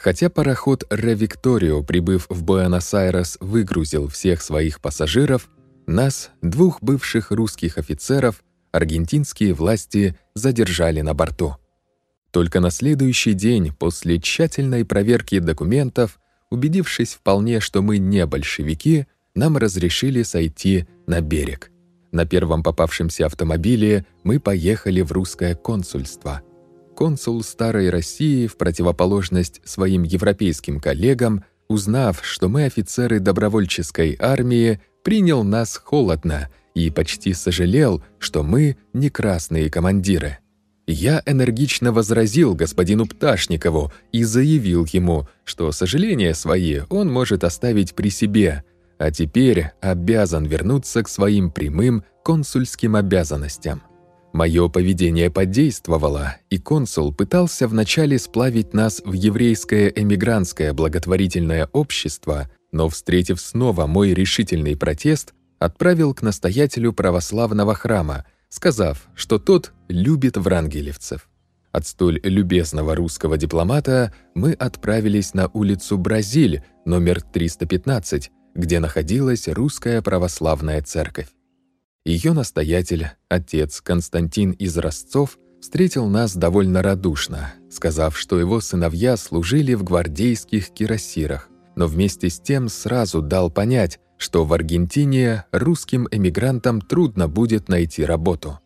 Хотя пароход «Ре Викторио», прибыв в Буэнос-Айрес, выгрузил всех своих пассажиров, нас, двух бывших русских офицеров, аргентинские власти задержали на борту. Только на следующий день, после тщательной проверки документов, убедившись вполне, что мы не большевики, нам разрешили сойти на берег. На первом попавшемся автомобиле мы поехали в русское консульство — консул Старой России, в противоположность своим европейским коллегам, узнав, что мы офицеры добровольческой армии, принял нас холодно и почти сожалел, что мы не красные командиры. Я энергично возразил господину Пташникову и заявил ему, что сожаления свои он может оставить при себе, а теперь обязан вернуться к своим прямым консульским обязанностям. Мое поведение подействовало, и консул пытался вначале сплавить нас в еврейское эмигрантское благотворительное общество, но, встретив снова мой решительный протест, отправил к настоятелю православного храма, сказав, что тот любит врангелевцев. От столь любезного русского дипломата мы отправились на улицу Бразиль, номер 315, где находилась русская православная церковь. Ее настоятель, отец Константин из Ростцов, встретил нас довольно радушно, сказав, что его сыновья служили в гвардейских кирасирах, но вместе с тем сразу дал понять, что в Аргентине русским эмигрантам трудно будет найти работу.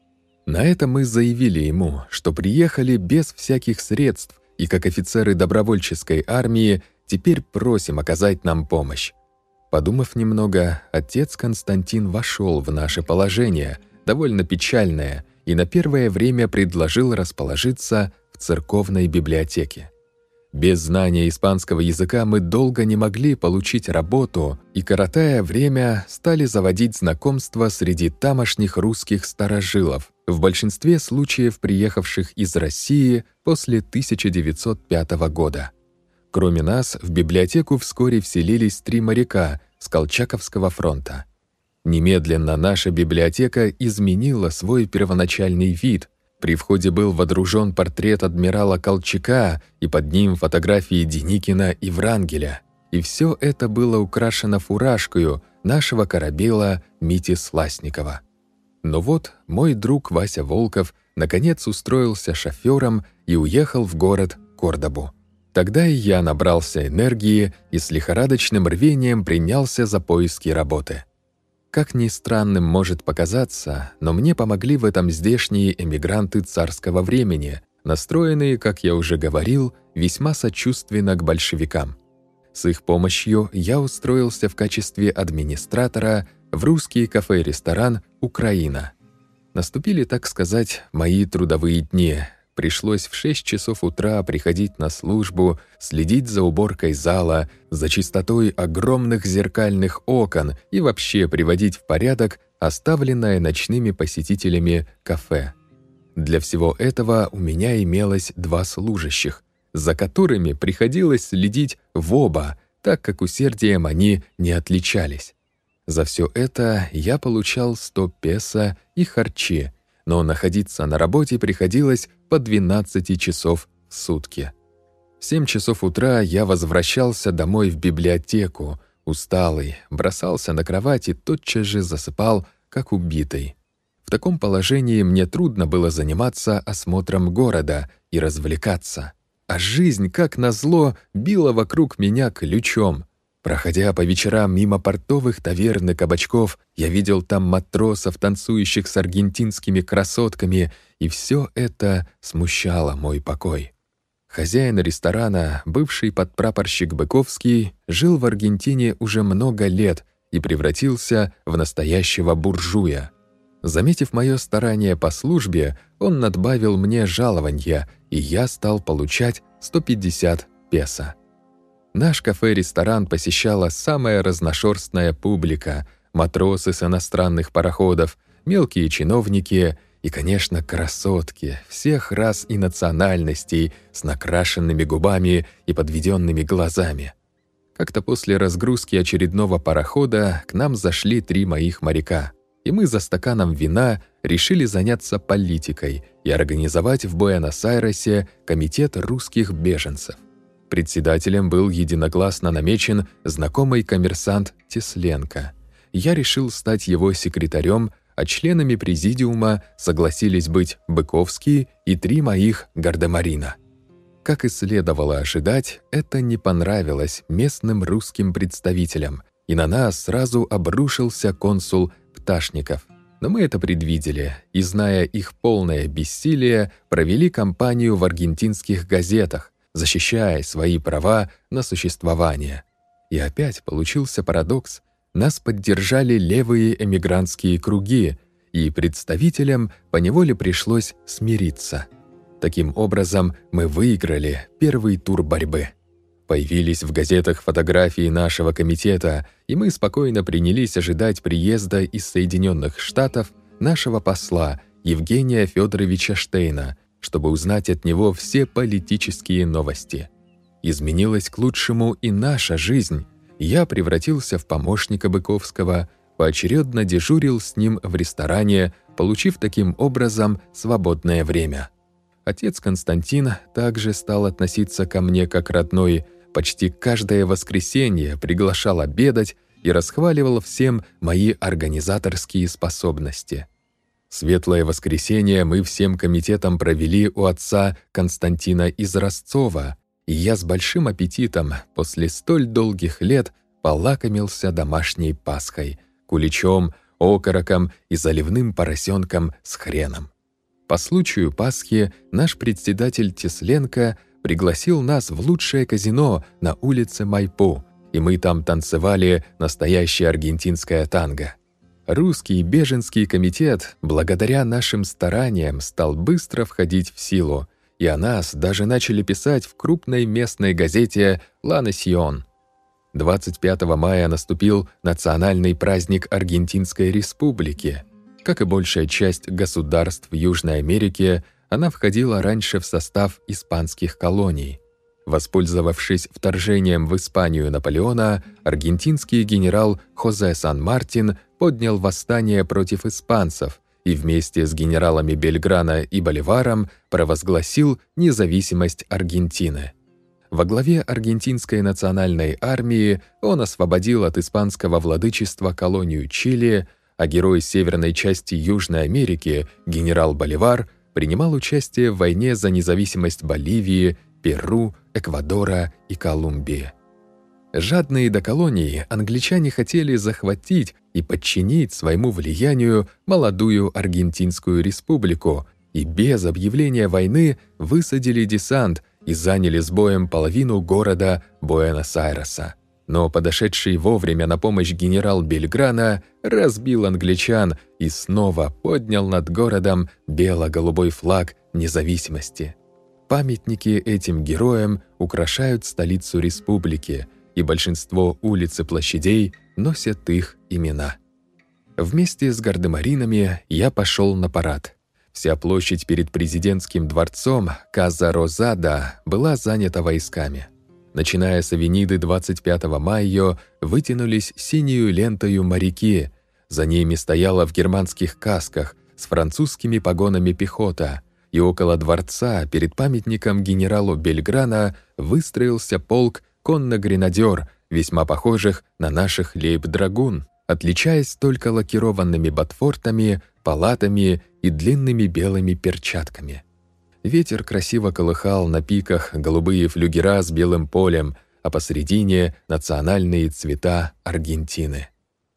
На это мы заявили ему, что приехали без всяких средств и как офицеры добровольческой армии теперь просим оказать нам помощь. Подумав немного, отец Константин вошел в наше положение, довольно печальное, и на первое время предложил расположиться в церковной библиотеке. Без знания испанского языка мы долго не могли получить работу и, коротая время, стали заводить знакомства среди тамошних русских старожилов, в большинстве случаев приехавших из России после 1905 года. Кроме нас, в библиотеку вскоре вселились три моряка с Колчаковского фронта. Немедленно наша библиотека изменила свой первоначальный вид. При входе был водружен портрет адмирала Колчака и под ним фотографии Деникина и Врангеля. И все это было украшено фуражкою нашего корабела Мити Сласникова. Но вот мой друг Вася Волков наконец устроился шофёром и уехал в город Кордобу. Тогда и я набрался энергии и с лихорадочным рвением принялся за поиски работы. Как ни странным может показаться, но мне помогли в этом здешние эмигранты царского времени, настроенные, как я уже говорил, весьма сочувственно к большевикам. С их помощью я устроился в качестве администратора в русский кафе-ресторан «Украина». Наступили, так сказать, мои трудовые дни, Пришлось в 6 часов утра приходить на службу, следить за уборкой зала, за чистотой огромных зеркальных окон и вообще приводить в порядок оставленное ночными посетителями кафе. Для всего этого у меня имелось два служащих, за которыми приходилось следить в оба, так как усердием они не отличались. За все это я получал 100 песо и харчи, но находиться на работе приходилось по 12 часов в сутки. В 7 часов утра я возвращался домой в библиотеку, усталый, бросался на кровать и тотчас же засыпал, как убитый. В таком положении мне трудно было заниматься осмотром города и развлекаться. А жизнь, как назло, била вокруг меня ключом — Проходя по вечерам мимо портовых таверн и кабачков, я видел там матросов, танцующих с аргентинскими красотками, и все это смущало мой покой. Хозяин ресторана, бывший подпрапорщик Быковский, жил в Аргентине уже много лет и превратился в настоящего буржуя. Заметив мое старание по службе, он надбавил мне жалования, и я стал получать 150 песо. Наш кафе-ресторан посещала самая разношерстная публика, матросы с иностранных пароходов, мелкие чиновники и, конечно, красотки всех рас и национальностей с накрашенными губами и подведенными глазами. Как-то после разгрузки очередного парохода к нам зашли три моих моряка, и мы за стаканом вина решили заняться политикой и организовать в Буэнос-Айресе комитет русских беженцев. Председателем был единогласно намечен знакомый коммерсант Тесленко. Я решил стать его секретарем, а членами президиума согласились быть Быковский и три моих гардемарина. Как и следовало ожидать, это не понравилось местным русским представителям, и на нас сразу обрушился консул Пташников. Но мы это предвидели, и, зная их полное бессилие, провели кампанию в аргентинских газетах, защищая свои права на существование. И опять получился парадокс. Нас поддержали левые эмигрантские круги, и представителям поневоле пришлось смириться. Таким образом, мы выиграли первый тур борьбы. Появились в газетах фотографии нашего комитета, и мы спокойно принялись ожидать приезда из Соединенных Штатов нашего посла Евгения Федоровича Штейна, чтобы узнать от него все политические новости. Изменилась к лучшему и наша жизнь. Я превратился в помощника Быковского, поочередно дежурил с ним в ресторане, получив таким образом свободное время. Отец Константин также стал относиться ко мне как родной, почти каждое воскресенье приглашал обедать и расхваливал всем мои организаторские способности. Светлое воскресенье мы всем комитетом провели у отца Константина из Ростова, и я с большим аппетитом после столь долгих лет полакомился домашней пасхой, куличом, окороком и заливным поросенком с хреном. По случаю Пасхи наш председатель Тесленко пригласил нас в лучшее казино на улице Майпу, и мы там танцевали настоящее аргентинское танго. Русский беженский комитет, благодаря нашим стараниям, стал быстро входить в силу, и о нас даже начали писать в крупной местной газете «Ла Насьон». 25 мая наступил национальный праздник Аргентинской республики. Как и большая часть государств Южной Америки, она входила раньше в состав испанских колоний. Воспользовавшись вторжением в Испанию Наполеона, аргентинский генерал Хозе Сан-Мартин поднял восстание против испанцев и вместе с генералами Бельграна и Боливаром провозгласил независимость Аргентины. Во главе аргентинской национальной армии он освободил от испанского владычества колонию Чили, а герой северной части Южной Америки, генерал Боливар, принимал участие в войне за независимость Боливии, Перу, Эквадора и Колумбии. Жадные до колонии, англичане хотели захватить и подчинить своему влиянию молодую Аргентинскую республику и без объявления войны высадили десант и заняли с боем половину города Буэнос-Айреса но подошедший вовремя на помощь генерал Бельграна разбил англичан и снова поднял над городом бело-голубой флаг независимости. Памятники этим героям украшают столицу республики, и большинство улиц и площадей носят их имена. Вместе с гардемаринами я пошел на парад. Вся площадь перед президентским дворцом Каза Розада была занята войсками – Начиная с авениды 25 мая вытянулись синюю лентою моряки. За ними стояла в германских касках с французскими погонами пехота, и около дворца перед памятником генералу Бельграна выстроился полк конно-гренадер, весьма похожих на наших лейб-драгун, отличаясь только лакированными ботфортами, палатами и длинными белыми перчатками. Ветер красиво колыхал на пиках голубые флюгера с белым полем, а посредине — национальные цвета Аргентины.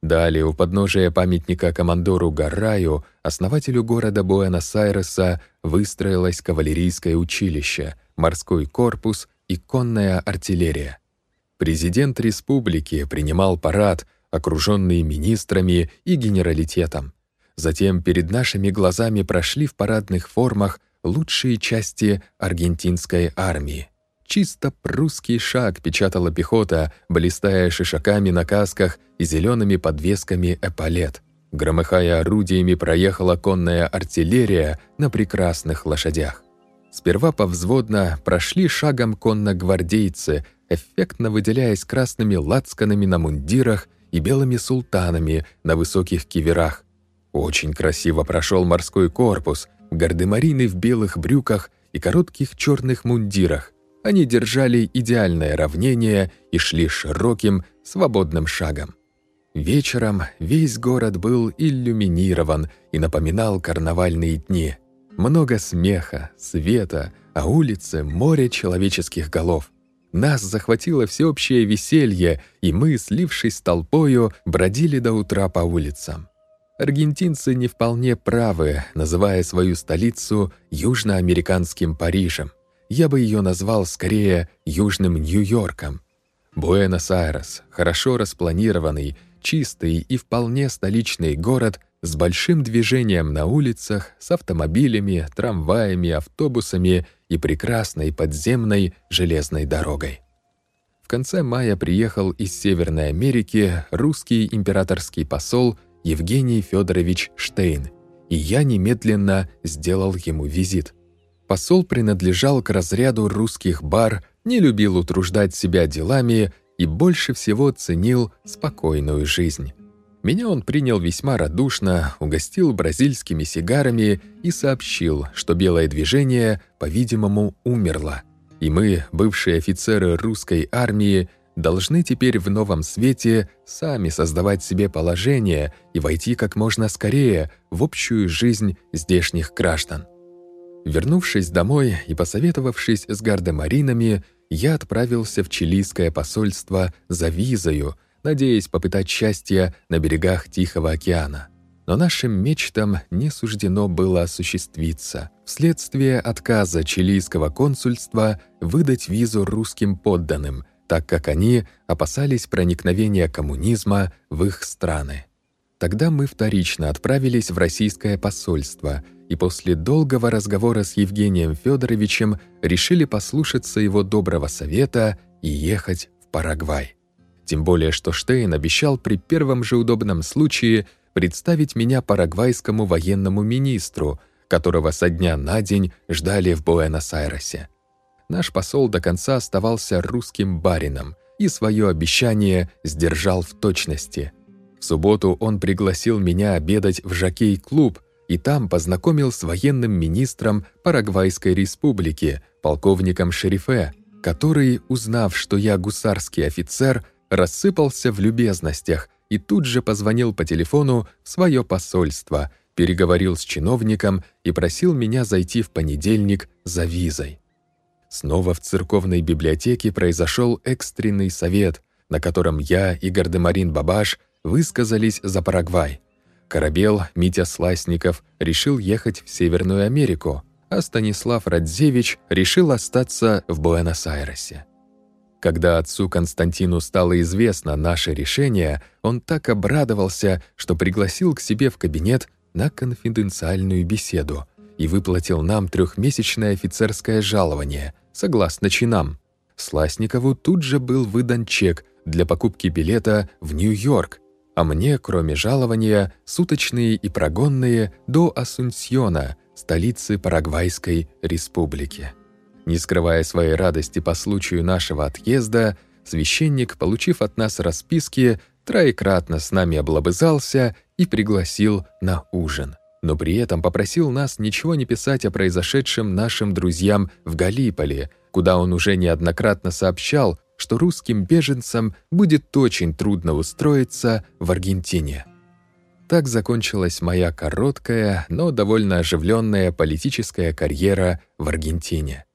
Далее у подножия памятника командору Гарраю, основателю города Буэнос-Айреса, выстроилось кавалерийское училище, морской корпус и конная артиллерия. Президент республики принимал парад, окруженный министрами и генералитетом. Затем перед нашими глазами прошли в парадных формах лучшие части аргентинской армии. Чисто прусский шаг печатала пехота, блистая шишаками на касках и зелеными подвесками эполет. Громыхая орудиями проехала конная артиллерия на прекрасных лошадях. Сперва повзводно прошли шагом конно-гвардейцы, эффектно выделяясь красными лацканами на мундирах и белыми султанами на высоких киверах. Очень красиво прошел морской корпус, гардемарины в белых брюках и коротких черных мундирах, Они держали идеальное равнение и шли широким, свободным шагом. Вечером весь город был иллюминирован и напоминал карнавальные дни. Много смеха, света, а улицы — море человеческих голов. Нас захватило всеобщее веселье, и мы, слившись с толпою, бродили до утра по улицам. Аргентинцы не вполне правы, называя свою столицу южноамериканским Парижем. Я бы ее назвал скорее Южным Нью-Йорком. Буэнос-Айрес — хорошо распланированный, чистый и вполне столичный город с большим движением на улицах, с автомобилями, трамваями, автобусами и прекрасной подземной железной дорогой. В конце мая приехал из Северной Америки русский императорский посол Евгений Федорович Штейн, и я немедленно сделал ему визит. Посол принадлежал к разряду русских бар, не любил утруждать себя делами и больше всего ценил спокойную жизнь. Меня он принял весьма радушно, угостил бразильскими сигарами и сообщил, что белое движение, по-видимому, умерло. И мы, бывшие офицеры русской армии, должны теперь в новом свете сами создавать себе положение и войти как можно скорее в общую жизнь здешних граждан. Вернувшись домой и посоветовавшись с гардемаринами, я отправился в чилийское посольство за визою, надеясь попытать счастье на берегах Тихого океана. Но нашим мечтам не суждено было осуществиться вследствие отказа чилийского консульства выдать визу русским подданным – так как они опасались проникновения коммунизма в их страны. Тогда мы вторично отправились в российское посольство и после долгого разговора с Евгением Федоровичем решили послушаться его доброго совета и ехать в Парагвай. Тем более, что Штейн обещал при первом же удобном случае представить меня парагвайскому военному министру, которого со дня на день ждали в Буэнос-Айресе наш посол до конца оставался русским барином и свое обещание сдержал в точности. В субботу он пригласил меня обедать в жокей-клуб и там познакомил с военным министром Парагвайской республики, полковником Шерифе, который, узнав, что я гусарский офицер, рассыпался в любезностях и тут же позвонил по телефону в свое посольство, переговорил с чиновником и просил меня зайти в понедельник за визой. Снова в церковной библиотеке произошел экстренный совет, на котором я и Гардемарин Бабаш высказались за Парагвай. Корабел Митя Сласников решил ехать в Северную Америку, а Станислав Радзевич решил остаться в Буэнос-Айресе. Когда отцу Константину стало известно наше решение, он так обрадовался, что пригласил к себе в кабинет на конфиденциальную беседу – и выплатил нам трехмесячное офицерское жалование, согласно чинам. Сласникову тут же был выдан чек для покупки билета в Нью-Йорк, а мне, кроме жалования, суточные и прогонные до Асунсьона, столицы Парагвайской республики. Не скрывая своей радости по случаю нашего отъезда, священник, получив от нас расписки, троекратно с нами облобызался и пригласил на ужин но при этом попросил нас ничего не писать о произошедшем нашим друзьям в Галиполе, куда он уже неоднократно сообщал, что русским беженцам будет очень трудно устроиться в Аргентине. Так закончилась моя короткая, но довольно оживленная политическая карьера в Аргентине.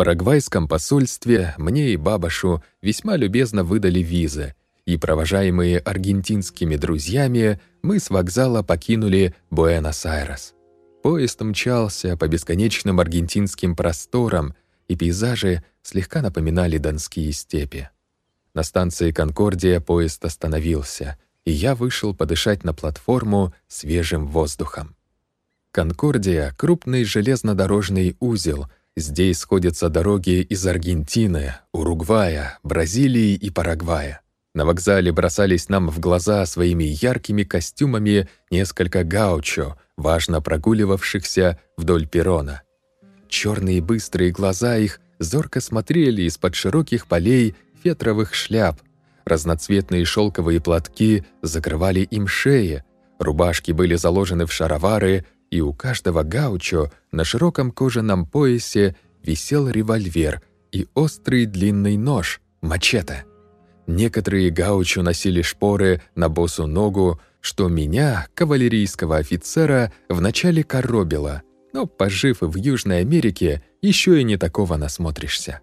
Парагвайском посольстве мне и Бабашу весьма любезно выдали визы, и, провожаемые аргентинскими друзьями, мы с вокзала покинули Буэнос-Айрес. Поезд мчался по бесконечным аргентинским просторам, и пейзажи слегка напоминали донские степи. На станции «Конкордия» поезд остановился, и я вышел подышать на платформу свежим воздухом. «Конкордия» — крупный железнодорожный узел. Здесь сходятся дороги из Аргентины, Уругвая, Бразилии и Парагвая. На вокзале бросались нам в глаза своими яркими костюмами несколько гаучо, важно прогуливавшихся вдоль перрона. Черные быстрые глаза их зорко смотрели из-под широких полей фетровых шляп. Разноцветные шелковые платки закрывали им шеи, рубашки были заложены в шаровары, и у каждого гаучо на широком кожаном поясе висел револьвер и острый длинный нож – мачете. Некоторые гаучо носили шпоры на босу ногу, что меня, кавалерийского офицера, вначале коробило, но, пожив в Южной Америке, еще и не такого насмотришься.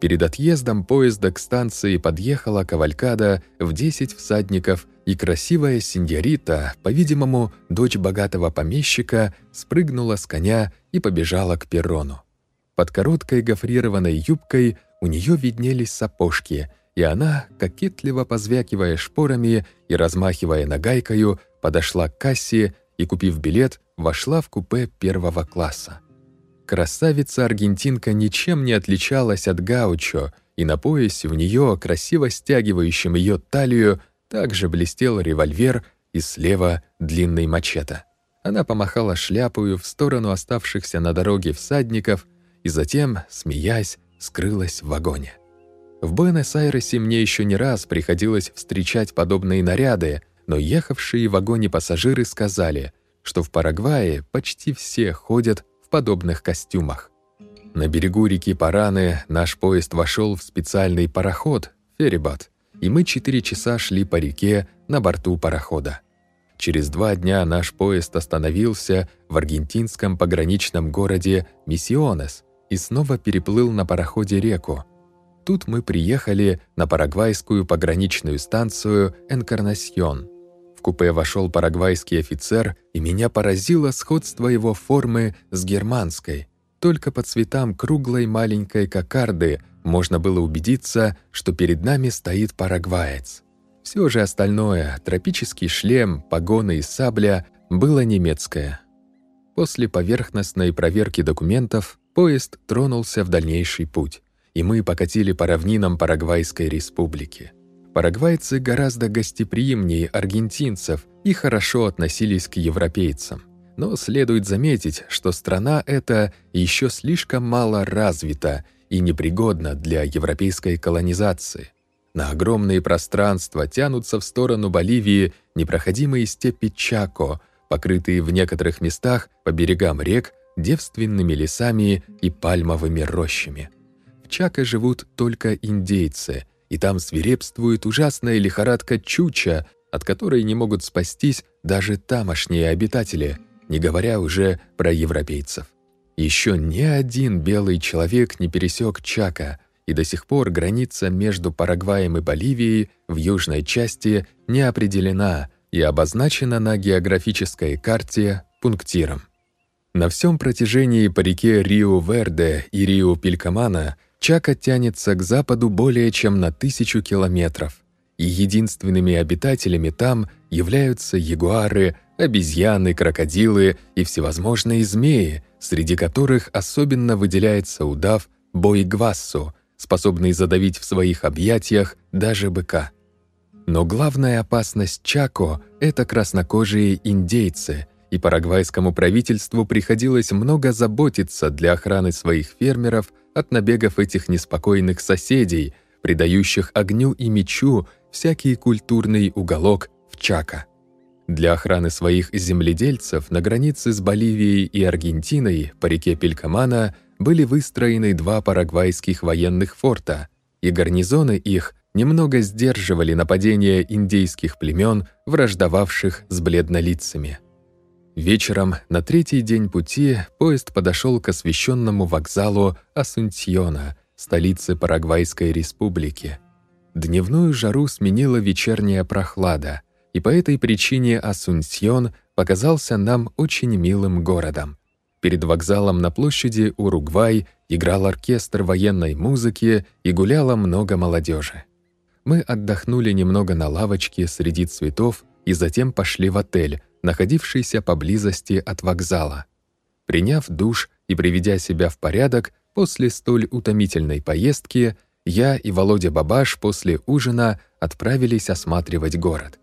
Перед отъездом поезда к станции подъехала кавалькада в 10 всадников, и красивая сеньорита, по-видимому, дочь богатого помещика, спрыгнула с коня и побежала к перрону. Под короткой гофрированной юбкой у нее виднелись сапожки, и она, кокетливо позвякивая шпорами и размахивая нагайкою, подошла к кассе и, купив билет, вошла в купе первого класса. Красавица-аргентинка ничем не отличалась от гаучо, и на поясе у нее, красиво стягивающем ее талию, также блестел револьвер и слева длинный мачете. Она помахала шляпою в сторону оставшихся на дороге всадников и затем, смеясь, скрылась в вагоне. В Буэнос-Айресе мне еще не раз приходилось встречать подобные наряды, но ехавшие в вагоне пассажиры сказали, что в Парагвае почти все ходят в подобных костюмах. На берегу реки Параны наш поезд вошел в специальный пароход «Феррибат», и мы четыре часа шли по реке на борту парохода. Через два дня наш поезд остановился в аргентинском пограничном городе Миссионес и снова переплыл на пароходе реку. Тут мы приехали на парагвайскую пограничную станцию Энкарнасьон – купе вошел парагвайский офицер, и меня поразило сходство его формы с германской. Только по цветам круглой маленькой кокарды можно было убедиться, что перед нами стоит парагваец. Все же остальное — тропический шлем, погоны и сабля — было немецкое. После поверхностной проверки документов поезд тронулся в дальнейший путь, и мы покатили по равнинам Парагвайской республики. Парагвайцы гораздо гостеприимнее аргентинцев и хорошо относились к европейцам. Но следует заметить, что страна эта еще слишком мало развита и непригодна для европейской колонизации. На огромные пространства тянутся в сторону Боливии непроходимые степи Чако, покрытые в некоторых местах по берегам рек девственными лесами и пальмовыми рощами. В Чако живут только индейцы – и там свирепствует ужасная лихорадка чуча, от которой не могут спастись даже тамошние обитатели, не говоря уже про европейцев. Еще ни один белый человек не пересек Чака, и до сих пор граница между Парагваем и Боливией в южной части не определена и обозначена на географической карте пунктиром. На всем протяжении по реке Рио-Верде и Рио-Пилькамана Чака тянется к западу более чем на тысячу километров, и единственными обитателями там являются ягуары, обезьяны, крокодилы и всевозможные змеи, среди которых особенно выделяется удав бойгвассу, способный задавить в своих объятиях даже быка. Но главная опасность Чако — это краснокожие индейцы, и парагвайскому правительству приходилось много заботиться для охраны своих фермеров – от набегов этих неспокойных соседей, придающих огню и мечу всякий культурный уголок в Чака. Для охраны своих земледельцев на границе с Боливией и Аргентиной по реке Пелькамана были выстроены два парагвайских военных форта, и гарнизоны их немного сдерживали нападения индейских племен, враждовавших с бледнолицами. Вечером, на третий день пути, поезд подошел к освещенному вокзалу Асунтьона, столицы Парагвайской республики. Дневную жару сменила вечерняя прохлада, и по этой причине Асунтьон показался нам очень милым городом. Перед вокзалом на площади Уругвай играл оркестр военной музыки и гуляло много молодежи. Мы отдохнули немного на лавочке среди цветов и затем пошли в отель, находившийся поблизости от вокзала. Приняв душ и приведя себя в порядок после столь утомительной поездки, я и Володя Бабаш после ужина отправились осматривать город.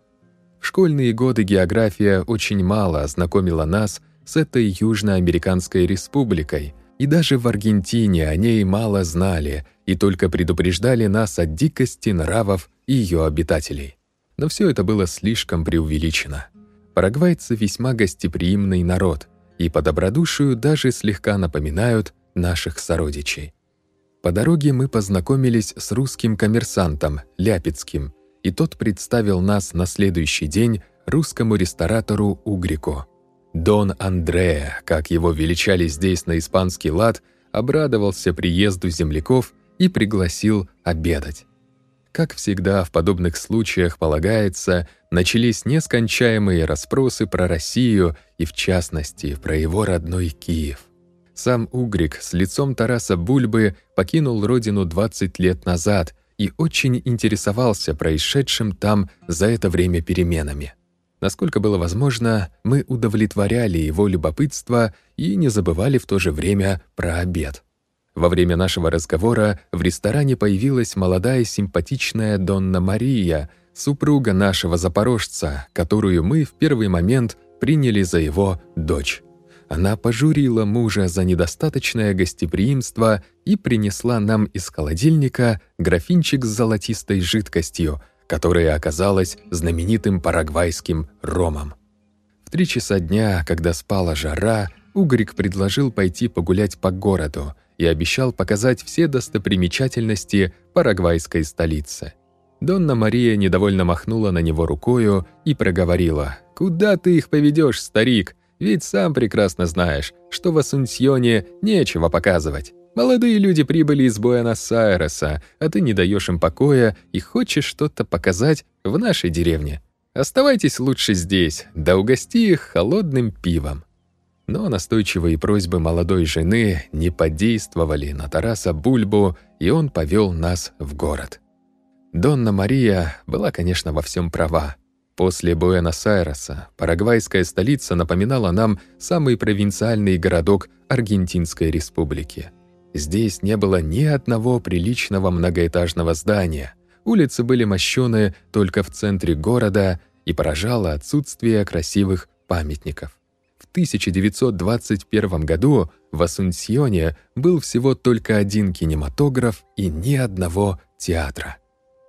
В школьные годы география очень мало ознакомила нас с этой Южноамериканской республикой, и даже в Аргентине о ней мало знали и только предупреждали нас от дикости нравов и ее обитателей. Но все это было слишком преувеличено. Парагвайцы весьма гостеприимный народ и по добродушию даже слегка напоминают наших сородичей. По дороге мы познакомились с русским коммерсантом Ляпицким, и тот представил нас на следующий день русскому ресторатору Угрику. Дон Андреа, как его величали здесь на испанский лад, обрадовался приезду земляков и пригласил обедать. Как всегда в подобных случаях полагается, начались нескончаемые расспросы про Россию и, в частности, про его родной Киев. Сам Угрик с лицом Тараса Бульбы покинул родину 20 лет назад и очень интересовался происшедшим там за это время переменами. Насколько было возможно, мы удовлетворяли его любопытство и не забывали в то же время про обед. Во время нашего разговора в ресторане появилась молодая симпатичная Донна Мария, супруга нашего запорожца, которую мы в первый момент приняли за его дочь. Она пожурила мужа за недостаточное гостеприимство и принесла нам из холодильника графинчик с золотистой жидкостью, которая оказалась знаменитым парагвайским ромом. В три часа дня, когда спала жара, Угрик предложил пойти погулять по городу и обещал показать все достопримечательности парагвайской столицы. Донна Мария недовольно махнула на него рукою и проговорила «Куда ты их поведешь, старик? Ведь сам прекрасно знаешь, что в Асунсьоне нечего показывать. Молодые люди прибыли из Буэнос-Айреса, а ты не даешь им покоя и хочешь что-то показать в нашей деревне. Оставайтесь лучше здесь, да угости их холодным пивом». Но настойчивые просьбы молодой жены не подействовали на Тараса Бульбу, и он повел нас в город. Донна Мария была, конечно, во всем права. После Буэнос-Айреса парагвайская столица напоминала нам самый провинциальный городок Аргентинской республики. Здесь не было ни одного приличного многоэтажного здания. Улицы были мощены только в центре города и поражало отсутствие красивых памятников. В 1921 году в Асунсьоне был всего только один кинематограф и ни одного театра.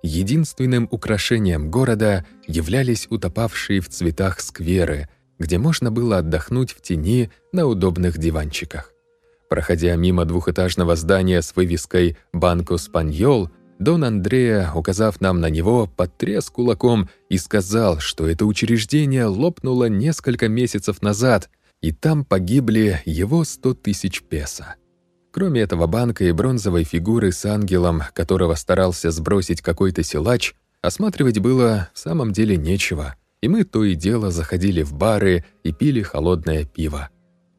Единственным украшением города являлись утопавшие в цветах скверы, где можно было отдохнуть в тени на удобных диванчиках. Проходя мимо двухэтажного здания с вывеской «Банко Спаньол», Дон Андреа, указав нам на него, потряс кулаком и сказал, что это учреждение лопнуло несколько месяцев назад, и там погибли его сто тысяч песо. Кроме этого банка и бронзовой фигуры с ангелом, которого старался сбросить какой-то силач, осматривать было в самом деле нечего, и мы то и дело заходили в бары и пили холодное пиво.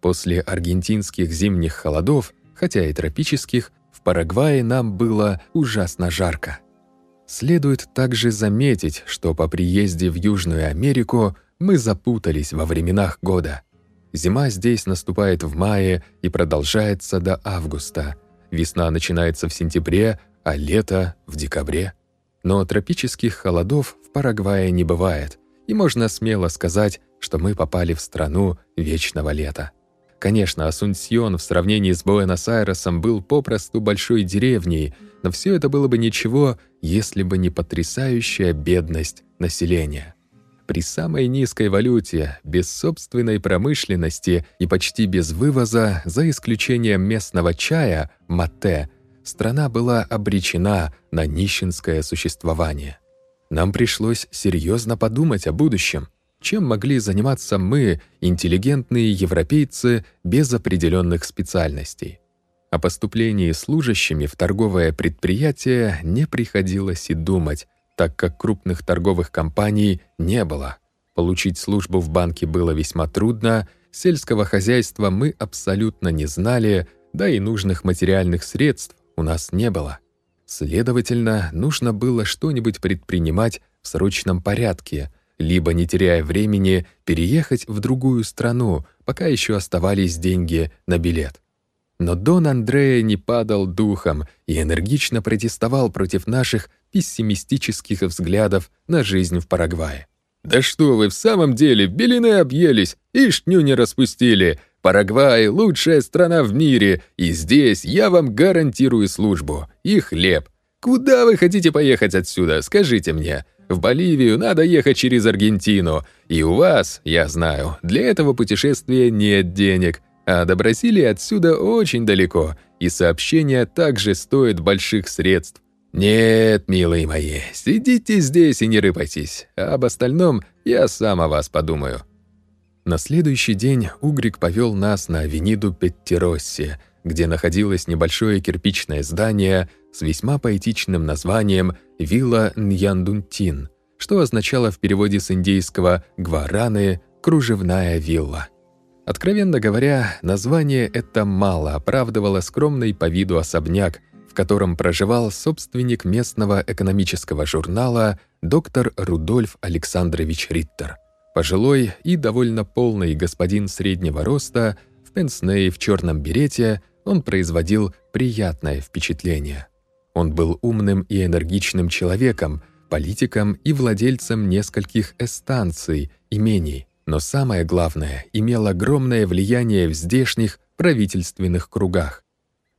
После аргентинских зимних холодов, хотя и тропических, в Парагвае нам было ужасно жарко. Следует также заметить, что по приезде в Южную Америку мы запутались во временах года. Зима здесь наступает в мае и продолжается до августа. Весна начинается в сентябре, а лето — в декабре. Но тропических холодов в Парагвае не бывает, и можно смело сказать, что мы попали в страну вечного лета. Конечно, Асунсьон в сравнении с Буэнос-Айресом был попросту большой деревней, но все это было бы ничего, если бы не потрясающая бедность населения при самой низкой валюте, без собственной промышленности и почти без вывоза, за исключением местного чая, мате, страна была обречена на нищенское существование. Нам пришлось серьезно подумать о будущем, чем могли заниматься мы, интеллигентные европейцы, без определенных специальностей. О поступлении служащими в торговое предприятие не приходилось и думать, так как крупных торговых компаний не было. Получить службу в банке было весьма трудно, сельского хозяйства мы абсолютно не знали, да и нужных материальных средств у нас не было. Следовательно, нужно было что-нибудь предпринимать в срочном порядке, либо, не теряя времени, переехать в другую страну, пока еще оставались деньги на билет. Но Дон Андрея не падал духом и энергично протестовал против наших пессимистических взглядов на жизнь в Парагвае. «Да что вы, в самом деле, белины объелись и шню не распустили. Парагвай — лучшая страна в мире, и здесь я вам гарантирую службу и хлеб. Куда вы хотите поехать отсюда, скажите мне? В Боливию надо ехать через Аргентину, и у вас, я знаю, для этого путешествия нет денег, а до Бразилии отсюда очень далеко, и сообщение также стоит больших средств. Нет, милые мои, сидите здесь и не рыпайтесь, а об остальном я сам о вас подумаю. На следующий день Угрик повел нас на авениду Петтеросси, где находилось небольшое кирпичное здание с весьма поэтичным названием «Вилла Ньяндунтин», что означало в переводе с индейского «гвараны» — «кружевная вилла». Откровенно говоря, название это мало оправдывало скромный по виду особняк, котором проживал собственник местного экономического журнала доктор Рудольф Александрович Риттер. Пожилой и довольно полный господин среднего роста, в пенсне и в черном берете, он производил приятное впечатление. Он был умным и энергичным человеком, политиком и владельцем нескольких эстанций, имений, но самое главное, имел огромное влияние в здешних правительственных кругах.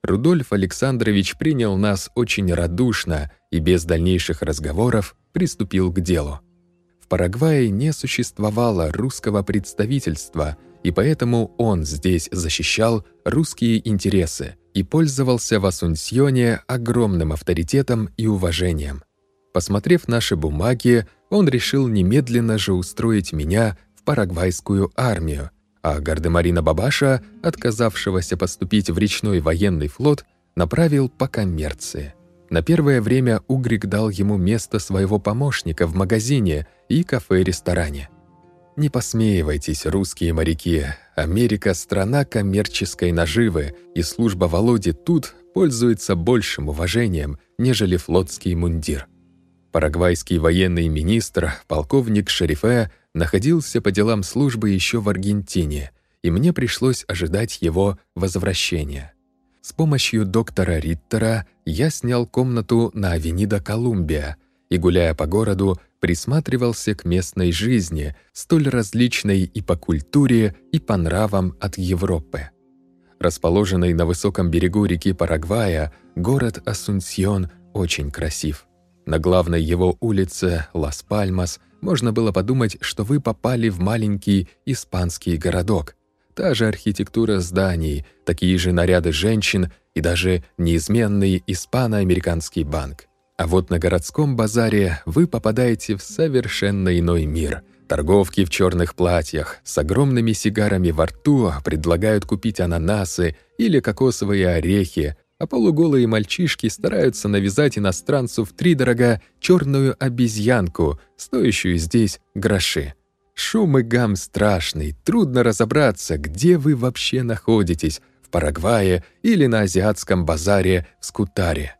Рудольф Александрович принял нас очень радушно и без дальнейших разговоров приступил к делу. В Парагвае не существовало русского представительства, и поэтому он здесь защищал русские интересы и пользовался в Асунсьоне огромным авторитетом и уважением. Посмотрев наши бумаги, он решил немедленно же устроить меня парагвайскую армию, а Гардемарина Бабаша, отказавшегося поступить в речной военный флот, направил по коммерции. На первое время Угрик дал ему место своего помощника в магазине и кафе-ресторане. Не посмеивайтесь, русские моряки. Америка — страна коммерческой наживы, и служба Володи тут пользуется большим уважением, нежели флотский мундир. Парагвайский военный министр, полковник Шерифе, находился по делам службы еще в Аргентине, и мне пришлось ожидать его возвращения. С помощью доктора Риттера я снял комнату на Авенида Колумбия и, гуляя по городу, присматривался к местной жизни, столь различной и по культуре, и по нравам от Европы. Расположенный на высоком берегу реки Парагвая, город Асунсьон очень красив. На главной его улице Лас-Пальмас можно было подумать, что вы попали в маленький испанский городок. Та же архитектура зданий, такие же наряды женщин и даже неизменный испано-американский банк. А вот на городском базаре вы попадаете в совершенно иной мир. Торговки в черных платьях с огромными сигарами во рту предлагают купить ананасы или кокосовые орехи, а полуголые мальчишки стараются навязать иностранцу в три дорога черную обезьянку, стоящую здесь гроши. Шум и гам страшный, трудно разобраться, где вы вообще находитесь, в Парагвае или на азиатском базаре в Скутаре.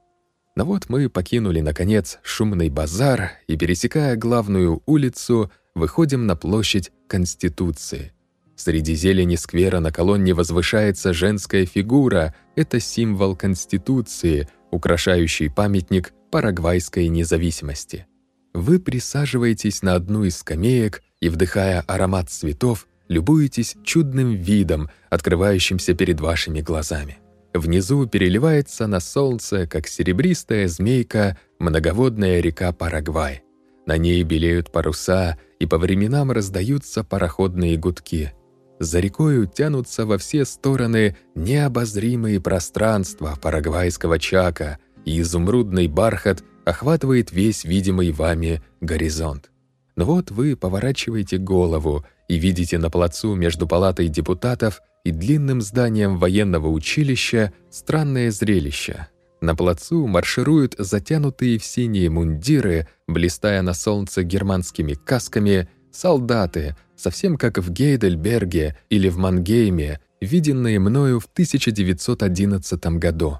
Но вот мы покинули, наконец, шумный базар и, пересекая главную улицу, выходим на площадь Конституции. Среди зелени сквера на колонне возвышается женская фигура. Это символ Конституции, украшающий памятник парагвайской независимости. Вы присаживаетесь на одну из скамеек и, вдыхая аромат цветов, любуетесь чудным видом, открывающимся перед вашими глазами. Внизу переливается на солнце, как серебристая змейка, многоводная река Парагвай. На ней белеют паруса, и по временам раздаются пароходные гудки. За рекою тянутся во все стороны необозримые пространства парагвайского чака, и изумрудный бархат охватывает весь видимый вами горизонт. Но вот вы поворачиваете голову и видите на плацу между палатой депутатов и длинным зданием военного училища странное зрелище. На плацу маршируют затянутые в синие мундиры, блистая на солнце германскими касками, солдаты — совсем как в Гейдельберге или в Мангейме, виденные мною в 1911 году.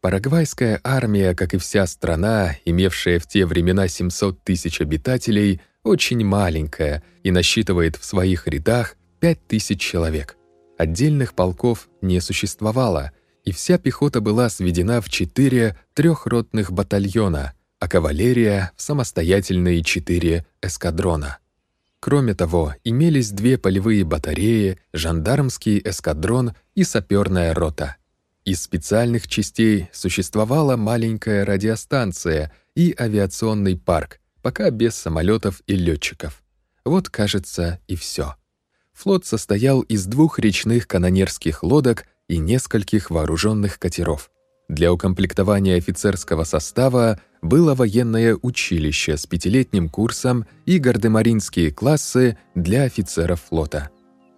Парагвайская армия, как и вся страна, имевшая в те времена 700 тысяч обитателей, очень маленькая и насчитывает в своих рядах 5000 человек. Отдельных полков не существовало, и вся пехота была сведена в четыре трехротных батальона, а кавалерия — в самостоятельные четыре эскадрона. Кроме того, имелись две полевые батареи, жандармский эскадрон и саперная рота. Из специальных частей существовала маленькая радиостанция и авиационный парк, пока без самолетов и летчиков. Вот, кажется, и все. Флот состоял из двух речных канонерских лодок и нескольких вооруженных катеров. Для укомплектования офицерского состава было военное училище с пятилетним курсом и гардемаринские классы для офицеров флота.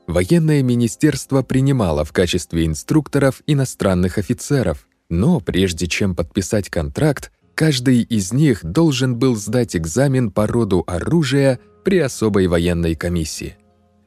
Военное министерство принимало в качестве инструкторов иностранных офицеров, но прежде чем подписать контракт, каждый из них должен был сдать экзамен по роду оружия при особой военной комиссии.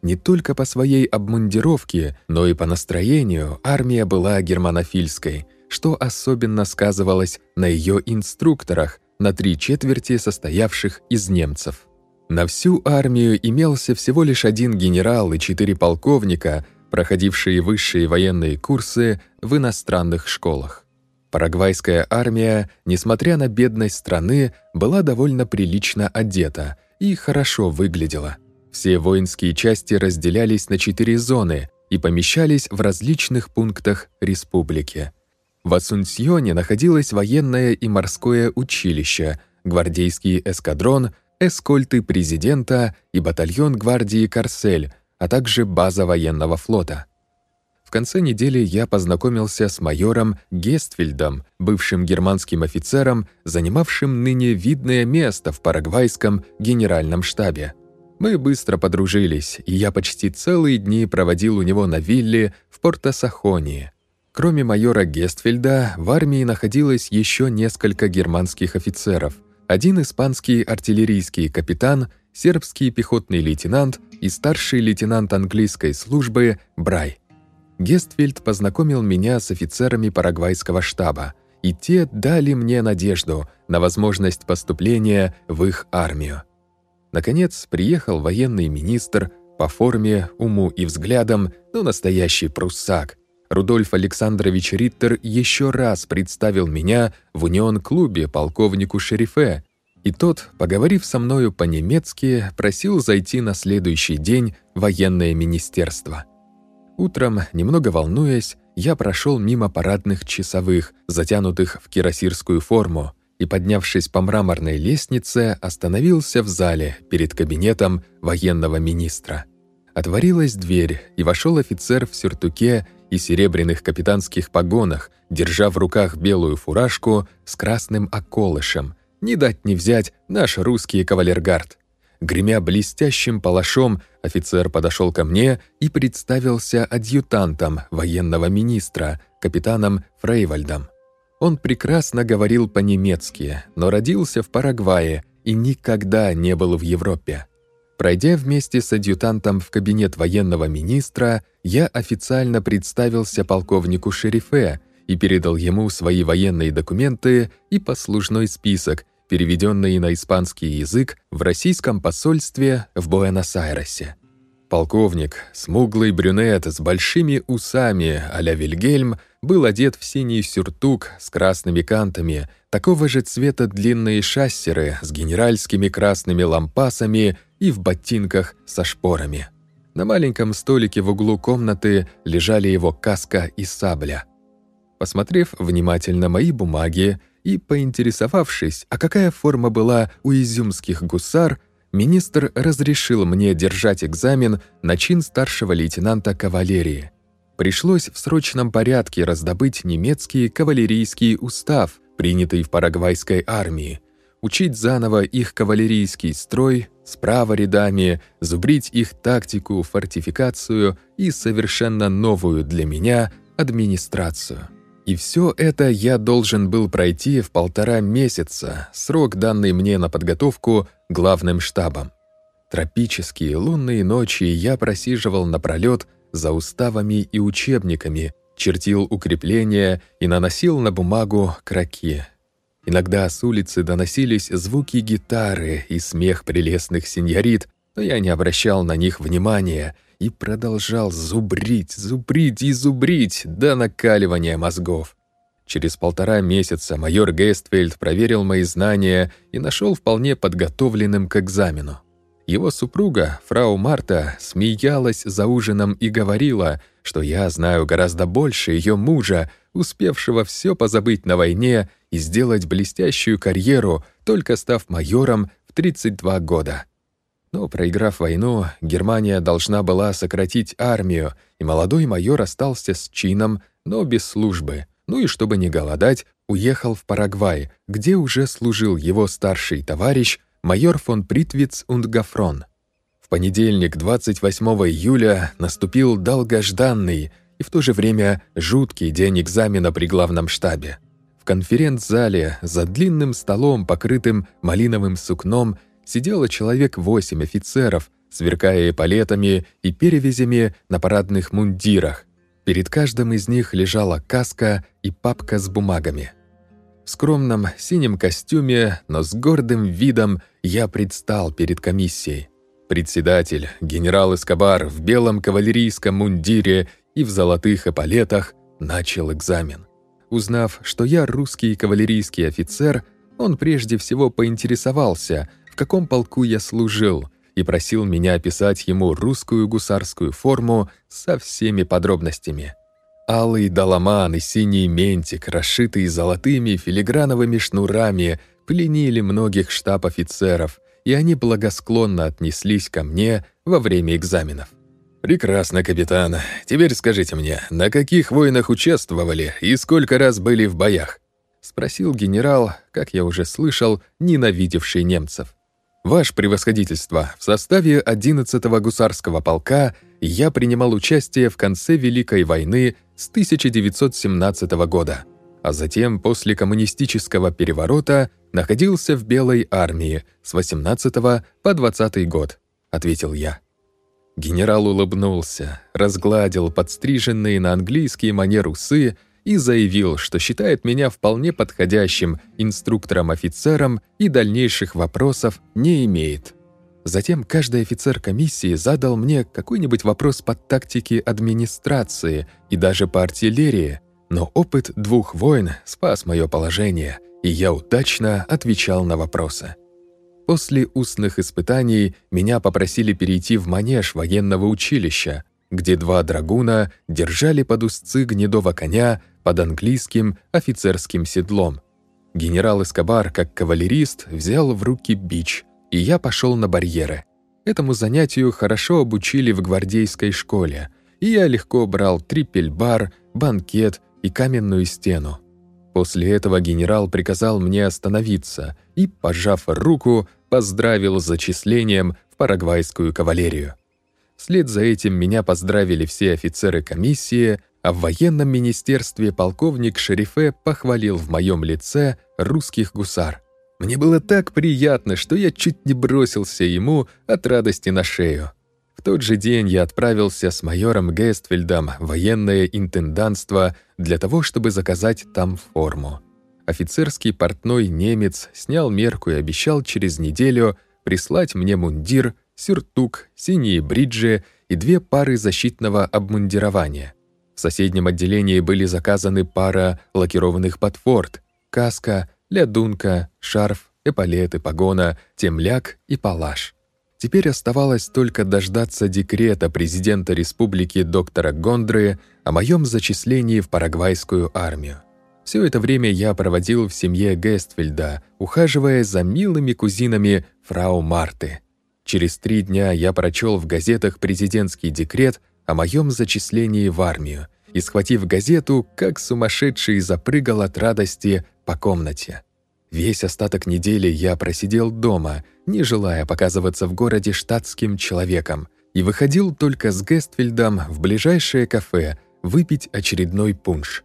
Не только по своей обмундировке, но и по настроению армия была германофильской – что особенно сказывалось на ее инструкторах, на три четверти состоявших из немцев. На всю армию имелся всего лишь один генерал и четыре полковника, проходившие высшие военные курсы в иностранных школах. Парагвайская армия, несмотря на бедность страны, была довольно прилично одета и хорошо выглядела. Все воинские части разделялись на четыре зоны и помещались в различных пунктах республики. В Асунсьоне находилось военное и морское училище, гвардейский эскадрон, эскольты президента и батальон гвардии «Корсель», а также база военного флота. В конце недели я познакомился с майором Гестфельдом, бывшим германским офицером, занимавшим ныне видное место в парагвайском генеральном штабе. Мы быстро подружились, и я почти целые дни проводил у него на вилле в Порто-Сахонии. Кроме майора Гестфельда, в армии находилось еще несколько германских офицеров, один испанский артиллерийский капитан, сербский пехотный лейтенант и старший лейтенант английской службы Брай. Гестфельд познакомил меня с офицерами парагвайского штаба, и те дали мне надежду на возможность поступления в их армию. Наконец, приехал военный министр по форме, уму и взглядам, ну, настоящий пруссак, Рудольф Александрович Риттер еще раз представил меня в унион-клубе полковнику Шерифе, и тот, поговорив со мною по-немецки, просил зайти на следующий день в военное министерство. Утром, немного волнуясь, я прошел мимо парадных часовых, затянутых в кирасирскую форму, и, поднявшись по мраморной лестнице, остановился в зале перед кабинетом военного министра. Отворилась дверь, и вошел офицер в сюртуке и серебряных капитанских погонах, держа в руках белую фуражку с красным околышем. Не дать не взять наш русский кавалергард. Гремя блестящим палашом, офицер подошел ко мне и представился адъютантом военного министра, капитаном Фрейвальдом. Он прекрасно говорил по-немецки, но родился в Парагвае и никогда не был в Европе. Пройдя вместе с адъютантом в кабинет военного министра, я официально представился полковнику Шерифе и передал ему свои военные документы и послужной список, переведенный на испанский язык в российском посольстве в Буэнос-Айресе. Полковник, смуглый брюнет с большими усами а-ля Вильгельм, был одет в синий сюртук с красными кантами, такого же цвета длинные шассеры с генеральскими красными лампасами и в ботинках со шпорами. На маленьком столике в углу комнаты лежали его каска и сабля. Посмотрев внимательно мои бумаги и поинтересовавшись, а какая форма была у изюмских гусар, министр разрешил мне держать экзамен на чин старшего лейтенанта кавалерии. Пришлось в срочном порядке раздобыть немецкий кавалерийский устав, принятый в парагвайской армии, учить заново их кавалерийский строй, справа рядами, зубрить их тактику, фортификацию и совершенно новую для меня администрацию. И все это я должен был пройти в полтора месяца, срок, данный мне на подготовку главным штабом. Тропические лунные ночи я просиживал напролет за уставами и учебниками, чертил укрепления и наносил на бумагу кроки. Иногда с улицы доносились звуки гитары и смех прелестных сеньорит, но я не обращал на них внимания и продолжал зубрить, зубрить и зубрить до накаливания мозгов. Через полтора месяца майор Гейстфельд проверил мои знания и нашел вполне подготовленным к экзамену. Его супруга, фрау Марта, смеялась за ужином и говорила, что я знаю гораздо больше ее мужа, успевшего все позабыть на войне и сделать блестящую карьеру, только став майором в 32 года. Но, проиграв войну, Германия должна была сократить армию, и молодой майор остался с чином, но без службы. Ну и чтобы не голодать, уехал в Парагвай, где уже служил его старший товарищ, майор фон Притвиц und Гафрон. В понедельник, 28 июля, наступил долгожданный и в то же время жуткий день экзамена при главном штабе. Конференц-зале за длинным столом, покрытым малиновым сукном, сидело человек восемь офицеров, сверкая эполетами и перевязями на парадных мундирах. Перед каждым из них лежала каска и папка с бумагами. В скромном синем костюме, но с гордым видом я предстал перед комиссией. Председатель, генерал Эскобар в белом кавалерийском мундире и в золотых эполетах начал экзамен. Узнав, что я русский кавалерийский офицер, он прежде всего поинтересовался, каком полку я служил, и просил меня описать ему русскую гусарскую форму со всеми подробностями. Алый доломан и синий ментик, расшитый золотыми филиграновыми шнурами, пленили многих штаб-офицеров, и они благосклонно отнеслись ко мне во время экзаменов. «Прекрасно, капитан. Теперь скажите мне, на каких войнах участвовали и сколько раз были в боях?» — спросил генерал, как я уже слышал, ненавидевший немцев. Ваше превосходительство, в составе 11-го гусарского полка я принимал участие в конце Великой войны с 1917 года, а затем после коммунистического переворота находился в Белой армии с 18 по 20 год, ответил я. Генерал улыбнулся, разгладил подстриженные на английский манер усы и заявил, что считает меня вполне подходящим инструктором-офицером и дальнейших вопросов не имеет. Затем каждый офицер комиссии задал мне какой-нибудь вопрос по тактике администрации и даже по артиллерии, но опыт двух войн спас мое положение, и я удачно отвечал на вопросы. После устных испытаний меня попросили перейти в манеж военного училища, где два драгуна держали под узцы гнедого коня под английским офицерским седлом. Генерал Эскобар, как кавалерист, взял в руки бич, и я пошел на барьеры. Этому занятию хорошо обучили в гвардейской школе, и я легко брал трипельбар, банкет и каменную стену. После этого генерал приказал мне остановиться и, пожав руку, поздравил с зачислением в парагвайскую кавалерию. Вслед за этим меня поздравили все офицеры комиссии, а в военном министерстве полковник Шерифе похвалил в моем лице русских гусар. Мне было так приятно, что я чуть не бросился ему от радости на шею. В тот же день я отправился с майором Гестфельдом в военное интенданство для того, чтобы заказать там форму. Офицерский портной немец снял мерку и обещал через неделю прислать мне мундир, сюртук, синие бриджи и две пары защитного обмундирования. В соседнем отделении были заказаны пара лакированных подфорт, каска, лядунка, шарф, эполеты, погона, темляк и палаш. Теперь оставалось только дождаться декрета президента республики доктора Гондры о моем зачислении в парагвайскую армию. Все это время я проводил в семье Гестфельда, ухаживая за милыми кузинами фрау Марты. Через три дня я прочел в газетах президентский декрет о моем зачислении в армию и, схватив газету, как сумасшедший запрыгал от радости по комнате. Весь остаток недели я просидел дома, не желая показываться в городе штатским человеком, и выходил только с Гестфельдом в ближайшее кафе выпить очередной пунш.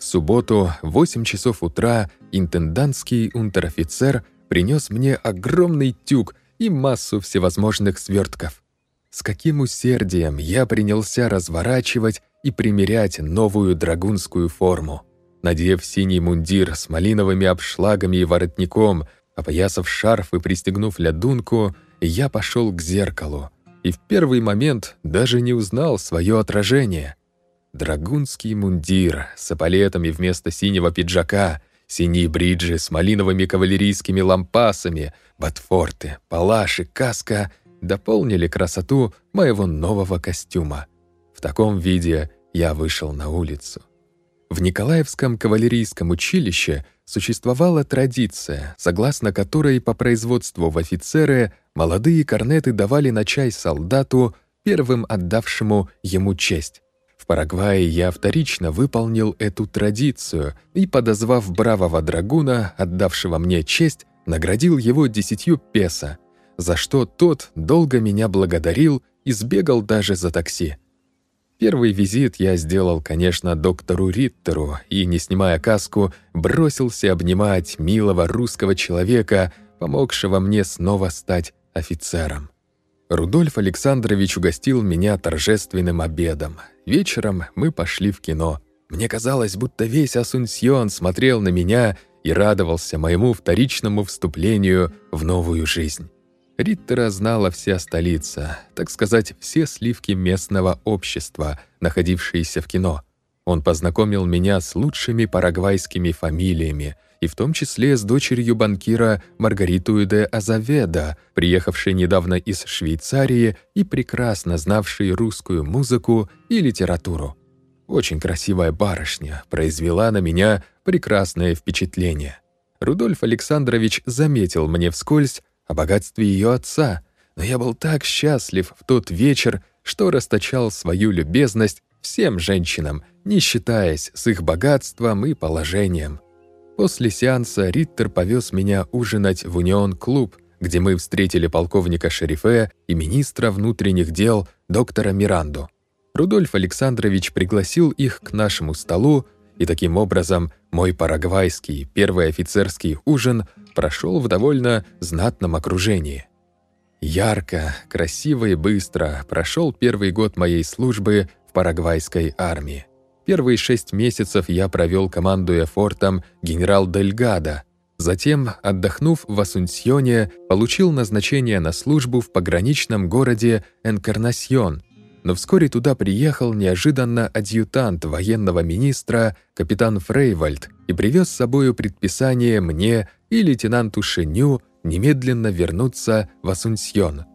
В субботу в 8 часов утра интендантский унтер-офицер принес мне огромный тюк и массу всевозможных свертков. С каким усердием я принялся разворачивать и примерять новую драгунскую форму. Надев синий мундир с малиновыми обшлагами и воротником, опоясав шарф и пристегнув лядунку, я пошел к зеркалу и в первый момент даже не узнал свое отражение. Драгунский мундир с эполетами вместо синего пиджака, синие бриджи с малиновыми кавалерийскими лампасами, ботфорты, палаши, каска дополнили красоту моего нового костюма. В таком виде я вышел на улицу. В Николаевском кавалерийском училище существовала традиция, согласно которой по производству в офицеры молодые корнеты давали на чай солдату, первым отдавшему ему честь. Парагвае я вторично выполнил эту традицию и, подозвав бравого драгуна, отдавшего мне честь, наградил его десятью песо, за что тот долго меня благодарил и сбегал даже за такси. Первый визит я сделал, конечно, доктору Риттеру и, не снимая каску, бросился обнимать милого русского человека, помогшего мне снова стать офицером. Рудольф Александрович угостил меня торжественным обедом. Вечером мы пошли в кино. Мне казалось, будто весь Асунсьон смотрел на меня и радовался моему вторичному вступлению в новую жизнь. Риттера знала вся столица, так сказать, все сливки местного общества, находившиеся в кино. Он познакомил меня с лучшими парагвайскими фамилиями, и в том числе с дочерью банкира Маргариту де Азаведа, приехавшей недавно из Швейцарии и прекрасно знавшей русскую музыку и литературу. Очень красивая барышня произвела на меня прекрасное впечатление. Рудольф Александрович заметил мне вскользь, о богатстве ее отца, но я был так счастлив в тот вечер, что расточал свою любезность всем женщинам, не считаясь с их богатством и положением. После сеанса Риттер повез меня ужинать в Унион-клуб, где мы встретили полковника Шерифе и министра внутренних дел доктора Миранду. Рудольф Александрович пригласил их к нашему столу, и таким образом мой парагвайский первый офицерский ужин прошел в довольно знатном окружении. Ярко, красиво и быстро прошел первый год моей службы в парагвайской армии. Первые шесть месяцев я провел, командуя фортом генерал Дельгадо. Затем, отдохнув в Асунсьоне, получил назначение на службу в пограничном городе Энкарнасьон. Но вскоре туда приехал неожиданно адъютант военного министра капитан Фрейвальд и привез с собою предписание мне и лейтенанту Шеню немедленно вернуться в Асунсьон.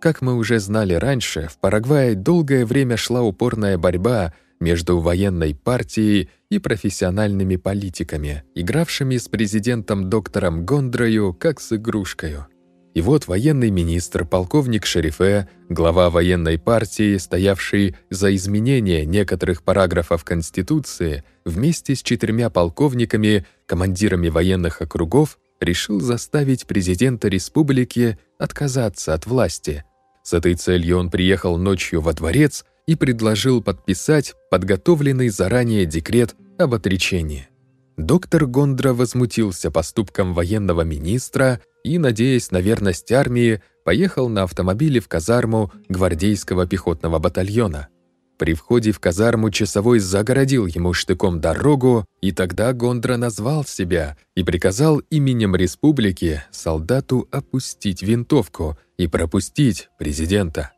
Как мы уже знали раньше, в Парагвае долгое время шла упорная борьба между военной партией и профессиональными политиками, игравшими с президентом доктором Гондрою как с игрушкою. И вот военный министр, полковник Шерифе, глава военной партии, стоявший за изменение некоторых параграфов Конституции, вместе с четырьмя полковниками, командирами военных округов, решил заставить президента республики отказаться от власти. С этой целью он приехал ночью во дворец и предложил подписать подготовленный заранее декрет об отречении. Доктор Гондра возмутился поступком военного министра и, надеясь на верность армии, поехал на автомобиле в казарму гвардейского пехотного батальона. При входе в казарму часовой загородил ему штыком дорогу, и тогда Гондра назвал себя и приказал именем республики солдату опустить винтовку и пропустить президента.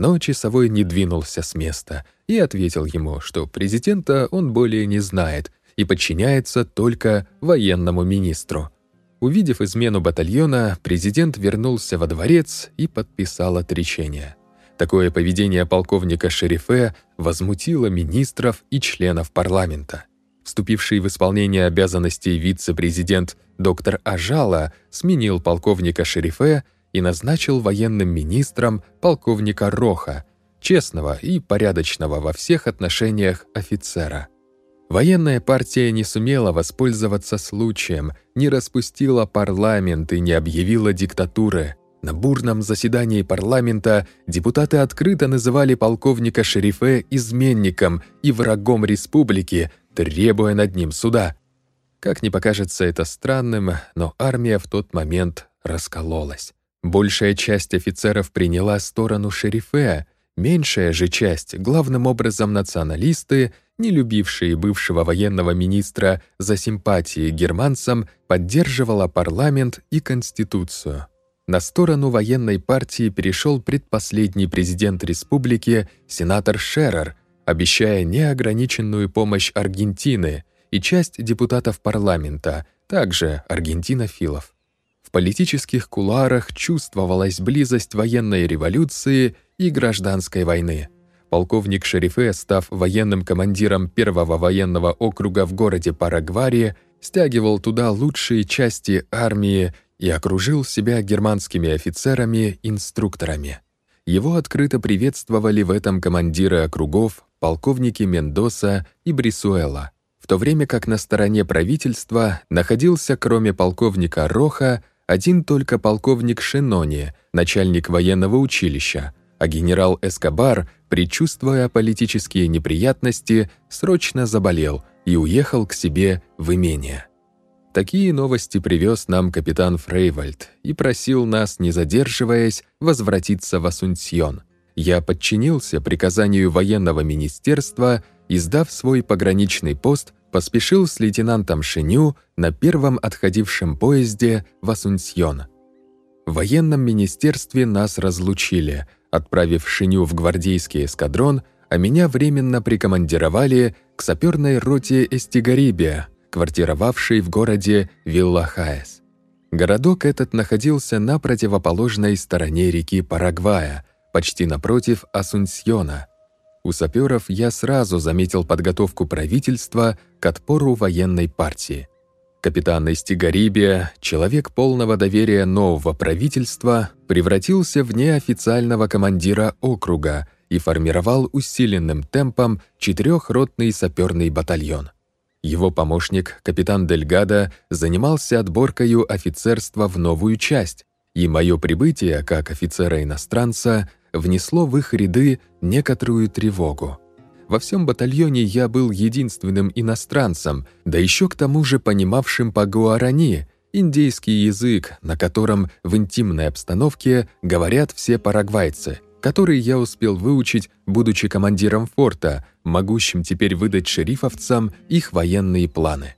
Но часовой не двинулся с места и ответил ему, что президента он более не знает и подчиняется только военному министру. Увидев измену батальона, президент вернулся во дворец и подписал отречение. Такое поведение полковника Шерифе возмутило министров и членов парламента. Вступивший в исполнение обязанностей вице-президент доктор Ажала сменил полковника Шерифе и назначил военным министром полковника Роха, честного и порядочного во всех отношениях офицера. Военная партия не сумела воспользоваться случаем, не распустила парламент и не объявила диктатуры. На бурном заседании парламента депутаты открыто называли полковника Шерифе изменником и врагом республики, требуя над ним суда. Как ни покажется это странным, но армия в тот момент раскололась. Большая часть офицеров приняла сторону Шерифе, меньшая же часть, главным образом националисты, не любившие бывшего военного министра за симпатии германцам, поддерживала парламент и конституцию. На сторону военной партии перешел предпоследний президент республики, сенатор Шерер, обещая неограниченную помощь Аргентины и часть депутатов парламента, также аргентинофилов. В политических кулуарах чувствовалась близость военной революции и гражданской войны – полковник Шерифе, став военным командиром первого военного округа в городе Парагвари, стягивал туда лучшие части армии и окружил себя германскими офицерами-инструкторами. Его открыто приветствовали в этом командиры округов, полковники Мендоса и Брисуэла, в то время как на стороне правительства находился, кроме полковника Роха, один только полковник Шинони, начальник военного училища, а генерал Эскобар, предчувствуя политические неприятности, срочно заболел и уехал к себе в имение. Такие новости привез нам капитан Фрейвальд и просил нас, не задерживаясь, возвратиться в Асунсьон. Я подчинился приказанию военного министерства и, сдав свой пограничный пост, поспешил с лейтенантом Шеню на первом отходившем поезде в Асунсьон. В военном министерстве нас разлучили, отправив Шеню в гвардейский эскадрон, а меня временно прикомандировали к саперной роте Эстигарибия – квартировавший в городе Виллахаес. Городок этот находился на противоположной стороне реки Парагвая, почти напротив Асунсьона. У саперов я сразу заметил подготовку правительства к отпору военной партии. Капитан Истигарибия, человек полного доверия нового правительства, превратился в неофициального командира округа и формировал усиленным темпом четырехротный саперный батальон. Его помощник, капитан Дельгадо, занимался отборкою офицерства в новую часть, и мое прибытие, как офицера-иностранца, внесло в их ряды некоторую тревогу. Во всем батальоне я был единственным иностранцем, да еще к тому же понимавшим по-гуарани, индейский язык, на котором в интимной обстановке говорят все парагвайцы — который я успел выучить, будучи командиром форта, могущим теперь выдать шерифовцам их военные планы.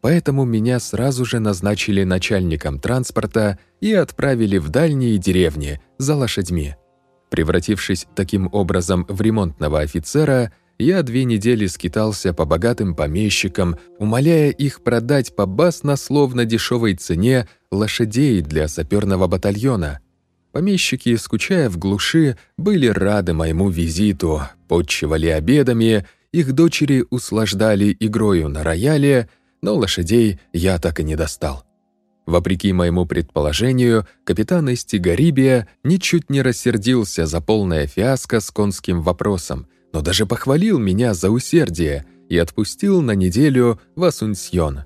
Поэтому меня сразу же назначили начальником транспорта и отправили в дальние деревни за лошадьми. Превратившись таким образом в ремонтного офицера, я две недели скитался по богатым помещикам, умоляя их продать по баснословно дешевой цене лошадей для саперного батальона – Помещики, скучая в глуши, были рады моему визиту, подчивали обедами, их дочери услаждали игрою на рояле, но лошадей я так и не достал. Вопреки моему предположению, капитан Эстигарибия ничуть не рассердился за полное фиаско с конским вопросом, но даже похвалил меня за усердие и отпустил на неделю в Асунсьон.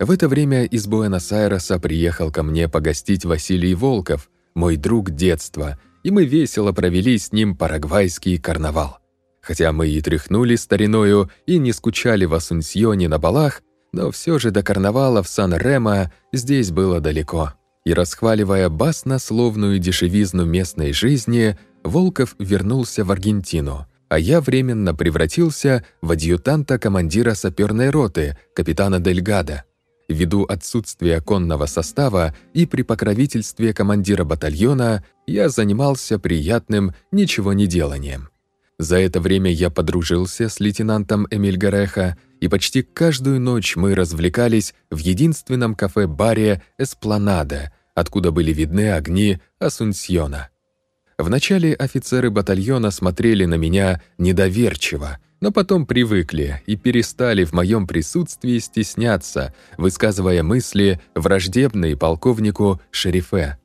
В это время из Буэнос-Айреса приехал ко мне погостить Василий Волков, мой друг детства, и мы весело провели с ним парагвайский карнавал. Хотя мы и тряхнули стариною и не скучали в Асунсьоне на балах, но все же до карнавала в Сан-Ремо здесь было далеко. И расхваливая баснословную дешевизну местной жизни, Волков вернулся в Аргентину, а я временно превратился в адъютанта командира саперной роты, капитана Дельгада. Ввиду отсутствия конного состава и при покровительстве командира батальона я занимался приятным ничего не деланием. За это время я подружился с лейтенантом Эмиль Гореха, и почти каждую ночь мы развлекались в единственном кафе-баре «Эспланада», откуда были видны огни Асунсьона. Вначале офицеры батальона смотрели на меня недоверчиво, но потом привыкли и перестали в моем присутствии стесняться, высказывая мысли, враждебные полковнику Шерифе.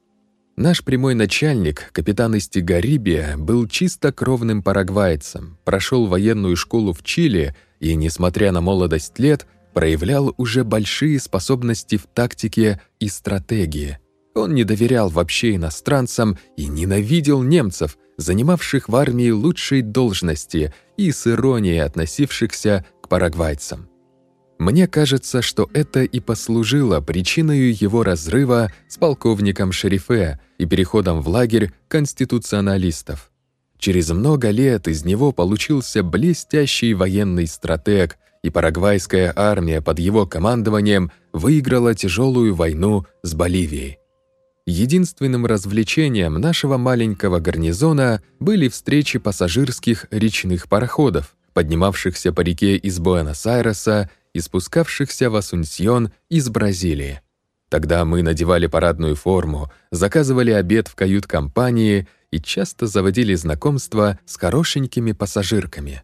Наш прямой начальник, капитан Истигарибия, был чистокровным парагвайцем, прошел военную школу в Чили и, несмотря на молодость лет, проявлял уже большие способности в тактике и стратегии. Он не доверял вообще иностранцам и ненавидел немцев – занимавших в армии лучшие должности и с иронией относившихся к парагвайцам. Мне кажется, что это и послужило причиной его разрыва с полковником Шерифе и переходом в лагерь конституционалистов. Через много лет из него получился блестящий военный стратег, и парагвайская армия под его командованием выиграла тяжелую войну с Боливией. Единственным развлечением нашего маленького гарнизона были встречи пассажирских речных пароходов, поднимавшихся по реке из Буэнос-Айреса и спускавшихся в Асунсьон из Бразилии. Тогда мы надевали парадную форму, заказывали обед в кают-компании и часто заводили знакомства с хорошенькими пассажирками.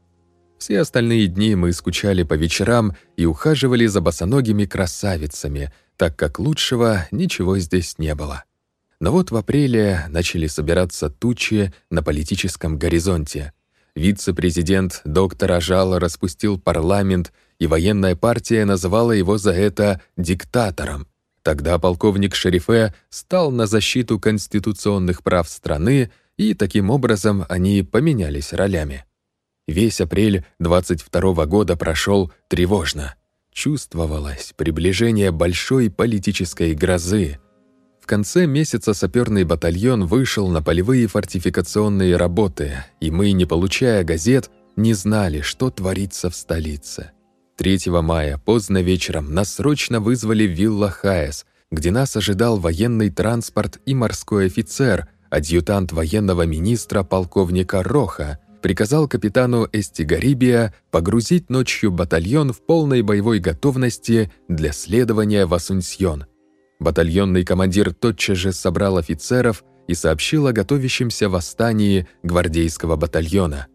Все остальные дни мы скучали по вечерам и ухаживали за босоногими красавицами, так как лучшего ничего здесь не было. Но вот в апреле начали собираться тучи на политическом горизонте. Вице-президент доктор Ажала распустил парламент, и военная партия называла его за это «диктатором». Тогда полковник Шерифе стал на защиту конституционных прав страны, и таким образом они поменялись ролями. Весь апрель 22 года прошел тревожно. Чувствовалось приближение большой политической грозы. В конце месяца саперный батальон вышел на полевые фортификационные работы, и мы, не получая газет, не знали, что творится в столице. 3 мая поздно вечером нас срочно вызвали в Вилла Хаэс, где нас ожидал военный транспорт и морской офицер, адъютант военного министра полковника Роха, приказал капитану Эстигарибия погрузить ночью батальон в полной боевой готовности для следования в Асунсьон. Батальонный командир тотчас же собрал офицеров и сообщил о готовящемся восстании гвардейского батальона.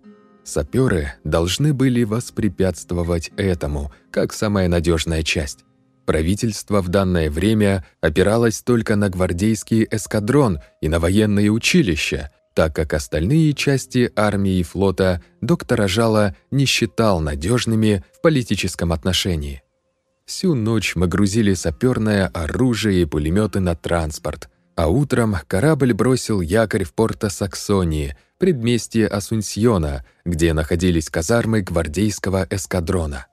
Саперы должны были воспрепятствовать этому, как самая надежная часть. Правительство в данное время опиралось только на гвардейский эскадрон и на военные училища, так как остальные части армии и флота доктора Жала не считал надежными в политическом отношении. Всю ночь мы грузили саперное оружие и пулеметы на транспорт, а утром корабль бросил якорь в порто Саксонии, предместье Асунсьона, где находились казармы гвардейского эскадрона.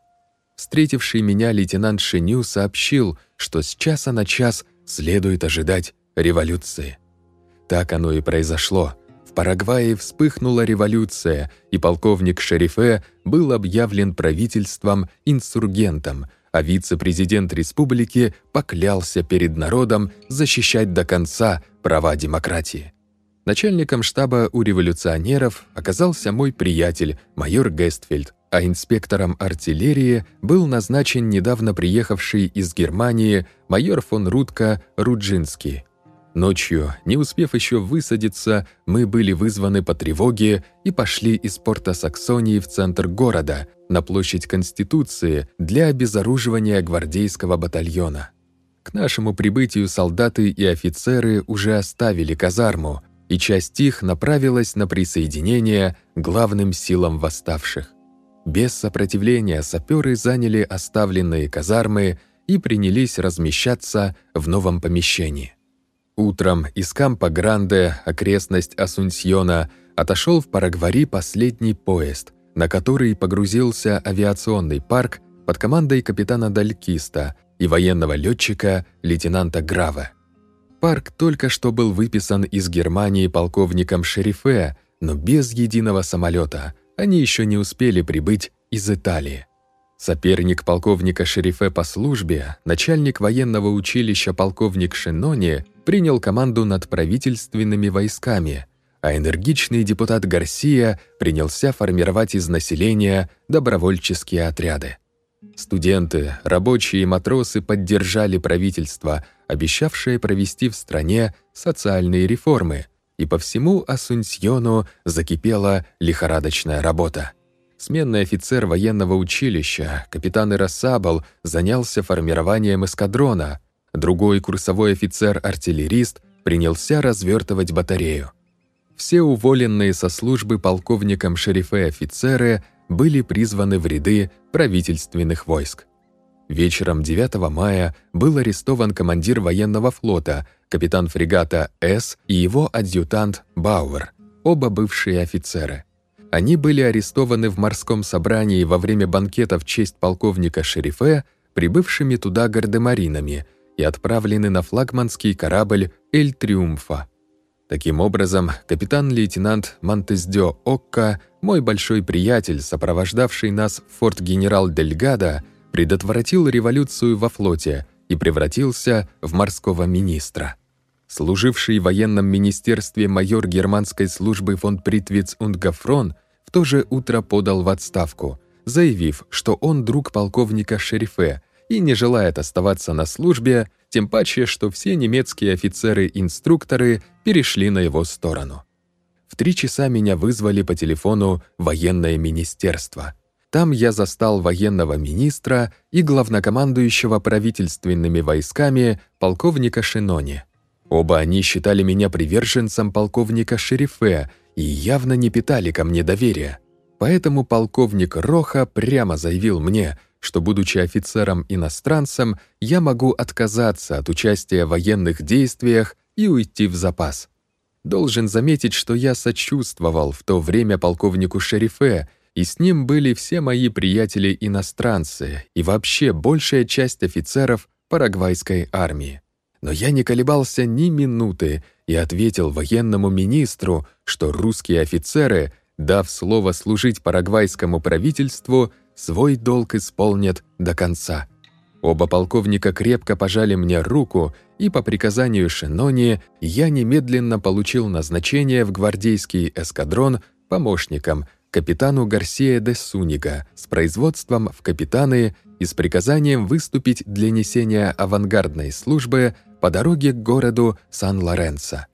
Встретивший меня лейтенант Шеню сообщил, что с часа на час следует ожидать революции. Так оно и произошло — Парагвае вспыхнула революция, и полковник Шерифе был объявлен правительством инсургентом, а вице-президент республики поклялся перед народом защищать до конца права демократии. Начальником штаба у революционеров оказался мой приятель, майор Гестфельд, а инспектором артиллерии был назначен недавно приехавший из Германии майор фон Рудко Руджинский. Ночью, не успев еще высадиться, мы были вызваны по тревоге и пошли из порта Саксонии в центр города, на площадь Конституции, для обезоруживания гвардейского батальона. К нашему прибытию солдаты и офицеры уже оставили казарму, и часть их направилась на присоединение главным силам восставших. Без сопротивления саперы заняли оставленные казармы и принялись размещаться в новом помещении. Утром из Кампа-Гранде, окрестность Асунсьона, отошел в Парагвари последний поезд, на который погрузился авиационный парк под командой капитана Далькиста и военного летчика лейтенанта Грава. Парк только что был выписан из Германии полковником Шерифе, но без единого самолета. Они еще не успели прибыть из Италии. Соперник полковника Шерифе по службе, начальник военного училища полковник Шинони, принял команду над правительственными войсками, а энергичный депутат Гарсия принялся формировать из населения добровольческие отряды. Студенты, рабочие и матросы поддержали правительство, обещавшее провести в стране социальные реформы, и по всему Асунсьону закипела лихорадочная работа. Сменный офицер военного училища, капитан Ирасабал, занялся формированием эскадрона. Другой курсовой офицер-артиллерист принялся развертывать батарею. Все уволенные со службы полковником шерифе офицеры были призваны в ряды правительственных войск. Вечером 9 мая был арестован командир военного флота, капитан фрегата «С» и его адъютант Бауэр, оба бывшие офицеры. Они были арестованы в морском собрании во время банкета в честь полковника Шерифе, прибывшими туда гардемаринами, и отправлены на флагманский корабль «Эль Триумфа». Таким образом, капитан-лейтенант Монтездё Окка, мой большой приятель, сопровождавший нас в форт генерал Дельгадо, предотвратил революцию во флоте и превратился в морского министра. Служивший в военном министерстве майор германской службы фон Притвиц und в то же утро подал в отставку, заявив, что он друг полковника Шерифе и не желает оставаться на службе, тем паче, что все немецкие офицеры-инструкторы перешли на его сторону. В три часа меня вызвали по телефону военное министерство. Там я застал военного министра и главнокомандующего правительственными войсками полковника Шинони. Оба они считали меня приверженцем полковника Шерифе и явно не питали ко мне доверия. Поэтому полковник Роха прямо заявил мне, что, будучи офицером-иностранцем, я могу отказаться от участия в военных действиях и уйти в запас. Должен заметить, что я сочувствовал в то время полковнику Шерифе, и с ним были все мои приятели-иностранцы и вообще большая часть офицеров парагвайской армии. Но я не колебался ни минуты и ответил военному министру, что русские офицеры, дав слово служить парагвайскому правительству, свой долг исполнят до конца. Оба полковника крепко пожали мне руку, и по приказанию Шинони я немедленно получил назначение в гвардейский эскадрон помощником капитану Гарсия де Сунига с производством в капитаны и с приказанием выступить для несения авангардной службы по дороге к городу Сан-Лоренцо.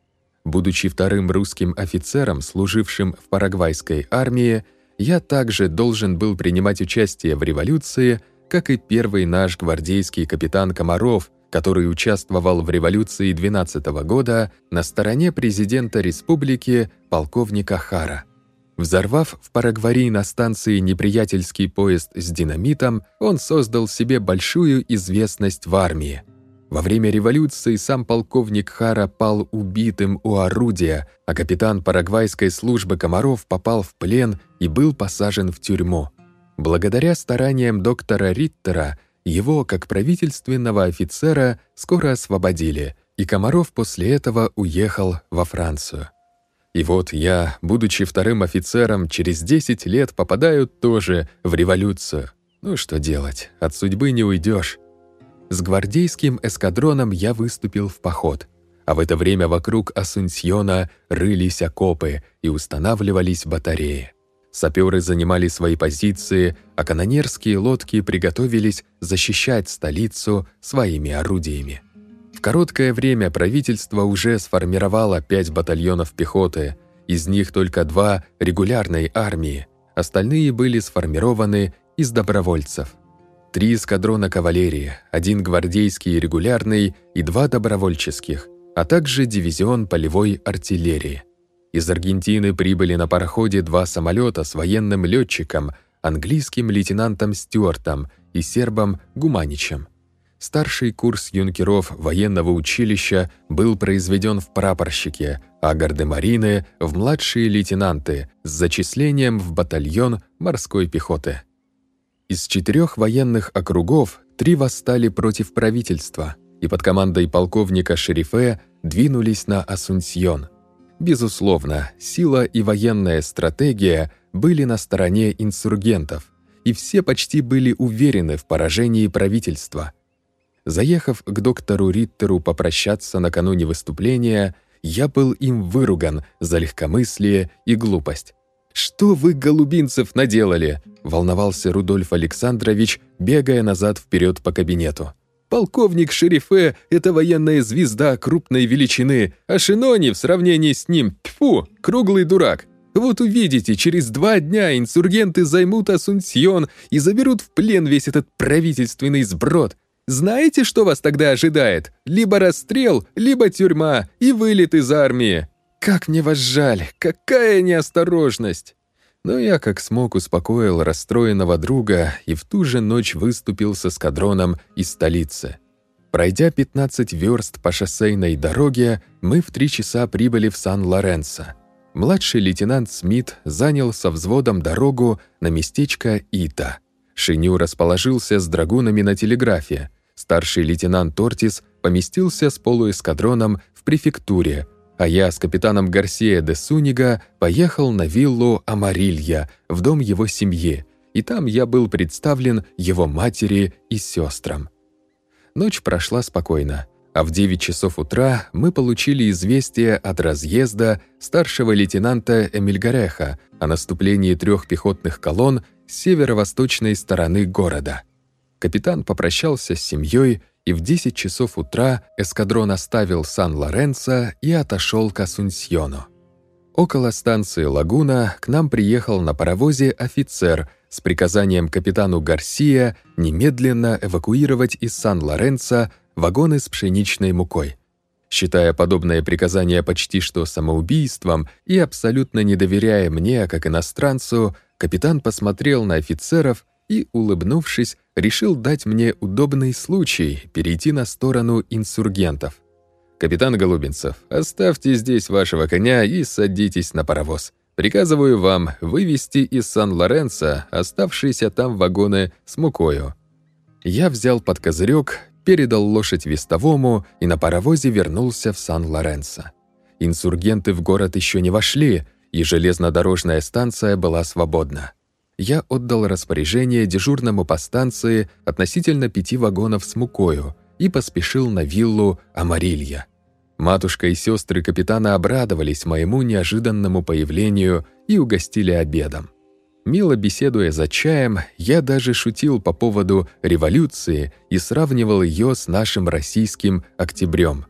Будучи вторым русским офицером, служившим в парагвайской армии, я также должен был принимать участие в революции, как и первый наш гвардейский капитан Комаров, который участвовал в революции 12 -го года на стороне президента республики полковника Хара. Взорвав в Парагвари на станции неприятельский поезд с динамитом, он создал себе большую известность в армии – во время революции сам полковник Хара пал убитым у орудия, а капитан парагвайской службы Комаров попал в плен и был посажен в тюрьму. Благодаря стараниям доктора Риттера его, как правительственного офицера, скоро освободили, и Комаров после этого уехал во Францию. И вот я, будучи вторым офицером, через 10 лет попадаю тоже в революцию. Ну что делать, от судьбы не уйдешь. С гвардейским эскадроном я выступил в поход, а в это время вокруг Асунсьона рылись окопы и устанавливались батареи. Саперы занимали свои позиции, а канонерские лодки приготовились защищать столицу своими орудиями. Короткое время правительство уже сформировало пять батальонов пехоты, из них только два регулярной армии, остальные были сформированы из добровольцев – три эскадрона кавалерии, один гвардейский и регулярный и два добровольческих, а также дивизион полевой артиллерии. Из Аргентины прибыли на пароходе два самолета с военным летчиком, английским лейтенантом Стюартом и сербом Гуманичем. Старший курс юнкеров военного училища был произведен в прапорщике, а гардемарины — в младшие лейтенанты с зачислением в батальон морской пехоты. Из четырех военных округов три восстали против правительства и под командой полковника Шерифе двинулись на Асунсьон. Безусловно, сила и военная стратегия были на стороне инсургентов, и все почти были уверены в поражении правительства. Заехав к доктору Риттеру попрощаться накануне выступления, я был им выруган за легкомыслие и глупость. «Что вы, голубинцев, наделали?» — волновался Рудольф Александрович, бегая назад вперед по кабинету. «Полковник Шерифе — это военная звезда крупной величины, а Шинони в сравнении с ним — тьфу, круглый дурак. Вот увидите, через два дня инсургенты займут Асунсьон и заберут в плен весь этот правительственный сброд. Знаете, что вас тогда ожидает? Либо расстрел, либо тюрьма и вылет из армии». «Как мне вас жаль! Какая неосторожность!» Но я как смог успокоил расстроенного друга и в ту же ночь выступил с эскадроном из столицы. Пройдя 15 верст по шоссейной дороге, мы в три часа прибыли в Сан-Лоренцо. Младший лейтенант Смит занял со взводом дорогу на местечко Ита. Шиню расположился с драгунами на телеграфе. Старший лейтенант Тортис поместился с полуэскадроном в префектуре, а я с капитаном Гарсия де Сунига поехал на виллу Амарилья в дом его семьи, и там я был представлен его матери и сестрам. Ночь прошла спокойно, а в 9 часов утра мы получили известие от разъезда старшего лейтенанта Эмильгареха о наступлении трех пехотных колонн северо-восточной стороны города. Капитан попрощался с семьей и в 10 часов утра эскадрон оставил Сан-Лоренцо и отошел к Асунсьону. Около станции «Лагуна» к нам приехал на паровозе офицер с приказанием капитану Гарсия немедленно эвакуировать из Сан-Лоренцо вагоны с пшеничной мукой. Считая подобное приказание почти что самоубийством и абсолютно не доверяя мне, как иностранцу, капитан посмотрел на офицеров и, улыбнувшись, решил дать мне удобный случай перейти на сторону инсургентов. «Капитан Голубинцев, оставьте здесь вашего коня и садитесь на паровоз. Приказываю вам вывести из Сан-Лоренцо оставшиеся там вагоны с мукою». Я взял под козырек, передал лошадь вестовому и на паровозе вернулся в Сан-Лоренцо. Инсургенты в город еще не вошли, и железнодорожная станция была свободна. Я отдал распоряжение дежурному по станции относительно пяти вагонов с мукою и поспешил на виллу Амарилья. Матушка и сестры капитана обрадовались моему неожиданному появлению и угостили обедом. Мило беседуя за чаем, я даже шутил по поводу революции и сравнивал ее с нашим российским октябрем.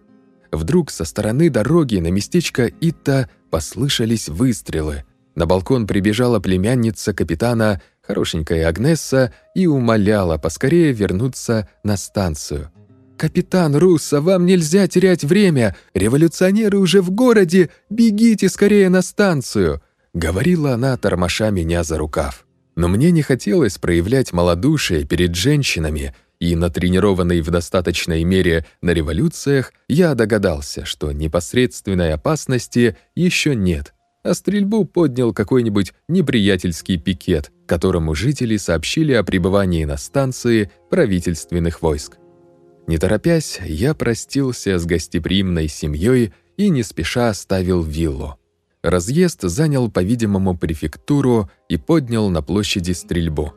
Вдруг со стороны дороги на местечко Итта послышались выстрелы. На балкон прибежала племянница капитана, хорошенькая Агнесса, и умоляла поскорее вернуться на станцию. «Капитан Руссо, вам нельзя терять время! Революционеры уже в городе! Бегите скорее на станцию!» Говорила она, тормоша меня за рукав. Но мне не хотелось проявлять малодушие перед женщинами, и натренированный в достаточной мере на революциях, я догадался, что непосредственной опасности еще нет, а стрельбу поднял какой-нибудь неприятельский пикет, которому жители сообщили о пребывании на станции правительственных войск. Не торопясь, я простился с гостеприимной семьей и не спеша оставил виллу. Разъезд занял, по-видимому, префектуру и поднял на площади стрельбу.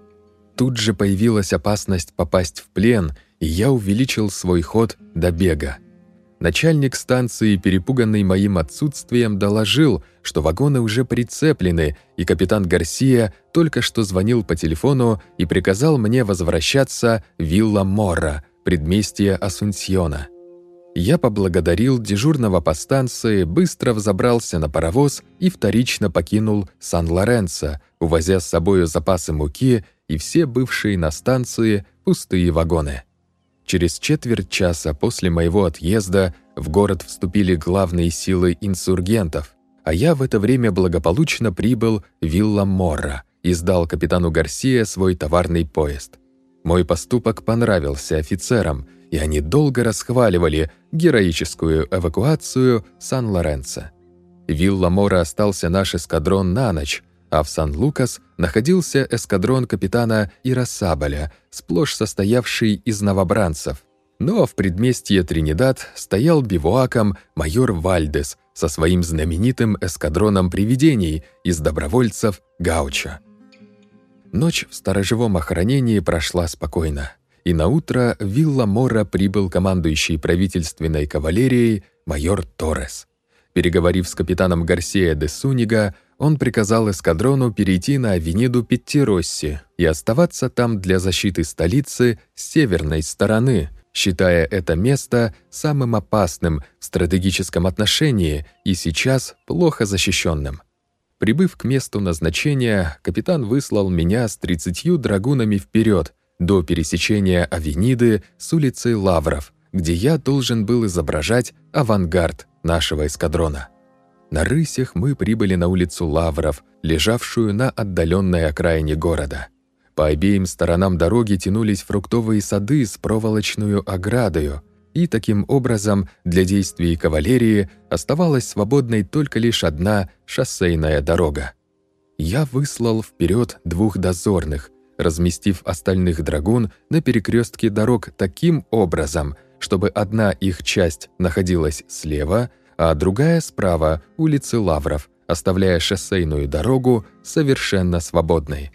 Тут же появилась опасность попасть в плен, и я увеличил свой ход до бега. Начальник станции, перепуганный моим отсутствием, доложил, что вагоны уже прицеплены, и капитан Гарсия только что звонил по телефону и приказал мне возвращаться в Вилла Мора, предместье Асунсьона. Я поблагодарил дежурного по станции, быстро взобрался на паровоз и вторично покинул Сан-Лоренцо, увозя с собою запасы муки и все бывшие на станции пустые вагоны. Через четверть часа после моего отъезда в город вступили главные силы инсургентов, а я в это время благополучно прибыл в Вилла Морра и сдал капитану Гарсия свой товарный поезд. Мой поступок понравился офицерам, и они долго расхваливали героическую эвакуацию Сан-Лоренцо. В Вилла-Мора остался наш эскадрон на ночь, а в Сан-Лукас находился эскадрон капитана Ирасабаля, сплошь состоявший из новобранцев. Но в предместье Тринидад стоял бивуаком майор Вальдес со своим знаменитым эскадроном привидений из добровольцев Гауча. Ночь в сторожевом охранении прошла спокойно и наутро в Вилла Мора прибыл командующий правительственной кавалерией майор Торрес. Переговорив с капитаном Гарсия де Сунига, он приказал эскадрону перейти на авениду Петтиросси и оставаться там для защиты столицы с северной стороны, считая это место самым опасным в стратегическом отношении и сейчас плохо защищенным. Прибыв к месту назначения, капитан выслал меня с 30 драгунами вперед, до пересечения Авениды с улицей Лавров, где я должен был изображать авангард нашего эскадрона. На рысях мы прибыли на улицу Лавров, лежавшую на отдаленной окраине города. По обеим сторонам дороги тянулись фруктовые сады с проволочную оградою, и таким образом для действий кавалерии оставалась свободной только лишь одна шоссейная дорога. Я выслал вперед двух дозорных, разместив остальных драгун на перекрестке дорог таким образом, чтобы одна их часть находилась слева, а другая справа улицы Лавров, оставляя шоссейную дорогу совершенно свободной.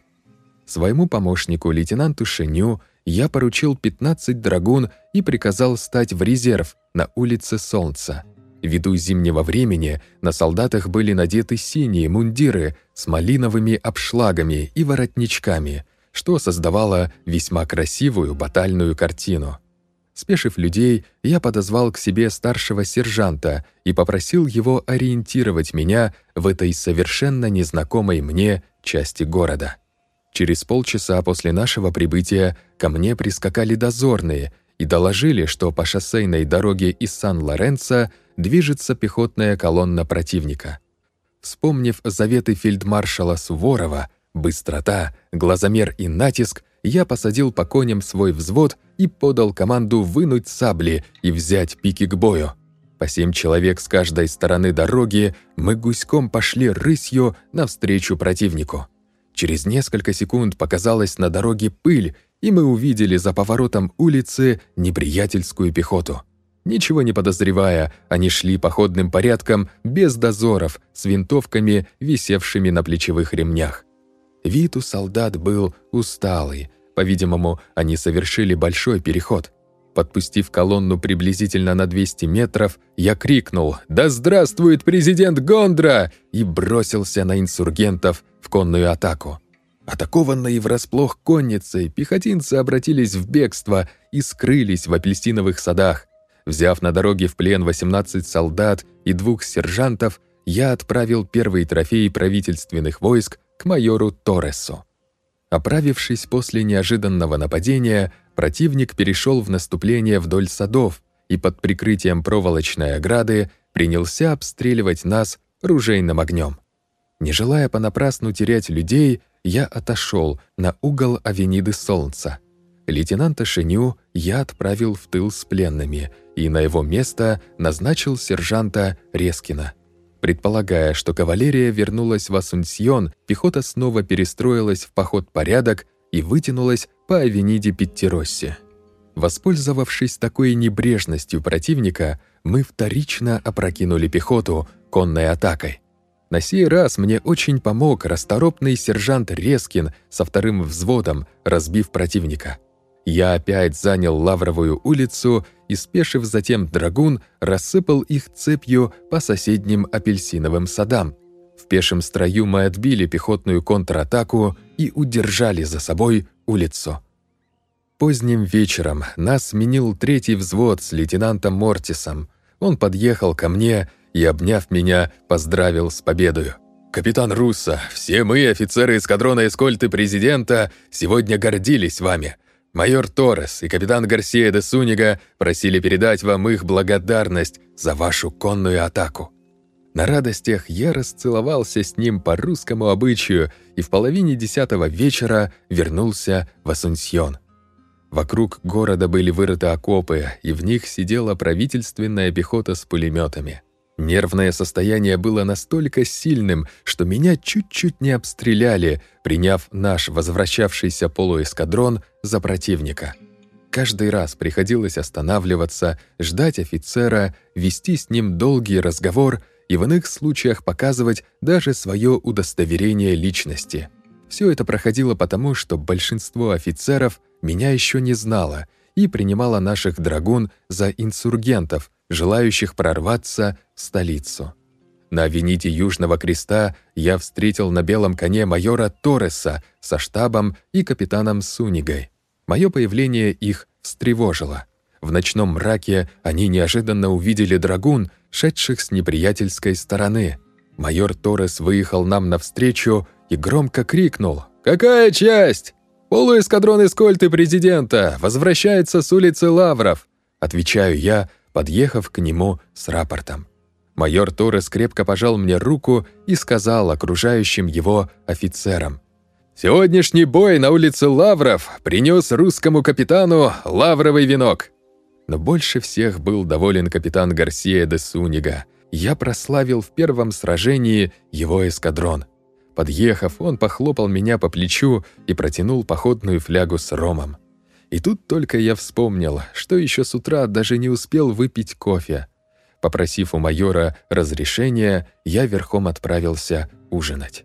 Своему помощнику, лейтенанту Шеню, я поручил 15 драгун и приказал стать в резерв на улице Солнца. Ввиду зимнего времени на солдатах были надеты синие мундиры с малиновыми обшлагами и воротничками – что создавало весьма красивую батальную картину. Спешив людей, я подозвал к себе старшего сержанта и попросил его ориентировать меня в этой совершенно незнакомой мне части города. Через полчаса после нашего прибытия ко мне прискакали дозорные и доложили, что по шоссейной дороге из Сан-Лоренцо движется пехотная колонна противника. Вспомнив заветы фельдмаршала Суворова, быстрота, глазомер и натиск, я посадил по коням свой взвод и подал команду вынуть сабли и взять пики к бою. По семь человек с каждой стороны дороги мы гуськом пошли рысью навстречу противнику. Через несколько секунд показалась на дороге пыль, и мы увидели за поворотом улицы неприятельскую пехоту. Ничего не подозревая, они шли походным порядком, без дозоров, с винтовками, висевшими на плечевых ремнях. Вид у солдат был усталый. По-видимому, они совершили большой переход. Подпустив колонну приблизительно на 200 метров, я крикнул «Да здравствует президент Гондра!» и бросился на инсургентов в конную атаку. Атакованные врасплох конницей, пехотинцы обратились в бегство и скрылись в апельсиновых садах. Взяв на дороге в плен 18 солдат и двух сержантов, я отправил первый трофей правительственных войск к майору Торресу. Оправившись после неожиданного нападения, противник перешел в наступление вдоль садов и под прикрытием проволочной ограды принялся обстреливать нас ружейным огнем. Не желая понапрасну терять людей, я отошел на угол Авениды Солнца. Лейтенанта Шеню я отправил в тыл с пленными и на его место назначил сержанта Рескина. Предполагая, что кавалерия вернулась в Асунсьон, пехота снова перестроилась в поход-порядок и вытянулась по Авениде Питтиросси. Воспользовавшись такой небрежностью противника, мы вторично опрокинули пехоту конной атакой. На сей раз мне очень помог расторопный сержант Рескин со вторым взводом, разбив противника. Я опять занял Лавровую улицу и, спешив затем драгун, рассыпал их цепью по соседним апельсиновым садам. В пешем строю мы отбили пехотную контратаку и удержали за собой улицу. Поздним вечером нас сменил третий взвод с лейтенантом Мортисом. Он подъехал ко мне и, обняв меня, поздравил с победою. «Капитан Руссо, все мы, офицеры эскадрона эскольты президента, сегодня гордились вами. Майор Торрес и капитан Гарсия де Сунига просили передать вам их благодарность за вашу конную атаку. На радостях я расцеловался с ним по русскому обычаю и в половине десятого вечера вернулся в Асунсьон. Вокруг города были вырыты окопы, и в них сидела правительственная пехота с пулеметами. Нервное состояние было настолько сильным, что меня чуть-чуть не обстреляли, приняв наш возвращавшийся полуэскадрон за противника. Каждый раз приходилось останавливаться, ждать офицера, вести с ним долгий разговор и в иных случаях показывать даже свое удостоверение личности. Все это проходило потому, что большинство офицеров меня еще не знало и принимало наших драгун за инсургентов, желающих прорваться в столицу. На Авените Южного Креста я встретил на белом коне майора Торреса со штабом и капитаном Сунигой. Мое появление их встревожило. В ночном мраке они неожиданно увидели драгун, шедших с неприятельской стороны. Майор Торрес выехал нам навстречу и громко крикнул «Какая часть? Полуэскадрон эскольты президента возвращается с улицы Лавров!» Отвечаю я, подъехав к нему с рапортом. Майор Торрес крепко пожал мне руку и сказал окружающим его офицерам. «Сегодняшний бой на улице Лавров принес русскому капитану лавровый венок». Но больше всех был доволен капитан Гарсия де Сунига. Я прославил в первом сражении его эскадрон. Подъехав, он похлопал меня по плечу и протянул походную флягу с ромом. И тут только я вспомнил, что еще с утра даже не успел выпить кофе. Попросив у майора разрешения, я верхом отправился ужинать.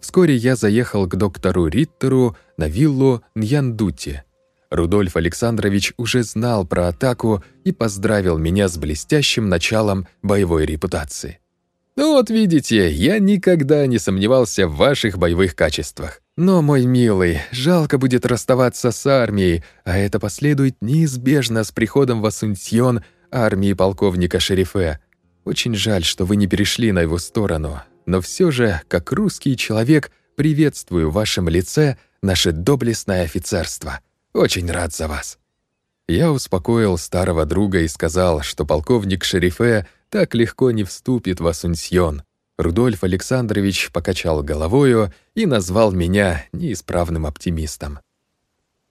Вскоре я заехал к доктору Риттеру на виллу Ньяндути. Рудольф Александрович уже знал про атаку и поздравил меня с блестящим началом боевой репутации. Ну вот видите, я никогда не сомневался в ваших боевых качествах. Но, мой милый, жалко будет расставаться с армией, а это последует неизбежно с приходом в Асунсьон армии полковника Шерифе. Очень жаль, что вы не перешли на его сторону, но все же, как русский человек, приветствую в вашем лице наше доблестное офицерство. Очень рад за вас». Я успокоил старого друга и сказал, что полковник Шерифе так легко не вступит в Асунсьон. Рудольф Александрович покачал головою и назвал меня неисправным оптимистом.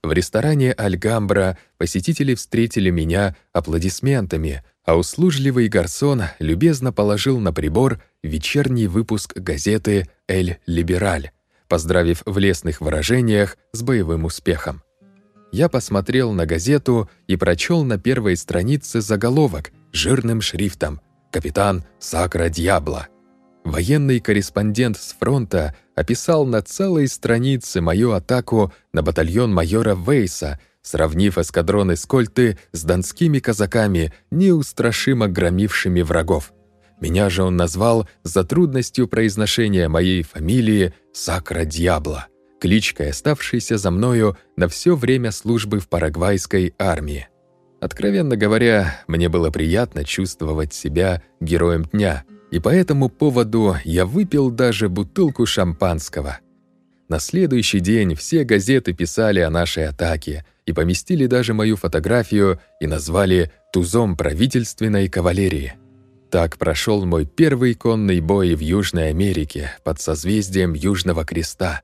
В ресторане «Альгамбра» посетители встретили меня аплодисментами, а услужливый гарсон любезно положил на прибор вечерний выпуск газеты «Эль Либераль», поздравив в лестных выражениях с боевым успехом. Я посмотрел на газету и прочел на первой странице заголовок жирным шрифтом «Капитан Сакра Дьябла». Военный корреспондент с фронта описал на целой странице мою атаку на батальон майора Вейса, сравнив эскадрон Эскольты с донскими казаками, неустрашимо громившими врагов. Меня же он назвал за трудностью произношения моей фамилии Сакра Дьябла, кличкой, оставшейся за мною на все время службы в парагвайской армии. Откровенно говоря, мне было приятно чувствовать себя героем дня — и по этому поводу я выпил даже бутылку шампанского. На следующий день все газеты писали о нашей атаке и поместили даже мою фотографию и назвали «Тузом правительственной кавалерии». Так прошел мой первый конный бой в Южной Америке под созвездием Южного Креста.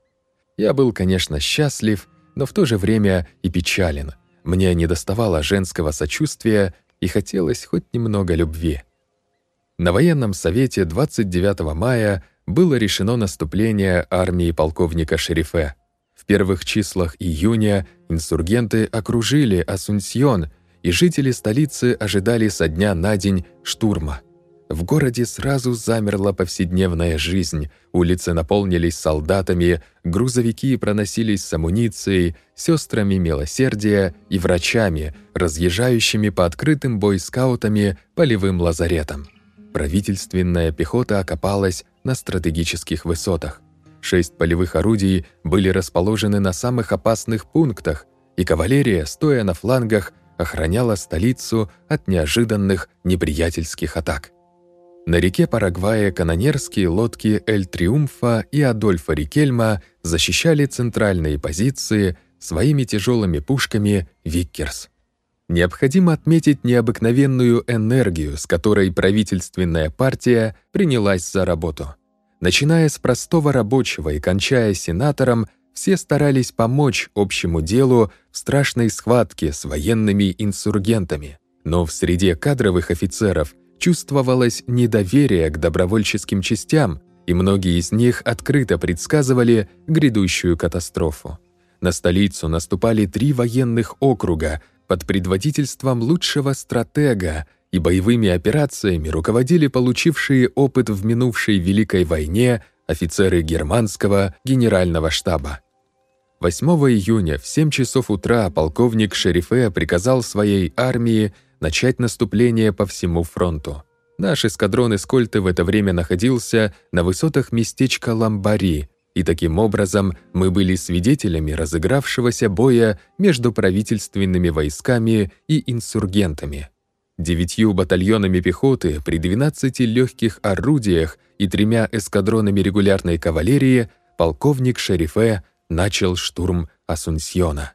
Я был, конечно, счастлив, но в то же время и печален. Мне недоставало женского сочувствия и хотелось хоть немного любви. На военном совете 29 мая было решено наступление армии полковника Шерифе. В первых числах июня инсургенты окружили Асунсьон, и жители столицы ожидали со дня на день штурма. В городе сразу замерла повседневная жизнь, улицы наполнились солдатами, грузовики проносились с амуницией, сестрами милосердия и врачами, разъезжающими по открытым бойскаутами полевым лазаретам. Правительственная пехота окопалась на стратегических высотах. Шесть полевых орудий были расположены на самых опасных пунктах, и кавалерия, стоя на флангах, охраняла столицу от неожиданных неприятельских атак. На реке Парагвая канонерские лодки «Эль Триумфа» и «Адольфа Рикельма» защищали центральные позиции своими тяжелыми пушками «Виккерс». Необходимо отметить необыкновенную энергию, с которой правительственная партия принялась за работу. Начиная с простого рабочего и кончая сенатором, все старались помочь общему делу в страшной схватке с военными инсургентами. Но в среде кадровых офицеров чувствовалось недоверие к добровольческим частям, и многие из них открыто предсказывали грядущую катастрофу. На столицу наступали три военных округа, под предводительством лучшего стратега и боевыми операциями руководили получившие опыт в минувшей Великой войне офицеры германского генерального штаба. 8 июня в 7 часов утра полковник Шерифе приказал своей армии начать наступление по всему фронту. Наш эскадрон Эскольты в это время находился на высотах местечка Ламбари, и таким образом мы были свидетелями разыгравшегося боя между правительственными войсками и инсургентами. Девятью батальонами пехоты при 12 легких орудиях и тремя эскадронами регулярной кавалерии полковник Шерифе начал штурм Асунсьона.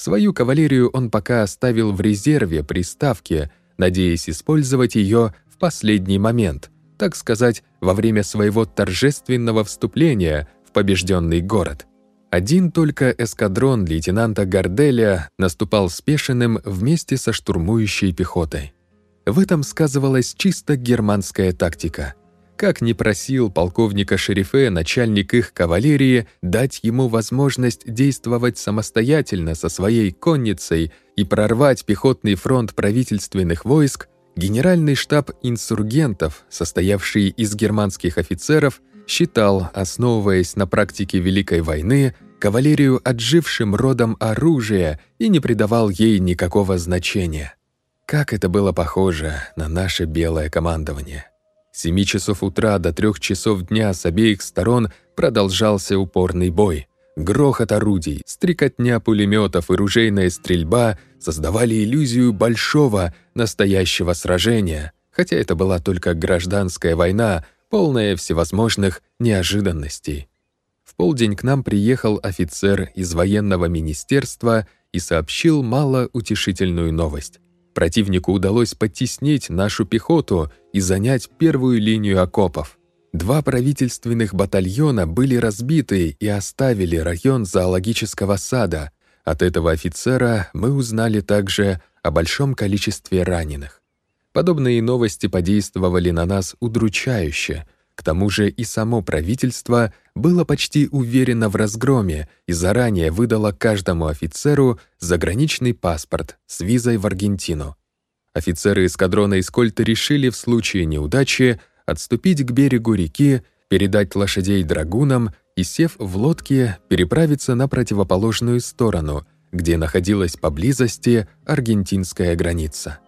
Свою кавалерию он пока оставил в резерве при ставке, надеясь использовать ее в последний момент, так сказать, во время своего торжественного вступления – в побежденный город. Один только эскадрон лейтенанта Гарделя наступал спешенным вместе со штурмующей пехотой. В этом сказывалась чисто германская тактика. Как не просил полковника Шерифе начальник их кавалерии дать ему возможность действовать самостоятельно со своей конницей и прорвать пехотный фронт правительственных войск, генеральный штаб инсургентов, состоявший из германских офицеров, считал, основываясь на практике Великой войны, кавалерию отжившим родом оружия и не придавал ей никакого значения. Как это было похоже на наше белое командование. С 7 часов утра до 3 часов дня с обеих сторон продолжался упорный бой. Грохот орудий, стрекотня пулеметов и ружейная стрельба создавали иллюзию большого, настоящего сражения, хотя это была только гражданская война, полная всевозможных неожиданностей. В полдень к нам приехал офицер из военного министерства и сообщил малоутешительную новость. Противнику удалось подтеснить нашу пехоту и занять первую линию окопов. Два правительственных батальона были разбиты и оставили район зоологического сада. От этого офицера мы узнали также о большом количестве раненых. Подобные новости подействовали на нас удручающе. К тому же и само правительство было почти уверено в разгроме и заранее выдало каждому офицеру заграничный паспорт с визой в Аргентину. Офицеры эскадрона Искольта решили в случае неудачи отступить к берегу реки, передать лошадей драгунам и, сев в лодке, переправиться на противоположную сторону, где находилась поблизости аргентинская граница.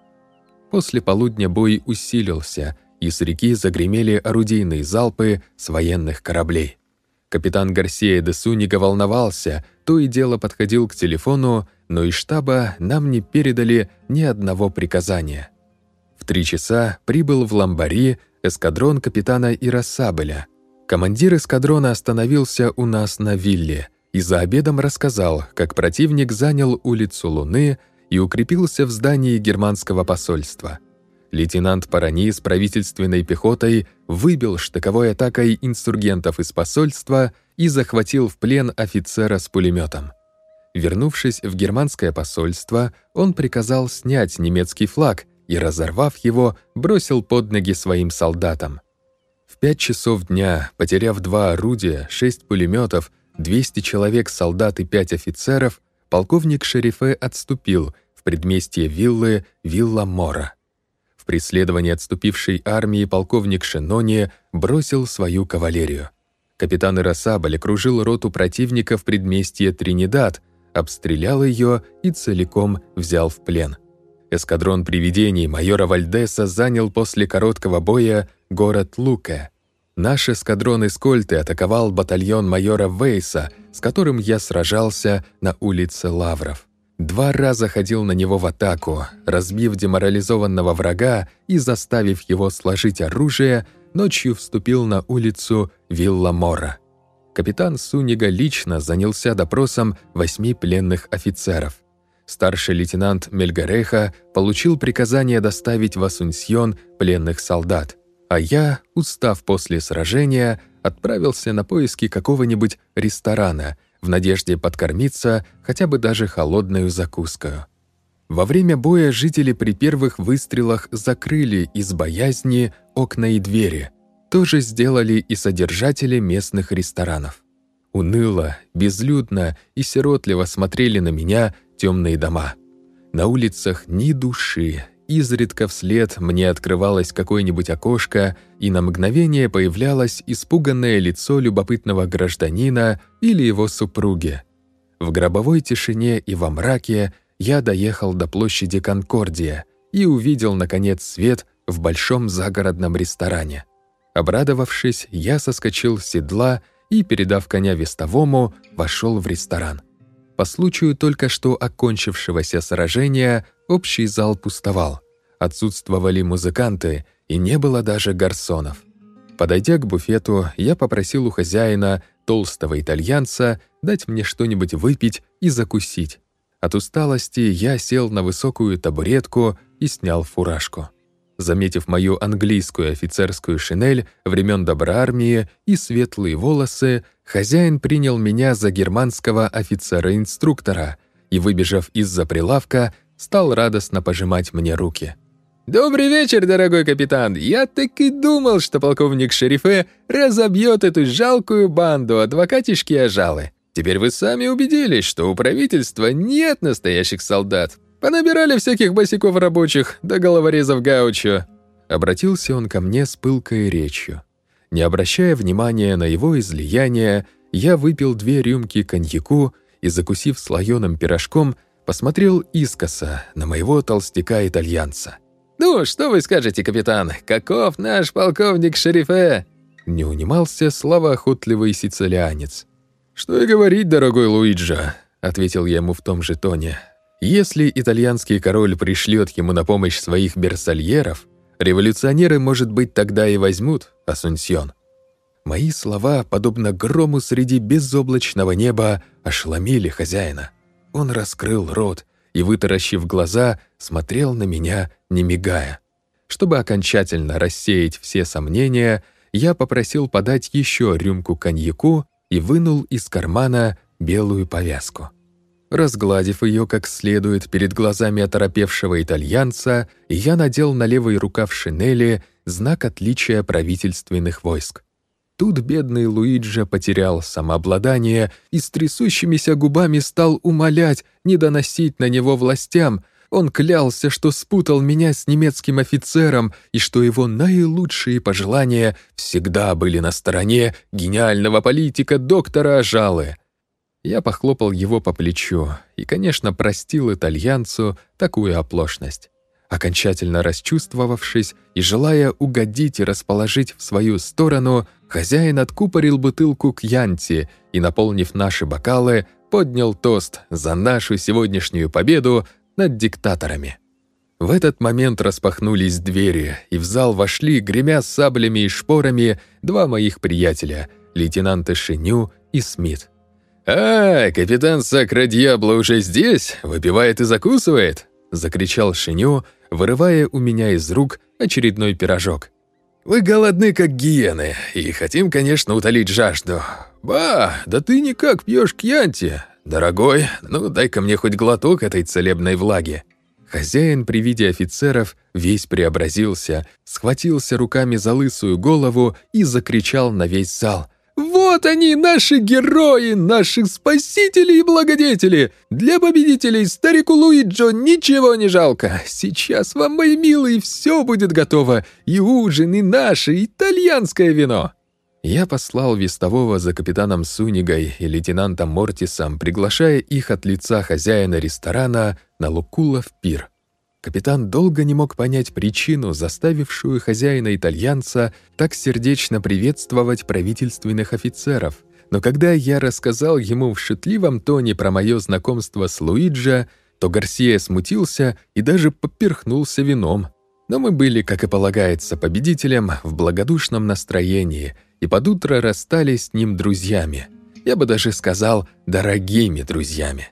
После полудня бой усилился, и с реки загремели орудийные залпы с военных кораблей. Капитан Гарсия де Сунига волновался, то и дело подходил к телефону, но из штаба нам не передали ни одного приказания. В три часа прибыл в Ламбари эскадрон капитана Ирасабеля. Командир эскадрона остановился у нас на вилле и за обедом рассказал, как противник занял улицу Луны и укрепился в здании германского посольства. Лейтенант Парани с правительственной пехотой выбил штыковой атакой инсургентов из посольства и захватил в плен офицера с пулеметом. Вернувшись в германское посольство, он приказал снять немецкий флаг и, разорвав его, бросил под ноги своим солдатам. В пять часов дня, потеряв два орудия, шесть пулеметов, 200 человек, солдат и пять офицеров, полковник Шерифе отступил в предместье виллы Вилла Мора. Преследовании отступившей армии полковник Шенони бросил свою кавалерию. Капитан Ирасабль окружил роту противника в предместье Тринидад, обстрелял ее и целиком взял в плен. Эскадрон привидений майора Вальдеса занял после короткого боя город Лука. Наш эскадрон из атаковал батальон майора Вейса, с которым я сражался на улице Лавров. Два раза ходил на него в атаку, разбив деморализованного врага и заставив его сложить оружие, ночью вступил на улицу Вилла Мора. Капитан Сунига лично занялся допросом восьми пленных офицеров. Старший лейтенант Мельгареха получил приказание доставить в Асунсьон пленных солдат, а я, устав после сражения, отправился на поиски какого-нибудь ресторана в надежде подкормиться хотя бы даже холодную закуской. Во время боя жители при первых выстрелах закрыли из боязни окна и двери. То же сделали и содержатели местных ресторанов. Уныло, безлюдно и сиротливо смотрели на меня темные дома. На улицах ни души, изредка вслед мне открывалось какое-нибудь окошко, и на мгновение появлялось испуганное лицо любопытного гражданина или его супруги. В гробовой тишине и во мраке я доехал до площади Конкордия и увидел, наконец, свет в большом загородном ресторане. Обрадовавшись, я соскочил с седла и, передав коня вестовому, вошел в ресторан. По случаю только что окончившегося сражения общий зал пустовал. Отсутствовали музыканты, и не было даже гарсонов. Подойдя к буфету, я попросил у хозяина, толстого итальянца, дать мне что-нибудь выпить и закусить. От усталости я сел на высокую табуретку и снял фуражку. Заметив мою английскую офицерскую шинель времен доброармии и светлые волосы, хозяин принял меня за германского офицера-инструктора и, выбежав из-за прилавка, стал радостно пожимать мне руки. «Добрый вечер, дорогой капитан! Я так и думал, что полковник Шерифе разобьет эту жалкую банду адвокатишки Ажалы. Теперь вы сами убедились, что у правительства нет настоящих солдат. Понабирали всяких босиков рабочих да головорезов гаучо». Обратился он ко мне с пылкой речью. Не обращая внимания на его излияние, я выпил две рюмки коньяку и, закусив слоеным пирожком, посмотрел искоса на моего толстяка-итальянца. «Ну, что вы скажете, капитан? Каков наш полковник Шерифе?» Не унимался словоохотливый сицилианец. «Что и говорить, дорогой Луиджо», — ответил я ему в том же тоне. «Если итальянский король пришлет ему на помощь своих берсальеров, революционеры, может быть, тогда и возьмут Асунсьон». Мои слова, подобно грому среди безоблачного неба, ошеломили хозяина. Он раскрыл рот и, вытаращив глаза, смотрел на меня, не мигая. Чтобы окончательно рассеять все сомнения, я попросил подать еще рюмку коньяку и вынул из кармана белую повязку. Разгладив ее как следует перед глазами оторопевшего итальянца, я надел на левый рукав шинели знак отличия правительственных войск. Тут бедный Луиджи потерял самообладание и с трясущимися губами стал умолять не доносить на него властям. Он клялся, что спутал меня с немецким офицером и что его наилучшие пожелания всегда были на стороне гениального политика доктора Ажалы. Я похлопал его по плечу и, конечно, простил итальянцу такую оплошность. Окончательно расчувствовавшись и желая угодить и расположить в свою сторону, хозяин откупорил бутылку кьянти и, наполнив наши бокалы, поднял тост за нашу сегодняшнюю победу над диктаторами. В этот момент распахнулись двери, и в зал вошли, гремя саблями и шпорами, два моих приятеля, лейтенанты Шиню и Смит. «А, капитан Сакра-Дьябло уже здесь? Выпивает и закусывает?» — закричал Шиню, вырывая у меня из рук очередной пирожок. «Вы голодны, как гиены, и хотим, конечно, утолить жажду. Ба, да ты никак пьешь кьянти. Дорогой, ну дай-ка мне хоть глоток этой целебной влаги». Хозяин при виде офицеров весь преобразился, схватился руками за лысую голову и закричал на весь зал. Вот они, наши герои, наши спасители и благодетели. Для победителей старику Луиджо ничего не жалко. Сейчас вам, мои милые, все будет готово. И ужин, и наше итальянское вино». Я послал вестового за капитаном Сунигой и лейтенантом Мортисом, приглашая их от лица хозяина ресторана на Лукулов пир. Капитан долго не мог понять причину, заставившую хозяина-итальянца так сердечно приветствовать правительственных офицеров. Но когда я рассказал ему в шутливом тоне про мое знакомство с Луиджо, то Гарсия смутился и даже поперхнулся вином. Но мы были, как и полагается, победителем в благодушном настроении и под утро расстались с ним друзьями. Я бы даже сказал, дорогими друзьями.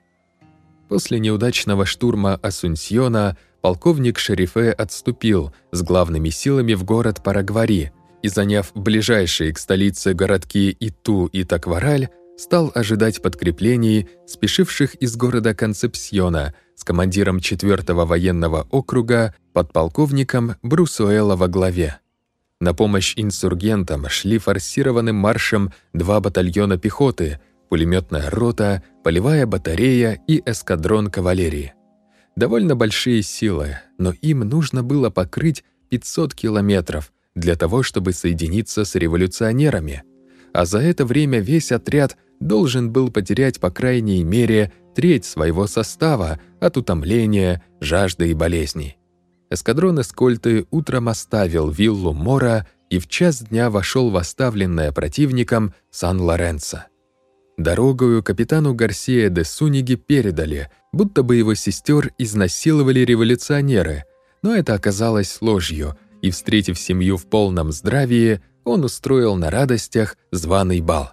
После неудачного штурма Асунсьона полковник Шерифе отступил с главными силами в город Парагвари и, заняв ближайшие к столице городки Иту и Таквараль, стал ожидать подкреплений, спешивших из города Концепсьона с командиром 4-го военного округа подполковником Брусуэла во главе. На помощь инсургентам шли форсированным маршем два батальона пехоты, пулеметная рота, полевая батарея и эскадрон кавалерии довольно большие силы, но им нужно было покрыть 500 километров для того, чтобы соединиться с революционерами. А за это время весь отряд должен был потерять по крайней мере треть своего состава от утомления, жажды и болезней. Эскадрон Эскольты утром оставил виллу Мора и в час дня вошел в оставленное противником Сан-Лоренцо. Дорогою капитану Гарсия де Суниги передали, будто бы его сестер изнасиловали революционеры, но это оказалось ложью, и, встретив семью в полном здравии, он устроил на радостях званый бал.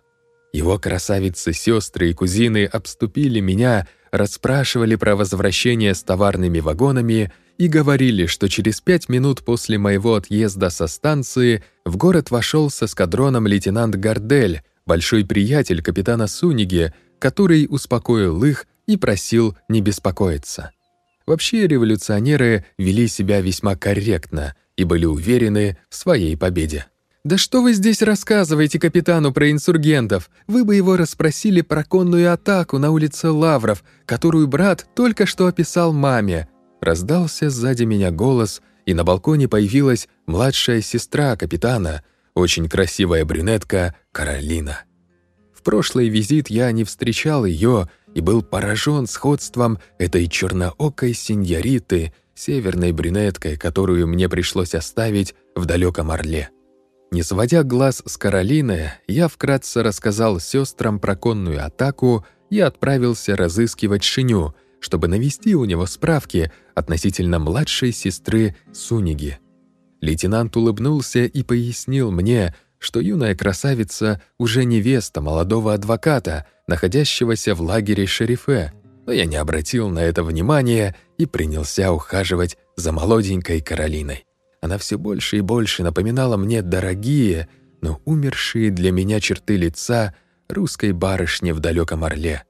Его красавицы-сестры и кузины обступили меня, расспрашивали про возвращение с товарными вагонами и говорили, что через пять минут после моего отъезда со станции в город вошел с эскадроном лейтенант Гардель, большой приятель капитана Суниги, который успокоил их и просил не беспокоиться. Вообще революционеры вели себя весьма корректно и были уверены в своей победе. «Да что вы здесь рассказываете капитану про инсургентов? Вы бы его расспросили про конную атаку на улице Лавров, которую брат только что описал маме». Раздался сзади меня голос, и на балконе появилась младшая сестра капитана — очень красивая брюнетка Каролина. В прошлый визит я не встречал ее и был поражен сходством этой черноокой сеньориты северной брюнеткой, которую мне пришлось оставить в далеком Орле. Не сводя глаз с Каролины, я вкратце рассказал сестрам про конную атаку и отправился разыскивать Шиню, чтобы навести у него справки относительно младшей сестры Суниги. Лейтенант улыбнулся и пояснил мне, что юная красавица уже невеста молодого адвоката, находящегося в лагере шерифе, но я не обратил на это внимания и принялся ухаживать за молоденькой Каролиной. Она все больше и больше напоминала мне дорогие, но умершие для меня черты лица русской барышни в далеком Орле.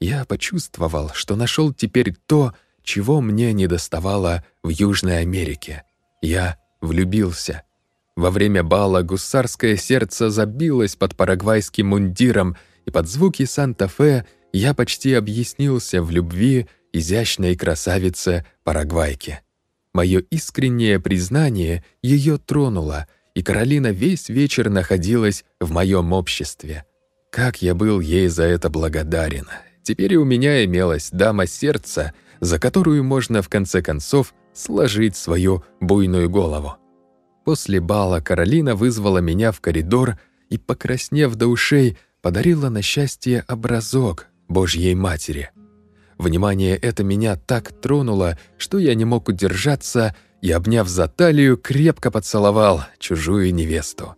Я почувствовал, что нашел теперь то, чего мне не доставало в Южной Америке. Я влюбился. Во время бала гусарское сердце забилось под парагвайским мундиром, и под звуки Санта-Фе я почти объяснился в любви изящной красавице Парагвайки. Мое искреннее признание ее тронуло, и Каролина весь вечер находилась в моем обществе. Как я был ей за это благодарен. Теперь и у меня имелась дама сердца, за которую можно в конце концов сложить свою буйную голову. После бала Каролина вызвала меня в коридор и, покраснев до ушей, подарила на счастье образок Божьей Матери. Внимание это меня так тронуло, что я не мог удержаться и, обняв за талию, крепко поцеловал чужую невесту.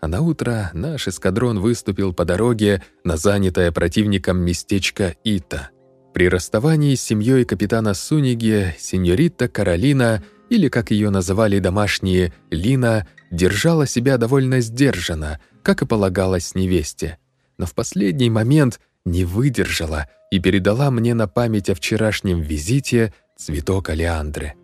А на утро наш эскадрон выступил по дороге на занятое противником местечко Ита. При расставании с семьей капитана Суниги сеньорита Каролина или, как ее называли домашние, Лина, держала себя довольно сдержанно, как и полагалось невесте. Но в последний момент не выдержала и передала мне на память о вчерашнем визите цветок алиандры.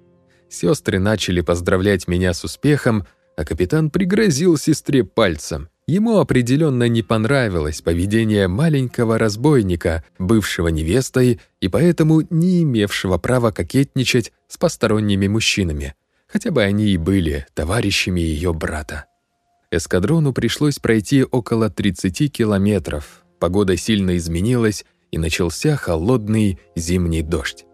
Сестры начали поздравлять меня с успехом, а капитан пригрозил сестре пальцем. Ему определенно не понравилось поведение маленького разбойника, бывшего невестой и поэтому не имевшего права кокетничать с посторонними мужчинами, хотя бы они и были товарищами ее брата. Эскадрону пришлось пройти около 30 километров. Погода сильно изменилась, и начался холодный зимний дождь.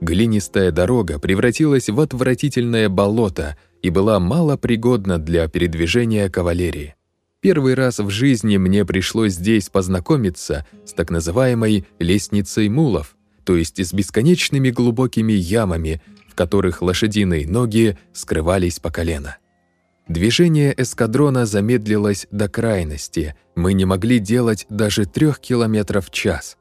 Глинистая дорога превратилась в отвратительное болото и была малопригодна для передвижения кавалерии. Первый раз в жизни мне пришлось здесь познакомиться с так называемой «лестницей мулов», то есть с бесконечными глубокими ямами, в которых лошадиные ноги скрывались по колено. Движение эскадрона замедлилось до крайности, мы не могли делать даже трех километров в час.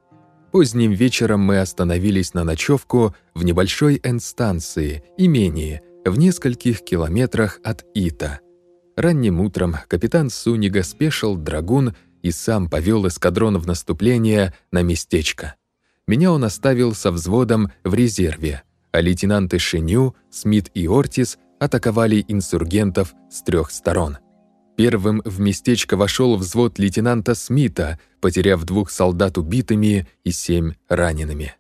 Поздним вечером мы остановились на ночевку в небольшой энстанции, имении, в нескольких километрах от Ита – Ранним утром капитан Сунига спешил драгун и сам повел эскадрон в наступление на местечко. Меня он оставил со взводом в резерве, а лейтенанты Шеню, Смит и Ортис атаковали инсургентов с трех сторон. Первым в местечко вошел взвод лейтенанта Смита, потеряв двух солдат убитыми и семь ранеными.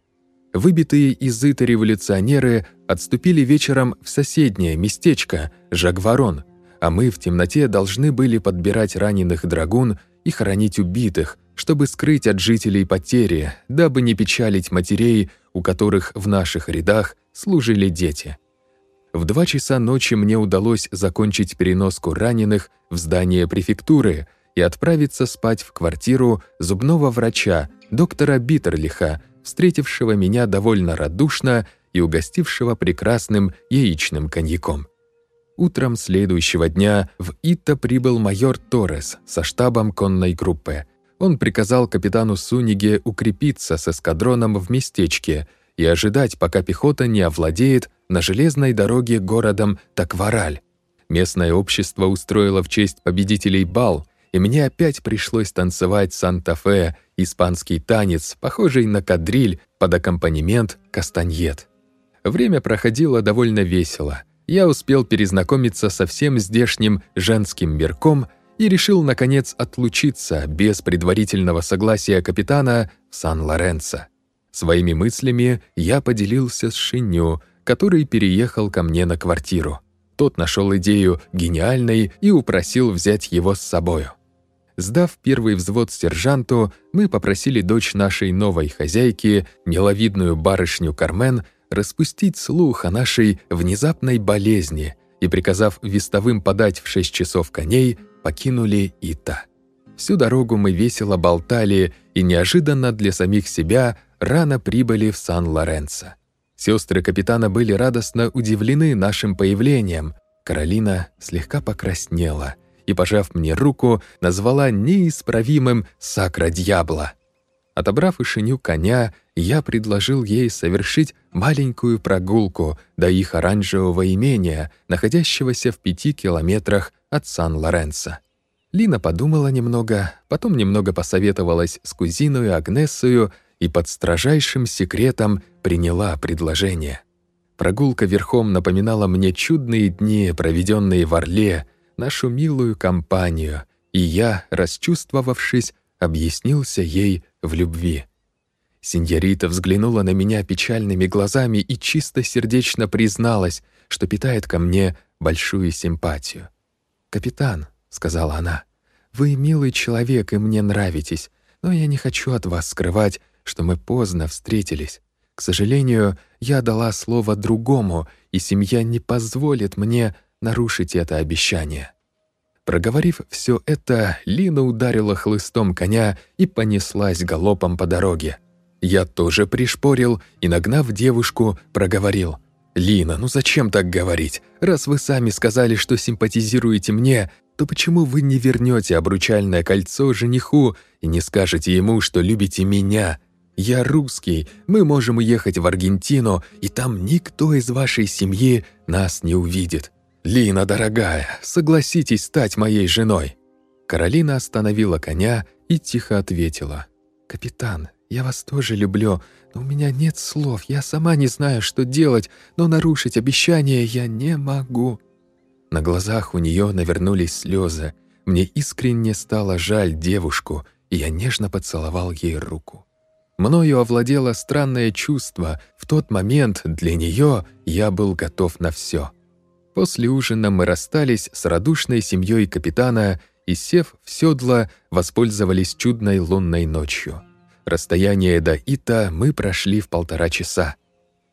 Выбитые из Ита революционеры отступили вечером в соседнее местечко, Жагварон, а мы в темноте должны были подбирать раненых драгун и хоронить убитых, чтобы скрыть от жителей потери, дабы не печалить матерей, у которых в наших рядах служили дети. В два часа ночи мне удалось закончить переноску раненых в здание префектуры и отправиться спать в квартиру зубного врача, доктора Биттерлиха, встретившего меня довольно радушно и угостившего прекрасным яичным коньяком. Утром следующего дня в Итта прибыл майор Торрес со штабом конной группы. Он приказал капитану Суниге укрепиться с эскадроном в местечке и ожидать, пока пехота не овладеет на железной дороге городом Таквараль. Местное общество устроило в честь победителей бал, и мне опять пришлось танцевать Санта-Фе, испанский танец, похожий на кадриль под аккомпанемент кастаньет. Время проходило довольно весело — я успел перезнакомиться со всем здешним женским мирком и решил, наконец, отлучиться без предварительного согласия капитана в Сан-Лоренцо. Своими мыслями я поделился с Шиню, который переехал ко мне на квартиру. Тот нашел идею гениальной и упросил взять его с собою. Сдав первый взвод сержанту, мы попросили дочь нашей новой хозяйки, миловидную барышню Кармен, распустить слух о нашей внезапной болезни и, приказав вестовым подать в шесть часов коней, покинули Ита. Всю дорогу мы весело болтали и неожиданно для самих себя рано прибыли в Сан-Лоренцо. Сестры капитана были радостно удивлены нашим появлением. Каролина слегка покраснела и, пожав мне руку, назвала неисправимым «сакра дьябла». Отобрав ишеню коня, я предложил ей совершить маленькую прогулку до их оранжевого имения, находящегося в пяти километрах от Сан-Лоренцо. Лина подумала немного, потом немного посоветовалась с кузиной Агнесою и под строжайшим секретом приняла предложение. Прогулка верхом напоминала мне чудные дни, проведенные в Орле, нашу милую компанию, и я, расчувствовавшись, объяснился ей в любви. Синьорита взглянула на меня печальными глазами и чисто сердечно призналась, что питает ко мне большую симпатию. «Капитан», — сказала она, — «вы милый человек и мне нравитесь, но я не хочу от вас скрывать, что мы поздно встретились. К сожалению, я дала слово другому, и семья не позволит мне нарушить это обещание». Проговорив все это, Лина ударила хлыстом коня и понеслась галопом по дороге. Я тоже пришпорил и, нагнав девушку, проговорил. «Лина, ну зачем так говорить? Раз вы сами сказали, что симпатизируете мне, то почему вы не вернете обручальное кольцо жениху и не скажете ему, что любите меня? Я русский, мы можем уехать в Аргентину, и там никто из вашей семьи нас не увидит. Лина, дорогая, согласитесь стать моей женой». Каролина остановила коня и тихо ответила. «Капитан, я вас тоже люблю, но у меня нет слов, я сама не знаю, что делать, но нарушить обещание я не могу». На глазах у нее навернулись слезы. Мне искренне стало жаль девушку, и я нежно поцеловал ей руку. Мною овладело странное чувство. В тот момент для нее я был готов на все. После ужина мы расстались с радушной семьей капитана и, сев в седло, воспользовались чудной лунной ночью. Расстояние до Ита мы прошли в полтора часа.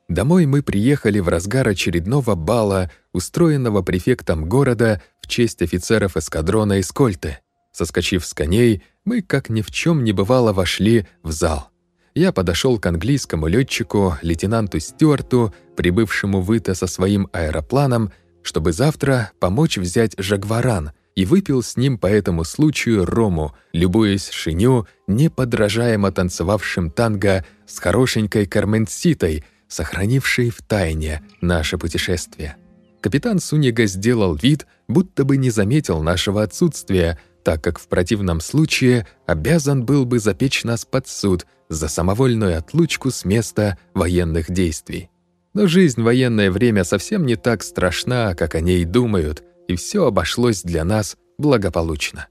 Домой мы приехали в разгар очередного бала, устроенного префектом города в честь офицеров эскадрона Эскольты. Соскочив с коней, мы, как ни в чем не бывало, вошли в зал. Я подошел к английскому летчику, лейтенанту Стюарту, прибывшему в Ита со своим аэропланом, чтобы завтра помочь взять Жагваран, и выпил с ним по этому случаю рому, любуясь шиню, неподражаемо танцевавшим танго с хорошенькой Карменситой, сохранившей в тайне наше путешествие. Капитан Сунига сделал вид, будто бы не заметил нашего отсутствия, так как в противном случае обязан был бы запечь нас под суд за самовольную отлучку с места военных действий. Но жизнь в военное время совсем не так страшна, как о ней думают, и все обошлось для нас благополучно.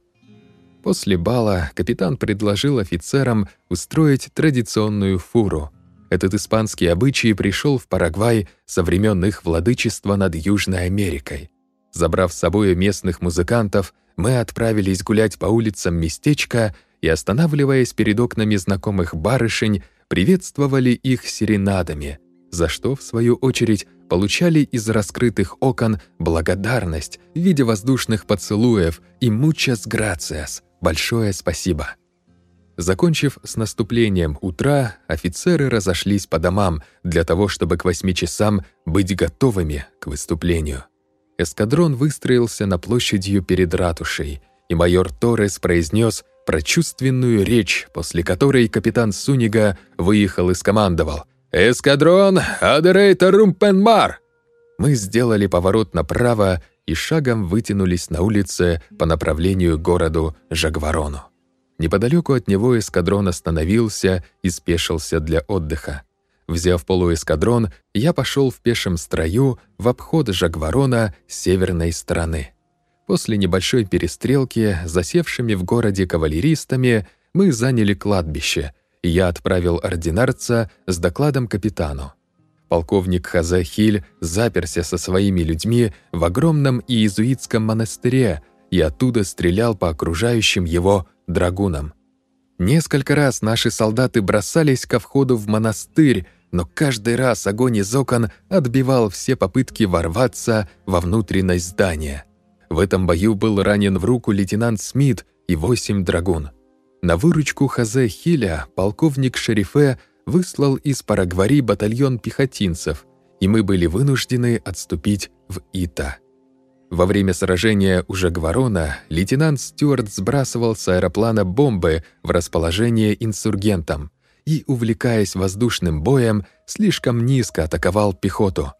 После бала капитан предложил офицерам устроить традиционную фуру. Этот испанский обычай пришел в Парагвай со времен их владычества над Южной Америкой. Забрав с собой местных музыкантов, мы отправились гулять по улицам местечка и, останавливаясь перед окнами знакомых барышень, приветствовали их серенадами, за что, в свою очередь, получали из раскрытых окон благодарность в виде воздушных поцелуев и «muchas gracias» — большое спасибо. Закончив с наступлением утра, офицеры разошлись по домам для того, чтобы к восьми часам быть готовыми к выступлению. Эскадрон выстроился на площадью перед ратушей, и майор Торрес произнес прочувственную речь, после которой капитан Сунига выехал и скомандовал — «Эскадрон, адерейта румпенмар!» Мы сделали поворот направо и шагом вытянулись на улице по направлению к городу Жагварону. Неподалеку от него эскадрон остановился и спешился для отдыха. Взяв полуэскадрон, я пошел в пешем строю в обход Жагварона с северной стороны. После небольшой перестрелки засевшими в городе кавалеристами мы заняли кладбище — и я отправил ординарца с докладом капитану. Полковник Хазахиль заперся со своими людьми в огромном иезуитском монастыре и оттуда стрелял по окружающим его драгунам. Несколько раз наши солдаты бросались ко входу в монастырь, но каждый раз огонь из окон отбивал все попытки ворваться во внутренность здания. В этом бою был ранен в руку лейтенант Смит и восемь драгун. На выручку Хазе Хиля полковник Шерифе выслал из Парагвари батальон пехотинцев, и мы были вынуждены отступить в Ита. Во время сражения у Жагварона лейтенант Стюарт сбрасывал с аэроплана бомбы в расположение инсургентам и, увлекаясь воздушным боем, слишком низко атаковал пехоту.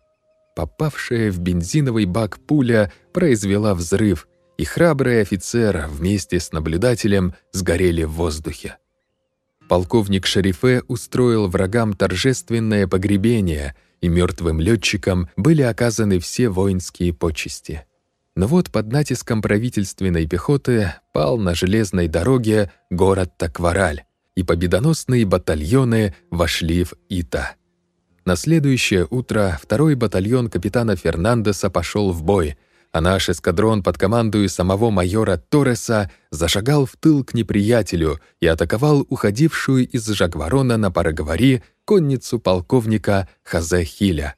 Попавшая в бензиновый бак пуля произвела взрыв, и храбрый офицер вместе с наблюдателем сгорели в воздухе. Полковник Шарифе устроил врагам торжественное погребение, и мертвым летчикам были оказаны все воинские почести. Но вот под натиском правительственной пехоты пал на железной дороге город Таквараль, и победоносные батальоны вошли в Ита. На следующее утро второй батальон капитана Фернандеса пошел в бой, а наш эскадрон под командою самого майора Торреса зашагал в тыл к неприятелю и атаковал уходившую из Жагварона на Параговари конницу полковника Хазе Хиля.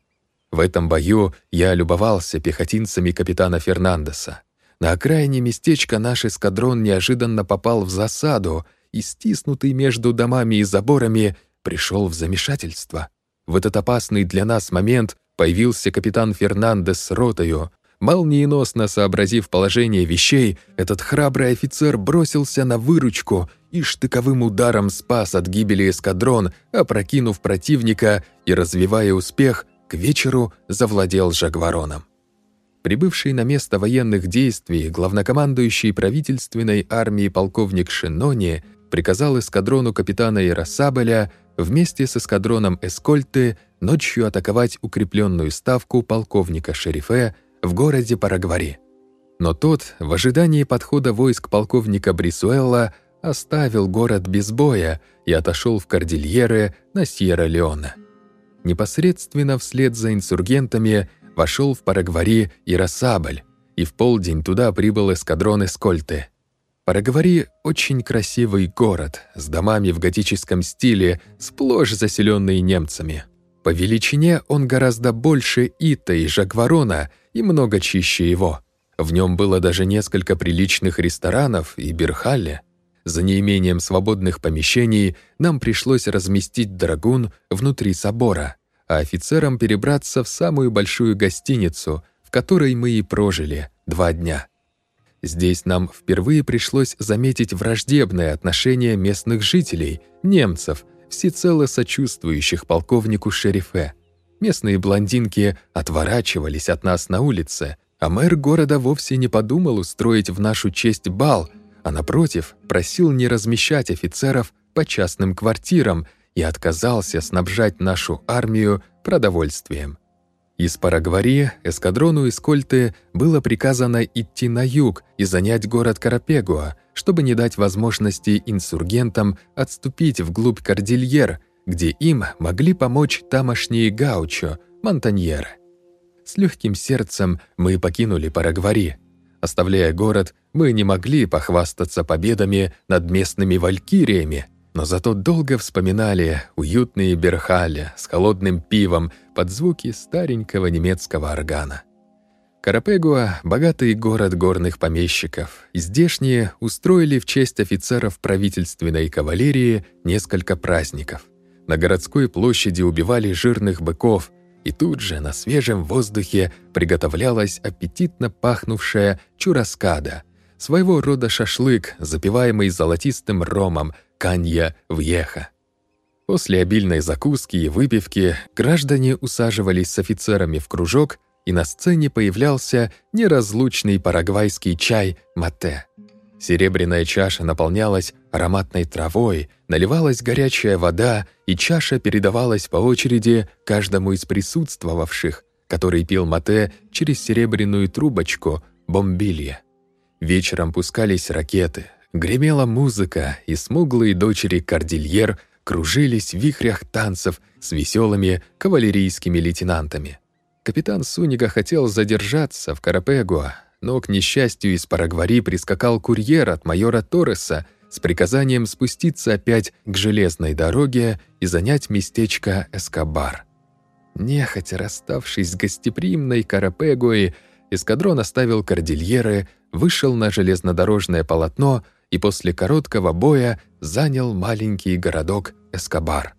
В этом бою я любовался пехотинцами капитана Фернандеса. На окраине местечка наш эскадрон неожиданно попал в засаду и, стиснутый между домами и заборами, пришел в замешательство. В этот опасный для нас момент появился капитан Фернандес с ротою. Молниеносно сообразив положение вещей, этот храбрый офицер бросился на выручку и штыковым ударом спас от гибели эскадрон, опрокинув противника и, развивая успех, к вечеру завладел Жагвароном. Прибывший на место военных действий главнокомандующий правительственной армии полковник Шинони приказал эскадрону капитана Ирасабеля вместе с эскадроном Эскольты ночью атаковать укрепленную ставку полковника Шерифе в городе Парагвари. Но тот, в ожидании подхода войск полковника Брисуэлла, оставил город без боя и отошел в Кордильеры на Сьерра-Леоне непосредственно вслед за инсургентами вошел в Парагвари Ирасабль, и в полдень туда прибыл эскадрон Эскольты. Парагвари — очень красивый город, с домами в готическом стиле, сплошь заселенные немцами. По величине он гораздо больше Ита и Жакварона и много чище его. В нем было даже несколько приличных ресторанов и бирхалли. За неимением свободных помещений нам пришлось разместить драгун внутри собора, а офицерам перебраться в самую большую гостиницу, в которой мы и прожили два дня. Здесь нам впервые пришлось заметить враждебное отношение местных жителей, немцев, всецело сочувствующих полковнику Шерифе. Местные блондинки отворачивались от нас на улице, а мэр города вовсе не подумал устроить в нашу честь бал — а напротив просил не размещать офицеров по частным квартирам и отказался снабжать нашу армию продовольствием. Из Парагвари эскадрону Искольты было приказано идти на юг и занять город Карапегуа, чтобы не дать возможности инсургентам отступить вглубь Кордильер, где им могли помочь тамошние гаучо, монтаньеры. С легким сердцем мы покинули Парагвари, Оставляя город, мы не могли похвастаться победами над местными валькириями, но зато долго вспоминали уютные берхали с холодным пивом под звуки старенького немецкого органа. Карапегуа — богатый город горных помещиков. Здешние устроили в честь офицеров правительственной кавалерии несколько праздников. На городской площади убивали жирных быков, и тут же на свежем воздухе приготовлялась аппетитно пахнувшая чураскада, своего рода шашлык, запиваемый золотистым ромом канья вьеха. После обильной закуски и выпивки граждане усаживались с офицерами в кружок, и на сцене появлялся неразлучный парагвайский чай мате. Серебряная чаша наполнялась ароматной травой, наливалась горячая вода, и чаша передавалась по очереди каждому из присутствовавших, который пил мате через серебряную трубочку бомбилья. Вечером пускались ракеты, гремела музыка, и смуглые дочери Кордильер кружились в вихрях танцев с веселыми кавалерийскими лейтенантами. Капитан Сунига хотел задержаться в Карапегуа, но, к несчастью, из Парагвари прискакал курьер от майора Торреса с приказанием спуститься опять к железной дороге и занять местечко Эскобар. Нехотя расставшись с гостеприимной Карапегой, эскадрон оставил кордильеры, вышел на железнодорожное полотно и после короткого боя занял маленький городок Эскобар.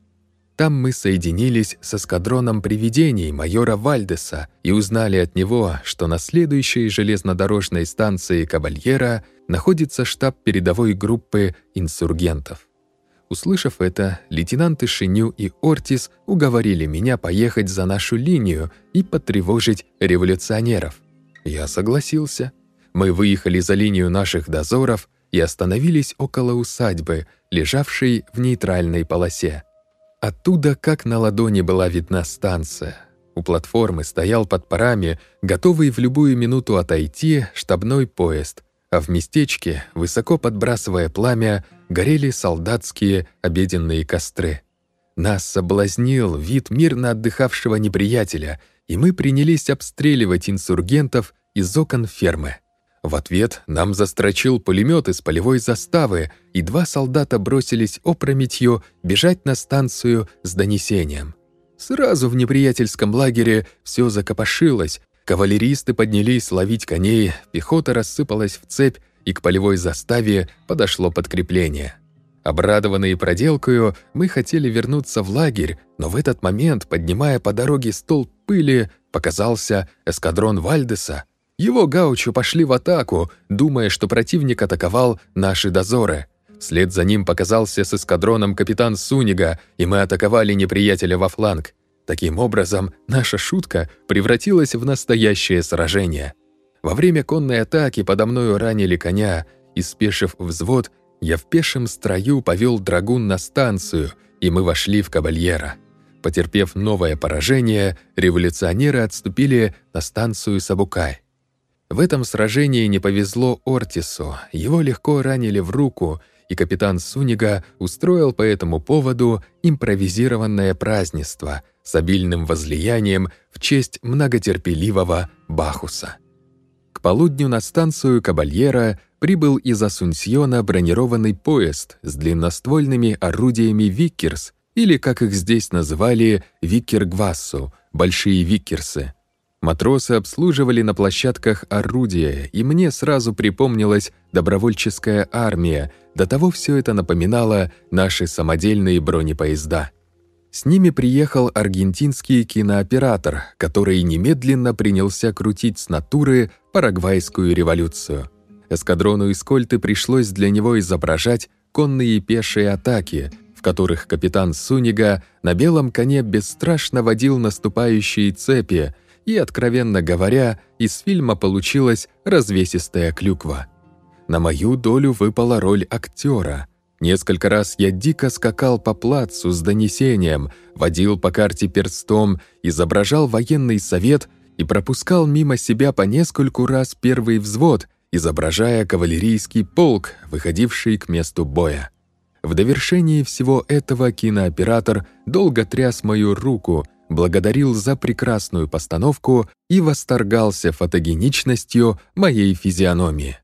Там мы соединились с эскадроном привидений майора Вальдеса и узнали от него, что на следующей железнодорожной станции Кабальера находится штаб передовой группы инсургентов. Услышав это, лейтенанты Шиню и Ортис уговорили меня поехать за нашу линию и потревожить революционеров. Я согласился. Мы выехали за линию наших дозоров и остановились около усадьбы, лежавшей в нейтральной полосе. Оттуда, как на ладони, была видна станция. У платформы стоял под парами, готовый в любую минуту отойти, штабной поезд, а в местечке, высоко подбрасывая пламя, горели солдатские обеденные костры. Нас соблазнил вид мирно отдыхавшего неприятеля, и мы принялись обстреливать инсургентов из окон фермы. В ответ нам застрочил пулемет из полевой заставы, и два солдата бросились опрометью бежать на станцию с донесением. Сразу в неприятельском лагере все закопошилось, кавалеристы поднялись ловить коней, пехота рассыпалась в цепь, и к полевой заставе подошло подкрепление. Обрадованные проделкою, мы хотели вернуться в лагерь, но в этот момент, поднимая по дороге стол пыли, показался эскадрон Вальдеса, его гаучо пошли в атаку, думая, что противник атаковал наши дозоры. Вслед за ним показался с эскадроном капитан Сунига, и мы атаковали неприятеля во фланг. Таким образом, наша шутка превратилась в настоящее сражение. Во время конной атаки подо мною ранили коня, и, спешив взвод, я в пешем строю повел драгун на станцию, и мы вошли в кабальера. Потерпев новое поражение, революционеры отступили на станцию Сабукай. В этом сражении не повезло Ортису, его легко ранили в руку, и капитан Сунига устроил по этому поводу импровизированное празднество с обильным возлиянием в честь многотерпеливого Бахуса. К полудню на станцию Кабальера прибыл из Асунсьона бронированный поезд с длинноствольными орудиями «Виккерс», или, как их здесь называли, «Виккергвассу», «большие Виккерсы», Матросы обслуживали на площадках орудия, и мне сразу припомнилась добровольческая армия, до того все это напоминало наши самодельные бронепоезда. С ними приехал аргентинский кинооператор, который немедленно принялся крутить с натуры парагвайскую революцию. Эскадрону Искольты пришлось для него изображать конные и пешие атаки, в которых капитан Сунига на белом коне бесстрашно водил наступающие цепи, и, откровенно говоря, из фильма получилась развесистая клюква. На мою долю выпала роль актера. Несколько раз я дико скакал по плацу с донесением, водил по карте перстом, изображал военный совет и пропускал мимо себя по нескольку раз первый взвод, изображая кавалерийский полк, выходивший к месту боя. В довершении всего этого кинооператор долго тряс мою руку — благодарил за прекрасную постановку и восторгался фотогеничностью моей физиономии.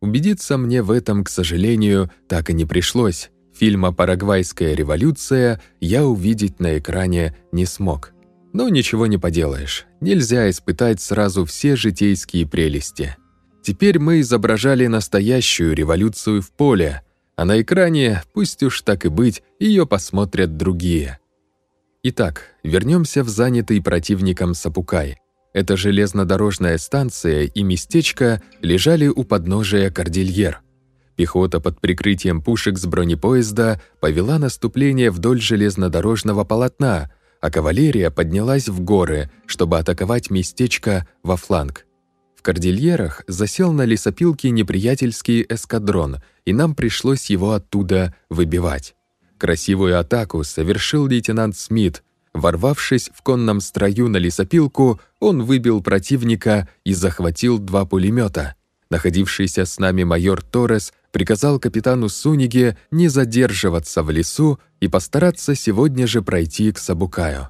Убедиться мне в этом, к сожалению, так и не пришлось. Фильма «Парагвайская революция» я увидеть на экране не смог. Но ничего не поделаешь, нельзя испытать сразу все житейские прелести. Теперь мы изображали настоящую революцию в поле, а на экране, пусть уж так и быть, ее посмотрят другие – Итак, вернемся в занятый противником Сапукай. Эта железнодорожная станция и местечко лежали у подножия кордильер. Пехота под прикрытием пушек с бронепоезда повела наступление вдоль железнодорожного полотна, а кавалерия поднялась в горы, чтобы атаковать местечко во фланг. В кордильерах засел на лесопилке неприятельский эскадрон, и нам пришлось его оттуда выбивать. Красивую атаку совершил лейтенант Смит. Ворвавшись в конном строю на лесопилку, он выбил противника и захватил два пулемета. Находившийся с нами майор Торрес приказал капитану Суниге не задерживаться в лесу и постараться сегодня же пройти к Сабукаю.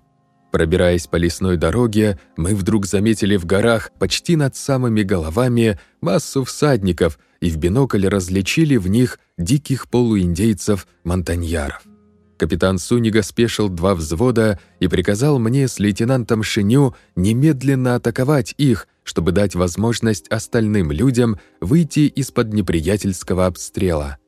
Пробираясь по лесной дороге, мы вдруг заметили в горах, почти над самыми головами, массу всадников и в бинокль различили в них диких полуиндейцев-монтаньяров. Капитан Сунига спешил два взвода и приказал мне с лейтенантом Шиню немедленно атаковать их, чтобы дать возможность остальным людям выйти из-под неприятельского обстрела.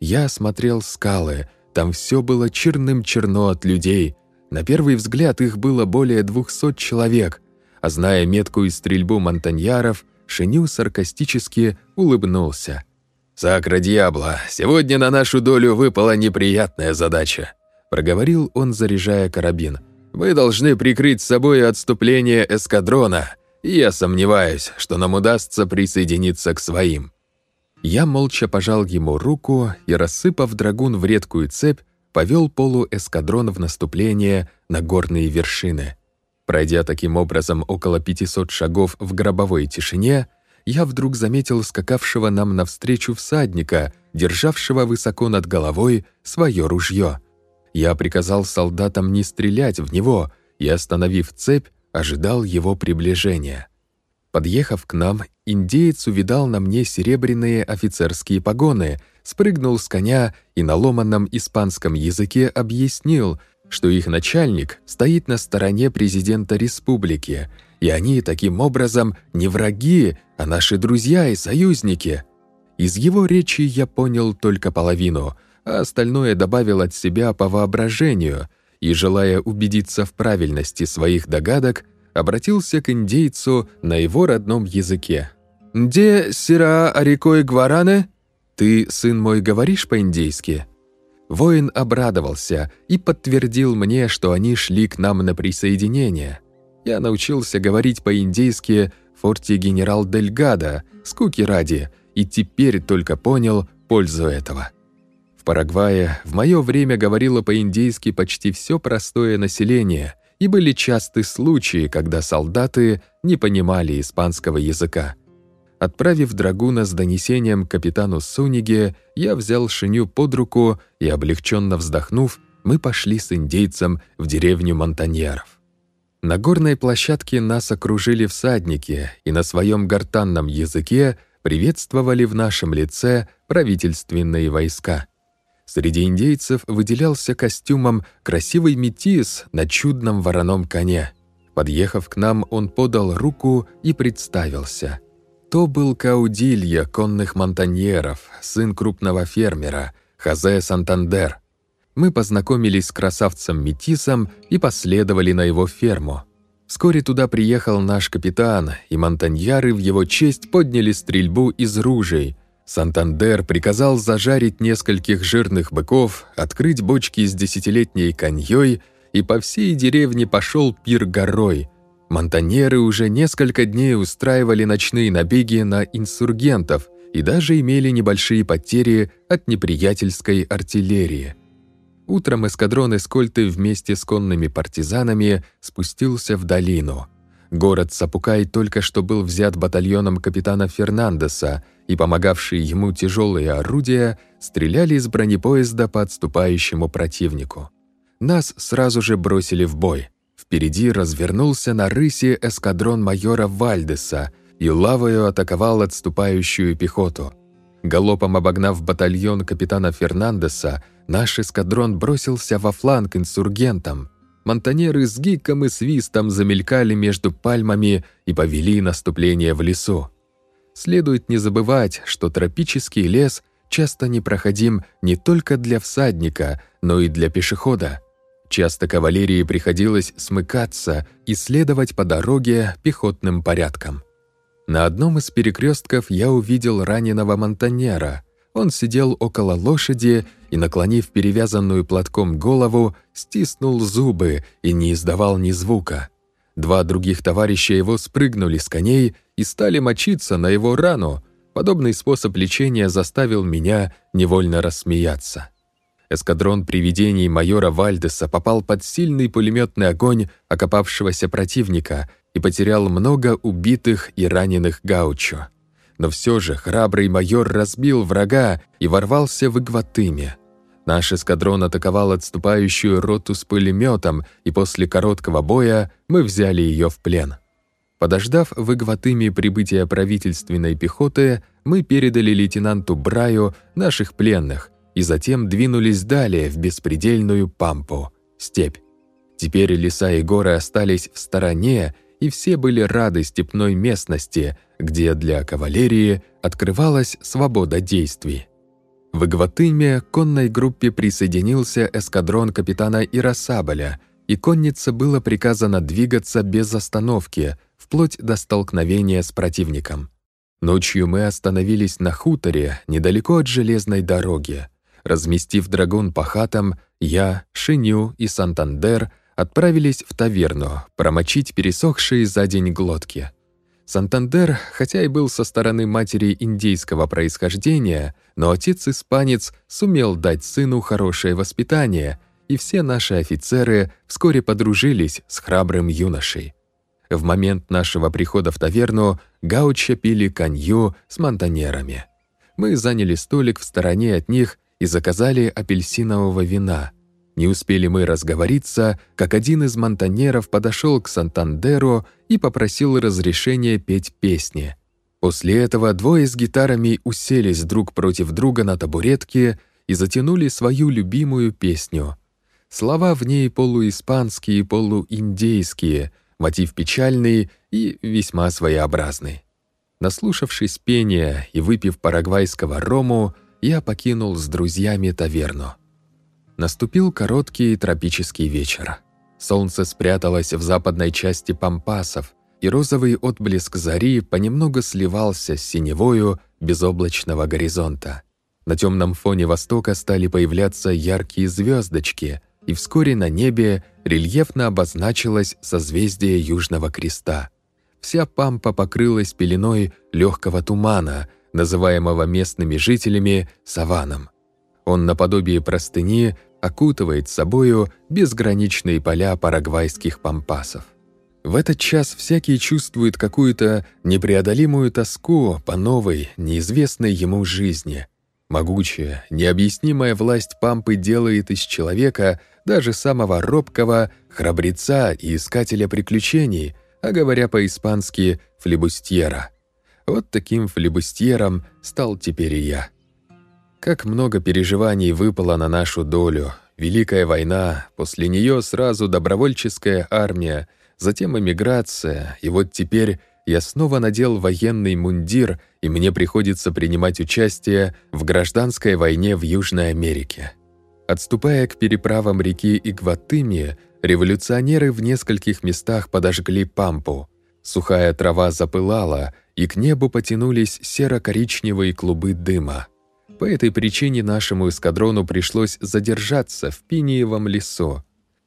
Я осмотрел скалы, там все было черным-черно от людей. На первый взгляд их было более двухсот человек, а зная меткую стрельбу монтаньяров, Шиню саркастически улыбнулся — «Сакра Дьябло, сегодня на нашу долю выпала неприятная задача», проговорил он, заряжая карабин. «Мы должны прикрыть с собой отступление эскадрона, и я сомневаюсь, что нам удастся присоединиться к своим». Я молча пожал ему руку и, рассыпав драгун в редкую цепь, повел полуэскадрон в наступление на горные вершины. Пройдя таким образом около 500 шагов в гробовой тишине, я вдруг заметил скакавшего нам навстречу всадника, державшего высоко над головой свое ружье. Я приказал солдатам не стрелять в него и, остановив цепь, ожидал его приближения. Подъехав к нам, индеец увидал на мне серебряные офицерские погоны, спрыгнул с коня и на ломаном испанском языке объяснил, что их начальник стоит на стороне президента республики — и они таким образом не враги, а наши друзья и союзники. Из его речи я понял только половину, а остальное добавил от себя по воображению и, желая убедиться в правильности своих догадок, обратился к индейцу на его родном языке. «Де сира арикой гваране?» «Ты, сын мой, говоришь по-индейски?» Воин обрадовался и подтвердил мне, что они шли к нам на присоединение. Я научился говорить по-индейски форте генерал Дельгадо, скуки ради, и теперь только понял пользу этого. В Парагвае в мое время говорило по-индейски почти все простое население, и были часты случаи, когда солдаты не понимали испанского языка. Отправив драгуна с донесением капитану Суниге, я взял Шиню под руку и, облегченно вздохнув, мы пошли с индейцем в деревню Монтаньеров. На горной площадке нас окружили всадники и на своем гортанном языке приветствовали в нашем лице правительственные войска. Среди индейцев выделялся костюмом красивый метис на чудном вороном коне. Подъехав к нам, он подал руку и представился. То был Каудилья конных монтаньеров, сын крупного фермера, Хозе Сантандер — мы познакомились с красавцем-метисом и последовали на его ферму. Вскоре туда приехал наш капитан, и монтаньяры в его честь подняли стрельбу из ружей. Сантандер приказал зажарить нескольких жирных быков, открыть бочки с десятилетней коньей, и по всей деревне пошел пир горой. Монтаньеры уже несколько дней устраивали ночные набеги на инсургентов и даже имели небольшие потери от неприятельской артиллерии. Утром эскадрон Эскольты вместе с конными партизанами спустился в долину. Город Сапукай только что был взят батальоном капитана Фернандеса, и помогавшие ему тяжелые орудия стреляли из бронепоезда по отступающему противнику. Нас сразу же бросили в бой. Впереди развернулся на рысе эскадрон майора Вальдеса и лавою атаковал отступающую пехоту. Галопом обогнав батальон капитана Фернандеса, Наш эскадрон бросился во фланг инсургентам. Монтанеры с гиком и свистом замелькали между пальмами и повели наступление в лесу. Следует не забывать, что тропический лес часто непроходим не только для всадника, но и для пешехода. Часто кавалерии приходилось смыкаться и следовать по дороге пехотным порядком. На одном из перекрестков я увидел раненого монтанера. Он сидел около лошади и, наклонив перевязанную платком голову, стиснул зубы и не издавал ни звука. Два других товарища его спрыгнули с коней и стали мочиться на его рану. Подобный способ лечения заставил меня невольно рассмеяться. Эскадрон привидений майора Вальдеса попал под сильный пулеметный огонь окопавшегося противника и потерял много убитых и раненых гаучо. Но все же храбрый майор разбил врага и ворвался в Игватыме. Наш эскадрон атаковал отступающую роту с пулеметом, и после короткого боя мы взяли ее в плен. Подождав в Игватыме прибытия правительственной пехоты, мы передали лейтенанту Браю наших пленных и затем двинулись далее в беспредельную пампу, степь. Теперь леса и горы остались в стороне, и все были рады степной местности, где для кавалерии открывалась свобода действий. В Игватыме конной группе присоединился эскадрон капитана Ирасабеля, и коннице было приказано двигаться без остановки, вплоть до столкновения с противником. Ночью мы остановились на хуторе, недалеко от железной дороги. Разместив драгун по хатам, я, Шиню и Сантандер отправились в таверну промочить пересохшие за день глотки. Сантандер, хотя и был со стороны матери индейского происхождения, но отец-испанец сумел дать сыну хорошее воспитание, и все наши офицеры вскоре подружились с храбрым юношей. В момент нашего прихода в таверну гауча пили конью с монтанерами. Мы заняли столик в стороне от них и заказали апельсинового вина. Не успели мы разговориться, как один из монтанеров подошел к Сантандеру и попросил разрешения петь песни. После этого двое с гитарами уселись друг против друга на табуретке и затянули свою любимую песню. Слова в ней полуиспанские, полуиндейские, мотив печальный и весьма своеобразный. Наслушавшись пения и выпив парагвайского рому, я покинул с друзьями таверну. Наступил короткий тропический вечер. Солнце спряталось в западной части пампасов, и розовый отблеск зари понемногу сливался с синевою безоблачного горизонта. На темном фоне востока стали появляться яркие звездочки, и вскоре на небе рельефно обозначилось созвездие Южного Креста. Вся пампа покрылась пеленой легкого тумана — называемого местными жителями саваном. Он наподобие простыни окутывает собою безграничные поля парагвайских пампасов. В этот час всякий чувствует какую-то непреодолимую тоску по новой, неизвестной ему жизни. Могучая, необъяснимая власть пампы делает из человека, даже самого робкого, храбреца и искателя приключений, а говоря по-испански «флебустьера». Вот таким флебустьером стал теперь и я. Как много переживаний выпало на нашу долю. Великая война, после нее сразу добровольческая армия, затем эмиграция, и вот теперь я снова надел военный мундир, и мне приходится принимать участие в гражданской войне в Южной Америке. Отступая к переправам реки Игватыми, революционеры в нескольких местах подожгли пампу. Сухая трава запылала, и к небу потянулись серо-коричневые клубы дыма. По этой причине нашему эскадрону пришлось задержаться в Пиниевом лесу.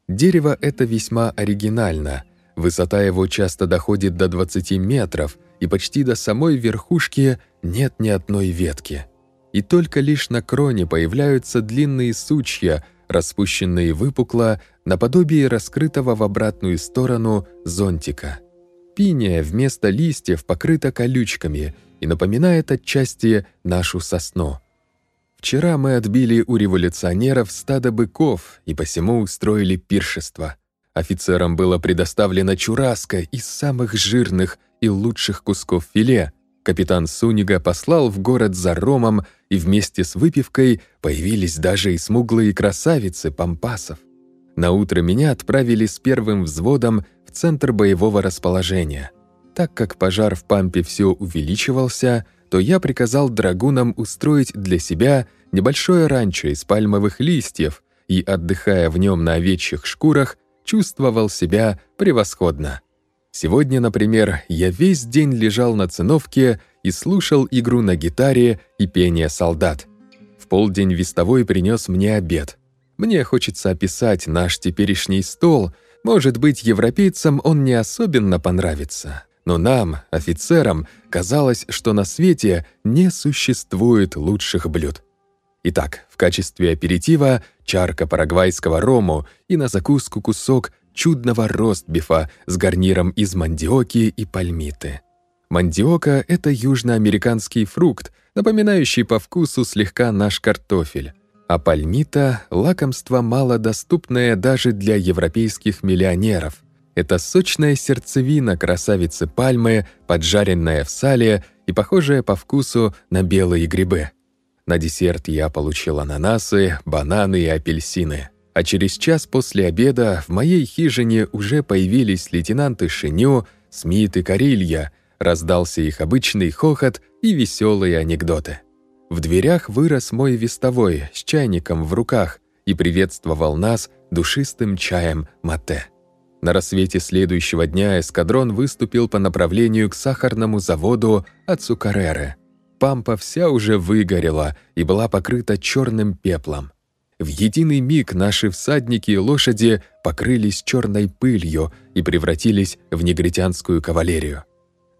Дерево это весьма оригинально. Высота его часто доходит до 20 метров, и почти до самой верхушки нет ни одной ветки. И только лишь на кроне появляются длинные сучья, распущенные выпукло, наподобие раскрытого в обратную сторону зонтика. Пиния вместо листьев покрыта колючками и напоминает отчасти нашу сосну. Вчера мы отбили у революционеров стадо быков и посему устроили пиршество. Офицерам было предоставлено чураска из самых жирных и лучших кусков филе. Капитан Сунига послал в город за ромом, и вместе с выпивкой появились даже и смуглые красавицы пампасов. На утро меня отправили с первым взводом центр боевого расположения. Так как пожар в пампе все увеличивался, то я приказал драгунам устроить для себя небольшое ранчо из пальмовых листьев и, отдыхая в нем на овечьих шкурах, чувствовал себя превосходно. Сегодня, например, я весь день лежал на циновке и слушал игру на гитаре и пение солдат. В полдень вестовой принес мне обед. Мне хочется описать наш теперешний стол. Может быть, европейцам он не особенно понравится. Но нам, офицерам, казалось, что на свете не существует лучших блюд. Итак, в качестве аперитива чарка парагвайского рому и на закуску кусок чудного ростбифа с гарниром из мандиоки и пальмиты. Мандиока — это южноамериканский фрукт, напоминающий по вкусу слегка наш картофель. А пальмита — лакомство, малодоступное даже для европейских миллионеров. Это сочная сердцевина красавицы пальмы, поджаренная в сале и похожая по вкусу на белые грибы. На десерт я получил ананасы, бананы и апельсины. А через час после обеда в моей хижине уже появились лейтенанты Шиню, Смит и Карилья, раздался их обычный хохот и веселые анекдоты. В дверях вырос мой вестовой с чайником в руках и приветствовал нас душистым чаем мате. На рассвете следующего дня эскадрон выступил по направлению к сахарному заводу Ацукарере. Пампа вся уже выгорела и была покрыта черным пеплом. В единый миг наши всадники и лошади покрылись черной пылью и превратились в негритянскую кавалерию.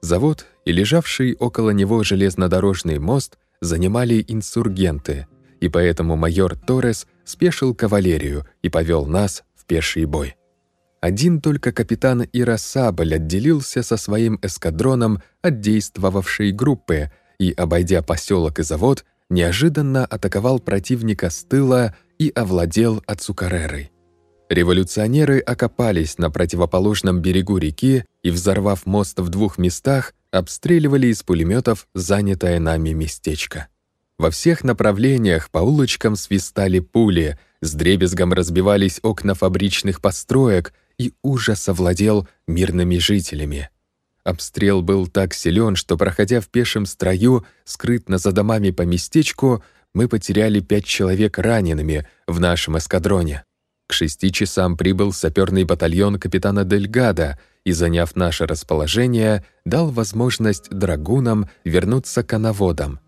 Завод и лежавший около него железнодорожный мост занимали инсургенты, и поэтому майор Торрес спешил кавалерию и повел нас в пеший бой. Один только капитан Ирасабль отделился со своим эскадроном от действовавшей группы и, обойдя поселок и завод, неожиданно атаковал противника с тыла и овладел Ацукарерой. Революционеры окопались на противоположном берегу реки и, взорвав мост в двух местах, обстреливали из пулеметов занятое нами местечко. Во всех направлениях по улочкам свистали пули, с дребезгом разбивались окна фабричных построек, и ужас овладел мирными жителями. Обстрел был так силен, что, проходя в пешем строю, скрытно за домами по местечку, мы потеряли пять человек ранеными в нашем эскадроне. К шести часам прибыл саперный батальон капитана Дельгада и, заняв наше расположение, дал возможность драгунам вернуться к коноводам.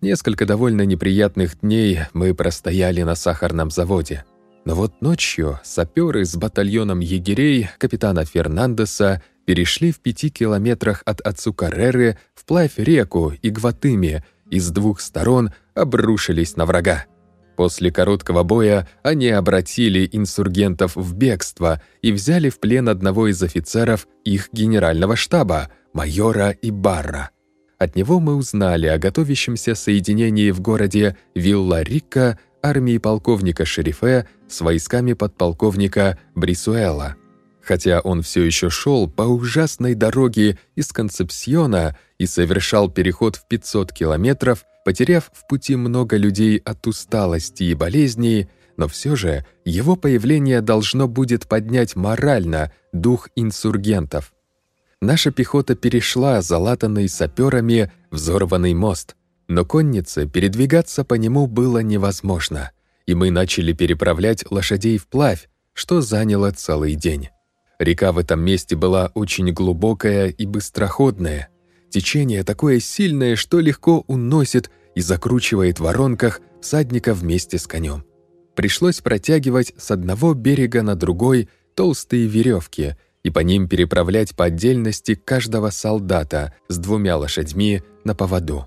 Несколько довольно неприятных дней мы простояли на сахарном заводе. Но вот ночью саперы с батальоном егерей капитана Фернандеса перешли в пяти километрах от Ацукареры вплавь реку Игватыми и с двух сторон обрушились на врага. После короткого боя они обратили инсургентов в бегство и взяли в плен одного из офицеров их генерального штаба, майора Ибарра. От него мы узнали о готовящемся соединении в городе Вилла-Рикка армии полковника Шерифе с войсками подполковника Брисуэла. Хотя он все еще шел по ужасной дороге из Концепсиона и совершал переход в 500 километров, потеряв в пути много людей от усталости и болезней, но все же его появление должно будет поднять морально дух инсургентов. Наша пехота перешла залатанный саперами взорванный мост, но коннице передвигаться по нему было невозможно, и мы начали переправлять лошадей вплавь, что заняло целый день. Река в этом месте была очень глубокая и быстроходная, Течение такое сильное, что легко уносит и закручивает в воронках всадника вместе с конем. Пришлось протягивать с одного берега на другой толстые веревки и по ним переправлять по отдельности каждого солдата с двумя лошадьми на поводу.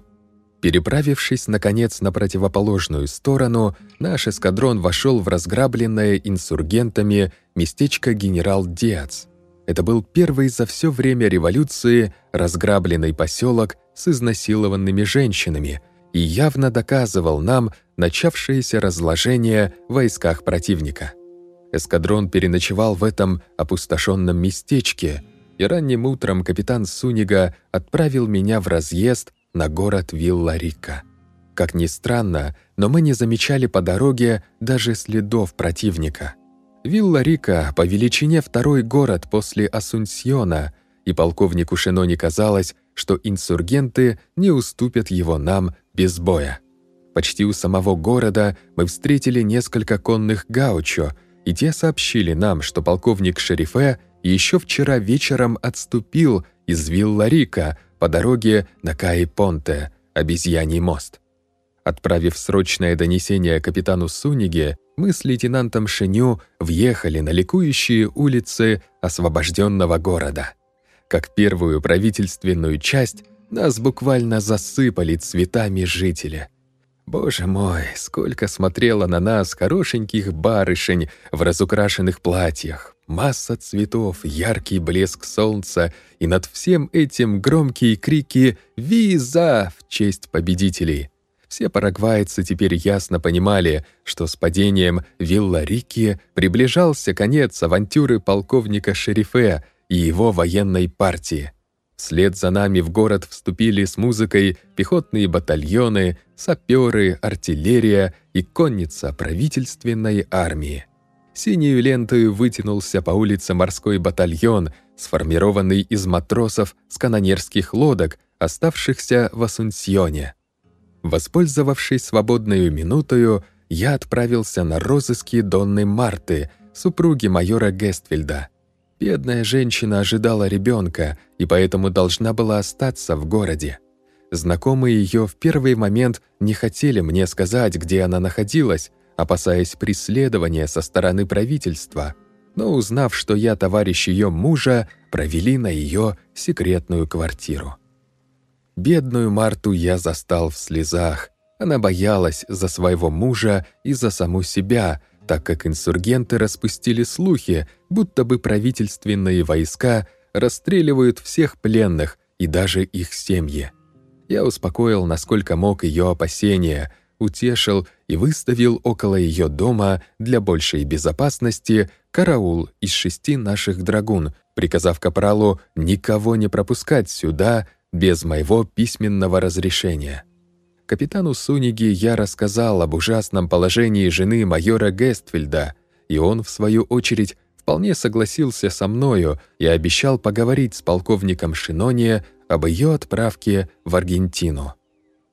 Переправившись, наконец, на противоположную сторону, наш эскадрон вошел в разграбленное инсургентами местечко генерал Диац – это был первый за все время революции разграбленный поселок с изнасилованными женщинами и явно доказывал нам начавшееся разложение в войсках противника. Эскадрон переночевал в этом опустошенном местечке, и ранним утром капитан Сунига отправил меня в разъезд на город Вилла-Рика. Как ни странно, но мы не замечали по дороге даже следов противника — Вилла-Рика по величине второй город после Асунсьона, и полковнику Шинони казалось, что инсургенты не уступят его нам без боя. Почти у самого города мы встретили несколько конных гаучо, и те сообщили нам, что полковник Шерифе еще вчера вечером отступил из Вилла-Рика по дороге на Каи-Понте, обезьяний мост. Отправив срочное донесение капитану Суниге, мы с лейтенантом Шеню въехали на ликующие улицы освобожденного города. Как первую правительственную часть нас буквально засыпали цветами жители. Боже мой, сколько смотрело на нас хорошеньких барышень в разукрашенных платьях, масса цветов, яркий блеск солнца и над всем этим громкие крики «Виза!» в честь победителей. Все парагвайцы теперь ясно понимали, что с падением Вилла-Рики приближался конец авантюры полковника Шерифе и его военной партии. Вслед за нами в город вступили с музыкой пехотные батальоны, саперы, артиллерия и конница правительственной армии. Синюю лентою вытянулся по улице морской батальон, сформированный из матросов с канонерских лодок, оставшихся в Асунсьоне. Воспользовавшись свободной минутою, я отправился на розыски Донны Марты, супруги майора Гествельда. Бедная женщина ожидала ребенка и поэтому должна была остаться в городе. Знакомые ее в первый момент не хотели мне сказать, где она находилась, опасаясь преследования со стороны правительства, но узнав, что я товарищ ее мужа, провели на ее секретную квартиру. Бедную Марту я застал в слезах. Она боялась за своего мужа и за саму себя, так как инсургенты распустили слухи, будто бы правительственные войска расстреливают всех пленных и даже их семьи. Я успокоил, насколько мог ее опасения, утешил и выставил около ее дома для большей безопасности караул из шести наших драгун, приказав капралу никого не пропускать сюда без моего письменного разрешения. Капитану Суниги я рассказал об ужасном положении жены майора Гестфельда, и он, в свою очередь, вполне согласился со мною и обещал поговорить с полковником Шинония об ее отправке в Аргентину.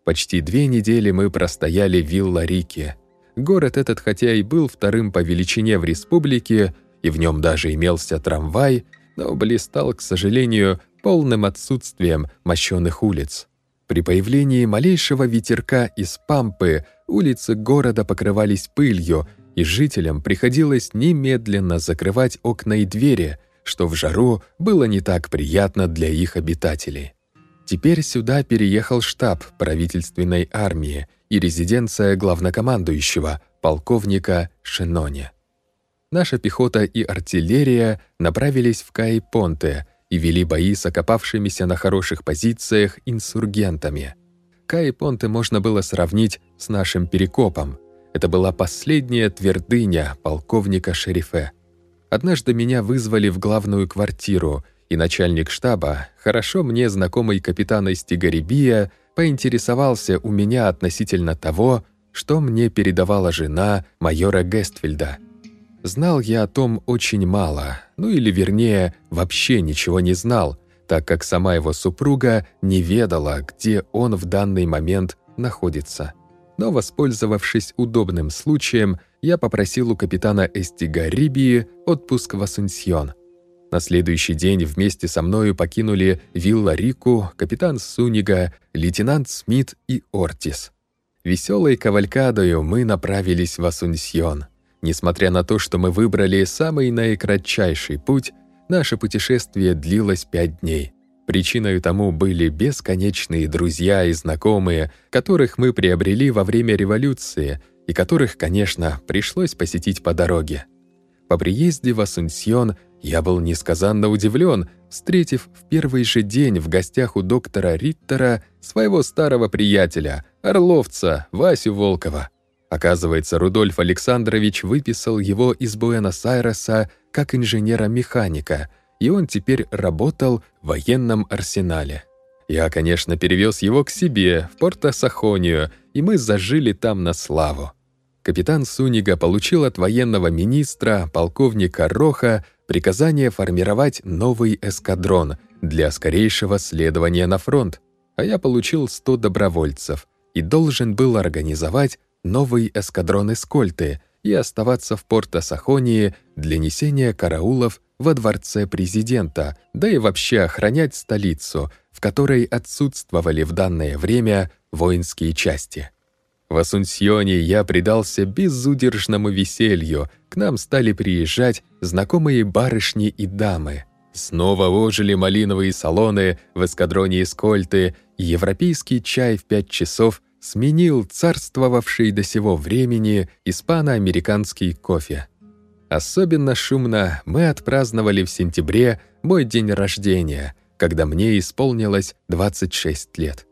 Почти две недели мы простояли в Вилла-Рике. Город этот, хотя и был вторым по величине в республике, и в нем даже имелся трамвай, но блистал, к сожалению, полным отсутствием мощенных улиц. При появлении малейшего ветерка из Пампы улицы города покрывались пылью, и жителям приходилось немедленно закрывать окна и двери, что в жару было не так приятно для их обитателей. Теперь сюда переехал штаб правительственной армии и резиденция главнокомандующего, полковника Шиноне. Наша пехота и артиллерия направились в Каи-Понте, и вели бои с окопавшимися на хороших позициях инсургентами. Каи-Понте можно было сравнить с нашим Перекопом. Это была последняя твердыня полковника Шерифе. Однажды меня вызвали в главную квартиру, и начальник штаба, хорошо мне знакомый капитан Истигарибия, поинтересовался у меня относительно того, что мне передавала жена майора Гестфельда — Знал я о том очень мало, ну или вернее, вообще ничего не знал, так как сама его супруга не ведала, где он в данный момент находится. Но, воспользовавшись удобным случаем, я попросил у капитана Эстигарибии отпуск в Асунсьон. На следующий день вместе со мною покинули Вилла-Рику капитан Сунига, лейтенант Смит и Ортис. Веселой кавалькадою мы направились в Асунсьон. Несмотря на то, что мы выбрали самый наикратчайший путь, наше путешествие длилось пять дней. Причиной тому были бесконечные друзья и знакомые, которых мы приобрели во время революции и которых, конечно, пришлось посетить по дороге. По приезде в Асунсьон я был несказанно удивлен, встретив в первый же день в гостях у доктора Риттера своего старого приятеля, орловца Васю Волкова. Оказывается, Рудольф Александрович выписал его из Буэнос-Айреса как инженера-механика, и он теперь работал в военном арсенале. Я, конечно, перевез его к себе, в Порто-Сахонию, и мы зажили там на славу. Капитан Сунига получил от военного министра, полковника Роха, приказание формировать новый эскадрон для скорейшего следования на фронт, а я получил 100 добровольцев и должен был организовать новый эскадрон эскольты и оставаться в Порто-Сахонии для несения караулов во дворце президента, да и вообще охранять столицу, в которой отсутствовали в данное время воинские части. В Асунсьоне я предался безудержному веселью, к нам стали приезжать знакомые барышни и дамы. Снова ожили малиновые салоны в эскадроне Эскольты, и европейский чай в пять часов сменил царствовавший до сего времени испано-американский кофе. Особенно шумно мы отпраздновали в сентябре мой день рождения, когда мне исполнилось 26 лет.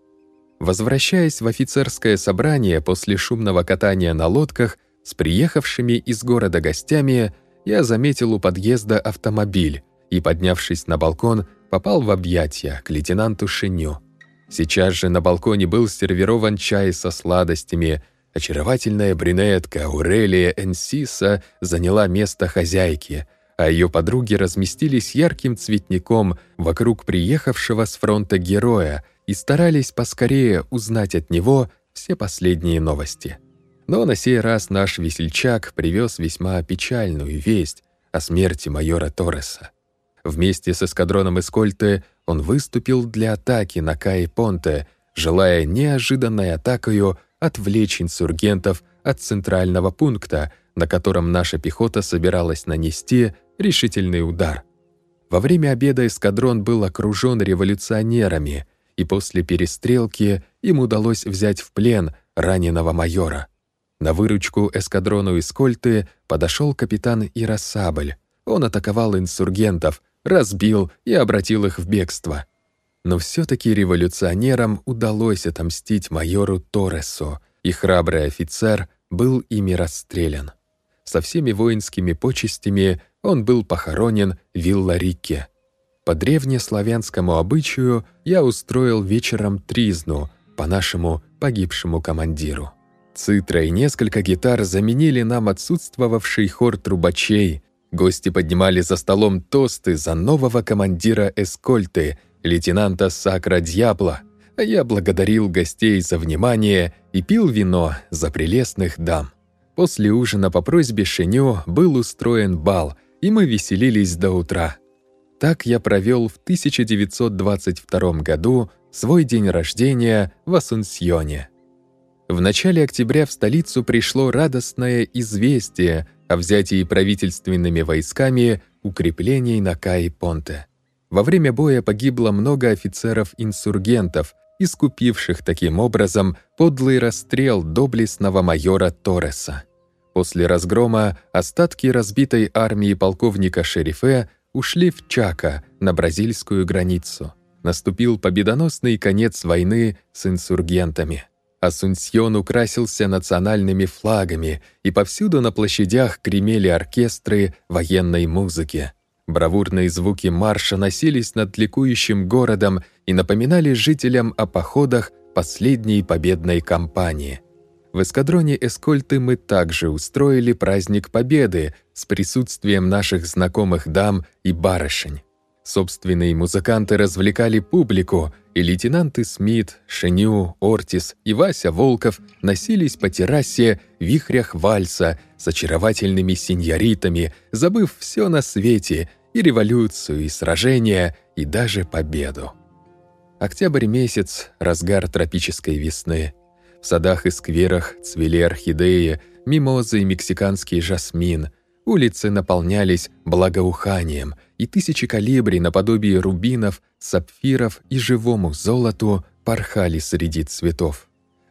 Возвращаясь в офицерское собрание после шумного катания на лодках с приехавшими из города гостями, я заметил у подъезда автомобиль и, поднявшись на балкон, попал в объятия к лейтенанту Шиню. Сейчас же на балконе был сервирован чай со сладостями. Очаровательная брюнетка Аурелия Энсиса заняла место хозяйки, а ее подруги разместились ярким цветником вокруг приехавшего с фронта героя, и старались поскорее узнать от него все последние новости. Но на сей раз наш весельчак привез весьма печальную весть о смерти майора Торреса. Вместе с эскадроном Эскольте он выступил для атаки на Каи-Понте, желая неожиданной атакою отвлечь инсургентов от центрального пункта, на котором наша пехота собиралась нанести решительный удар. Во время обеда эскадрон был окружен революционерами, и после перестрелки им удалось взять в плен раненого майора. На выручку эскадрону Искольты подошел капитан Ирасабль. Он атаковал инсургентов, разбил и обратил их в бегство. Но все-таки революционерам удалось отомстить майору Торресу, и храбрый офицер был ими расстрелян. Со всеми воинскими почестями он был похоронен в Вилларике. По древнеславянскому обычаю я устроил вечером тризну по нашему погибшему командиру. Цитра и несколько гитар заменили нам отсутствовавший хор трубачей. Гости поднимали за столом тосты за нового командира эскольты, лейтенанта Сакра Дьябла, а я благодарил гостей за внимание и пил вино за прелестных дам. После ужина по просьбе Шеню был устроен бал, и мы веселились до утра. Так я провел в 1922 году свой день рождения в Асунсьоне. В начале октября в столицу пришло радостное известие о взятии правительственными войсками укреплений на Каи-Понте. Во время боя погибло много офицеров-инсургентов, искупивших таким образом подлый расстрел доблестного майора Торреса. После разгрома остатки разбитой армии полковника Шерифе ушли в Чака, на бразильскую границу. Наступил победоносный конец войны с инсургентами. Асунсьон украсился национальными флагами, и повсюду на площадях гремели оркестры военной музыки. Бравурные звуки марша носились над ликующим городом и напоминали жителям о походах последней победной кампании — в эскадроне Эскольты мы также устроили праздник Победы с присутствием наших знакомых дам и барышень. Собственные музыканты развлекали публику, и лейтенанты Смит, Шеню, Ортис и Вася Волков носились по террасе в вихрях вальса с очаровательными сеньоритами, забыв все на свете и революцию, и сражения, и даже победу. Октябрь месяц, разгар тропической весны — в садах и скверах цвели орхидеи, мимозы и мексиканский жасмин. Улицы наполнялись благоуханием, и тысячи калибри наподобие рубинов, сапфиров и живому золоту порхали среди цветов.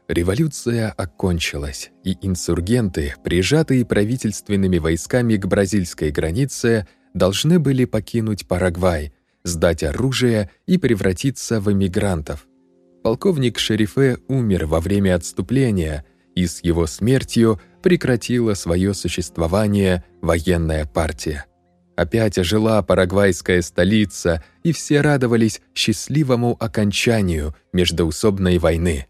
Революция окончилась, и инсургенты, прижатые правительственными войсками к бразильской границе, должны были покинуть Парагвай, сдать оружие и превратиться в эмигрантов. Полковник Шерифе умер во время отступления, и с его смертью прекратила свое существование военная партия. Опять ожила парагвайская столица, и все радовались счастливому окончанию междоусобной войны.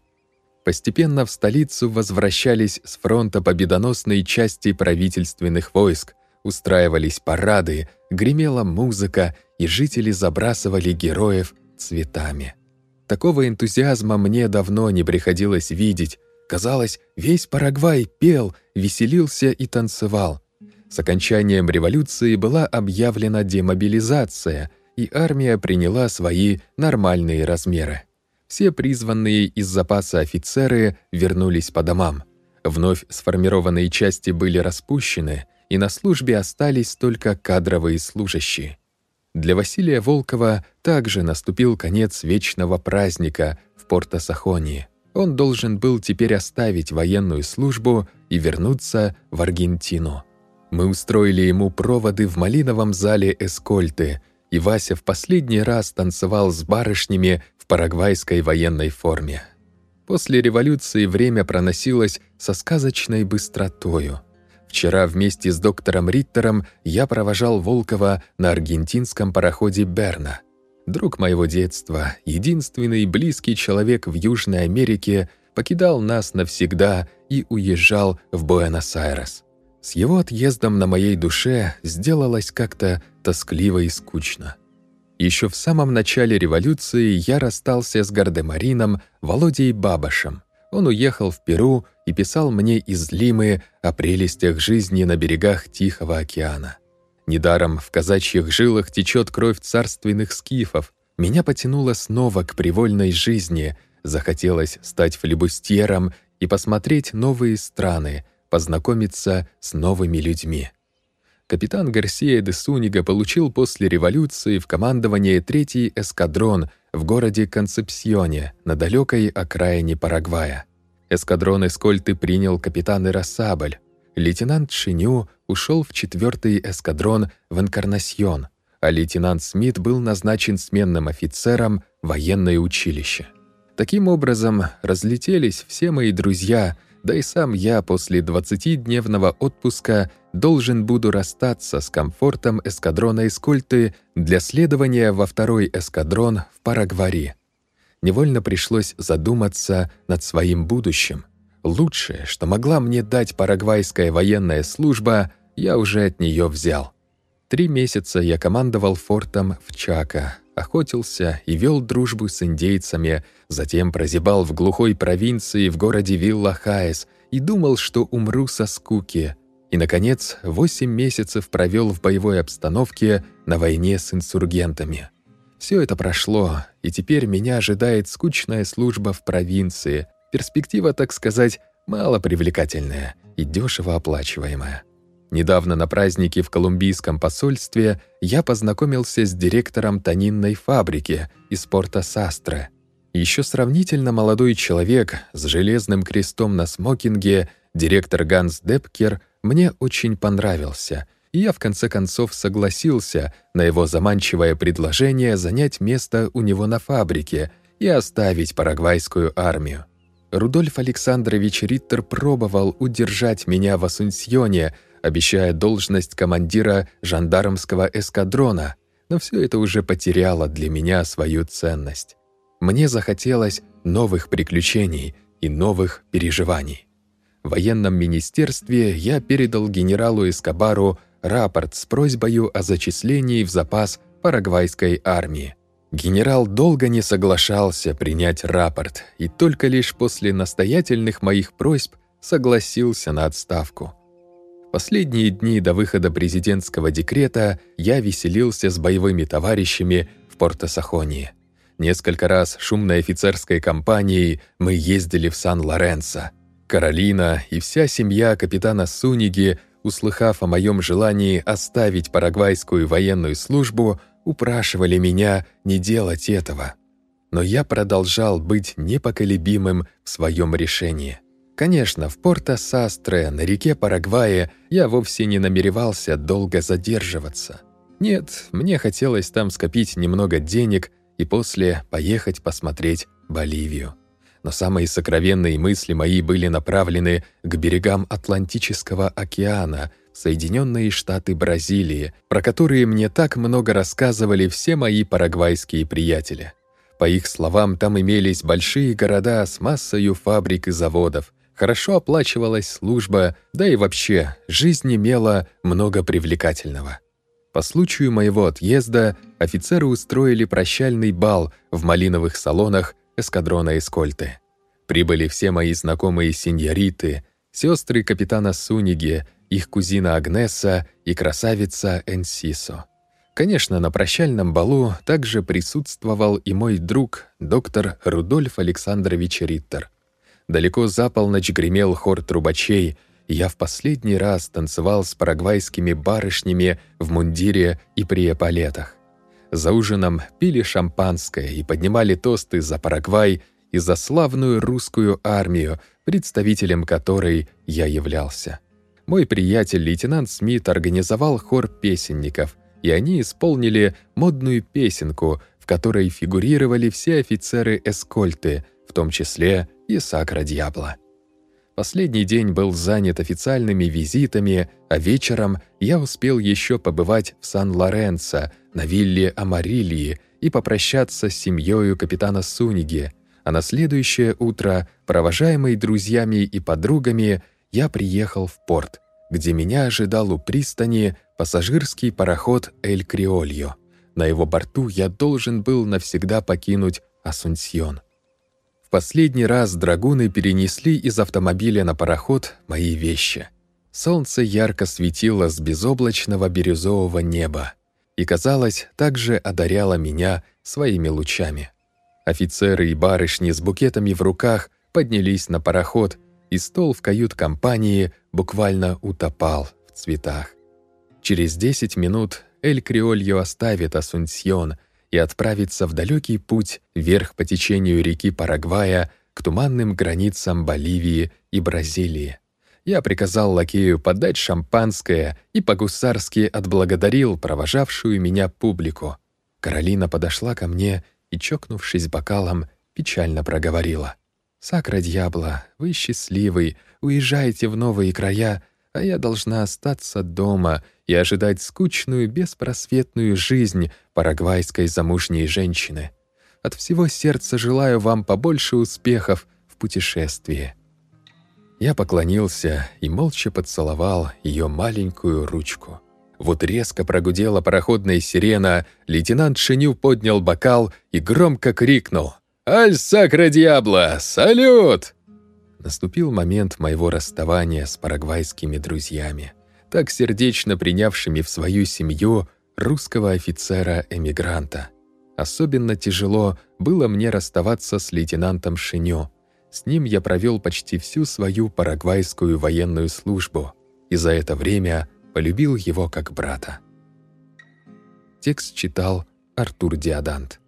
Постепенно в столицу возвращались с фронта победоносные части правительственных войск, устраивались парады, гремела музыка, и жители забрасывали героев цветами. Такого энтузиазма мне давно не приходилось видеть. Казалось, весь Парагвай пел, веселился и танцевал. С окончанием революции была объявлена демобилизация, и армия приняла свои нормальные размеры. Все призванные из запаса офицеры вернулись по домам. Вновь сформированные части были распущены, и на службе остались только кадровые служащие. Для Василия Волкова также наступил конец вечного праздника в Порто-Сахонии. Он должен был теперь оставить военную службу и вернуться в Аргентину. Мы устроили ему проводы в малиновом зале Эскольты, и Вася в последний раз танцевал с барышнями в парагвайской военной форме. После революции время проносилось со сказочной быстротою. Вчера вместе с доктором Риттером я провожал Волкова на аргентинском пароходе «Берна». Друг моего детства, единственный близкий человек в Южной Америке, покидал нас навсегда и уезжал в Буэнос-Айрес. С его отъездом на моей душе сделалось как-то тоскливо и скучно. Еще в самом начале революции я расстался с гардемарином Володей Бабашем. Он уехал в Перу и писал мне из Лимы о прелестях жизни на берегах Тихого океана. Недаром в казачьих жилах течет кровь царственных скифов. Меня потянуло снова к привольной жизни, захотелось стать флебустьером и посмотреть новые страны, познакомиться с новыми людьми капитан Гарсия де Сунига получил после революции в командование третий эскадрон в городе Концепсьоне на далекой окраине Парагвая. Эскадрон Эскольты принял капитан Ирасабль. Лейтенант Шиню ушел в четвертый эскадрон в Инкарнасьон, а лейтенант Смит был назначен сменным офицером военное училище. Таким образом, разлетелись все мои друзья — да и сам я после 20-дневного отпуска должен буду расстаться с комфортом эскадрона Эскольты для следования во второй эскадрон в Парагвари. Невольно пришлось задуматься над своим будущим. Лучшее, что могла мне дать парагвайская военная служба, я уже от нее взял. Три месяца я командовал фортом в Чака, охотился и вел дружбу с индейцами, затем прозябал в глухой провинции в городе Вилла-Хаэс и думал, что умру со скуки. И, наконец, восемь месяцев провел в боевой обстановке на войне с инсургентами. Все это прошло, и теперь меня ожидает скучная служба в провинции, перспектива, так сказать, малопривлекательная и дешево оплачиваемая. Недавно на празднике в колумбийском посольстве я познакомился с директором тонинной фабрики из порта Састре. Еще сравнительно молодой человек с железным крестом на смокинге, директор Ганс Депкер, мне очень понравился, и я в конце концов согласился на его заманчивое предложение занять место у него на фабрике и оставить парагвайскую армию. Рудольф Александрович Риттер пробовал удержать меня в Асунсьоне, обещая должность командира жандармского эскадрона, но все это уже потеряло для меня свою ценность. Мне захотелось новых приключений и новых переживаний. В военном министерстве я передал генералу Эскобару рапорт с просьбой о зачислении в запас парагвайской армии. Генерал долго не соглашался принять рапорт и только лишь после настоятельных моих просьб согласился на отставку. Последние дни до выхода президентского декрета я веселился с боевыми товарищами в Порто-Сахонии. Несколько раз шумной офицерской компанией мы ездили в Сан-Лоренцо. Каролина и вся семья капитана Суниги, услыхав о моем желании оставить парагвайскую военную службу, упрашивали меня не делать этого. Но я продолжал быть непоколебимым в своем решении. Конечно, в Порто-Састре, на реке Парагвае, я вовсе не намеревался долго задерживаться. Нет, мне хотелось там скопить немного денег и после поехать посмотреть Боливию. Но самые сокровенные мысли мои были направлены к берегам Атлантического океана, Соединенные Штаты Бразилии, про которые мне так много рассказывали все мои парагвайские приятели. По их словам, там имелись большие города с массою фабрик и заводов, хорошо оплачивалась служба, да и вообще жизнь имела много привлекательного. По случаю моего отъезда офицеры устроили прощальный бал в малиновых салонах эскадрона Эскольты. Прибыли все мои знакомые сеньориты, сестры капитана Суниги, их кузина Агнеса и красавица Энсисо. Конечно, на прощальном балу также присутствовал и мой друг, доктор Рудольф Александрович Риттер. Далеко за полночь гремел хор трубачей, и я в последний раз танцевал с парагвайскими барышнями в мундире и при эполетах. За ужином пили шампанское и поднимали тосты за Парагвай и за славную русскую армию, представителем которой я являлся. Мой приятель лейтенант Смит организовал хор песенников, и они исполнили модную песенку, в которой фигурировали все офицеры эскольты, в том числе и Сакра Дьябла. Последний день был занят официальными визитами, а вечером я успел еще побывать в Сан-Лоренцо, на вилле Амарильи и попрощаться с семьей капитана Суниги, а на следующее утро, провожаемый друзьями и подругами, я приехал в порт, где меня ожидал у пристани пассажирский пароход «Эль Криольо». На его борту я должен был навсегда покинуть Асунсьон последний раз драгуны перенесли из автомобиля на пароход мои вещи. Солнце ярко светило с безоблачного бирюзового неба и, казалось, также одаряло меня своими лучами. Офицеры и барышни с букетами в руках поднялись на пароход, и стол в кают-компании буквально утопал в цветах. Через десять минут Эль Криольо оставит Асунсьон — и отправиться в далекий путь вверх по течению реки Парагвая к туманным границам Боливии и Бразилии. Я приказал лакею подать шампанское и по-гусарски отблагодарил провожавшую меня публику. Каролина подошла ко мне и, чокнувшись бокалом, печально проговорила. «Сакра Дьябла, вы счастливый, уезжаете в новые края, а я должна остаться дома и ожидать скучную, беспросветную жизнь парагвайской замужней женщины. От всего сердца желаю вам побольше успехов в путешествии». Я поклонился и молча поцеловал ее маленькую ручку. Вот резко прогудела пароходная сирена, лейтенант Шиню поднял бокал и громко крикнул «Аль сакра дьябла! Салют!» Наступил момент моего расставания с парагвайскими друзьями, так сердечно принявшими в свою семью русского офицера-эмигранта. Особенно тяжело было мне расставаться с лейтенантом Шинё. С ним я провел почти всю свою парагвайскую военную службу и за это время полюбил его как брата. Текст читал Артур Диадант.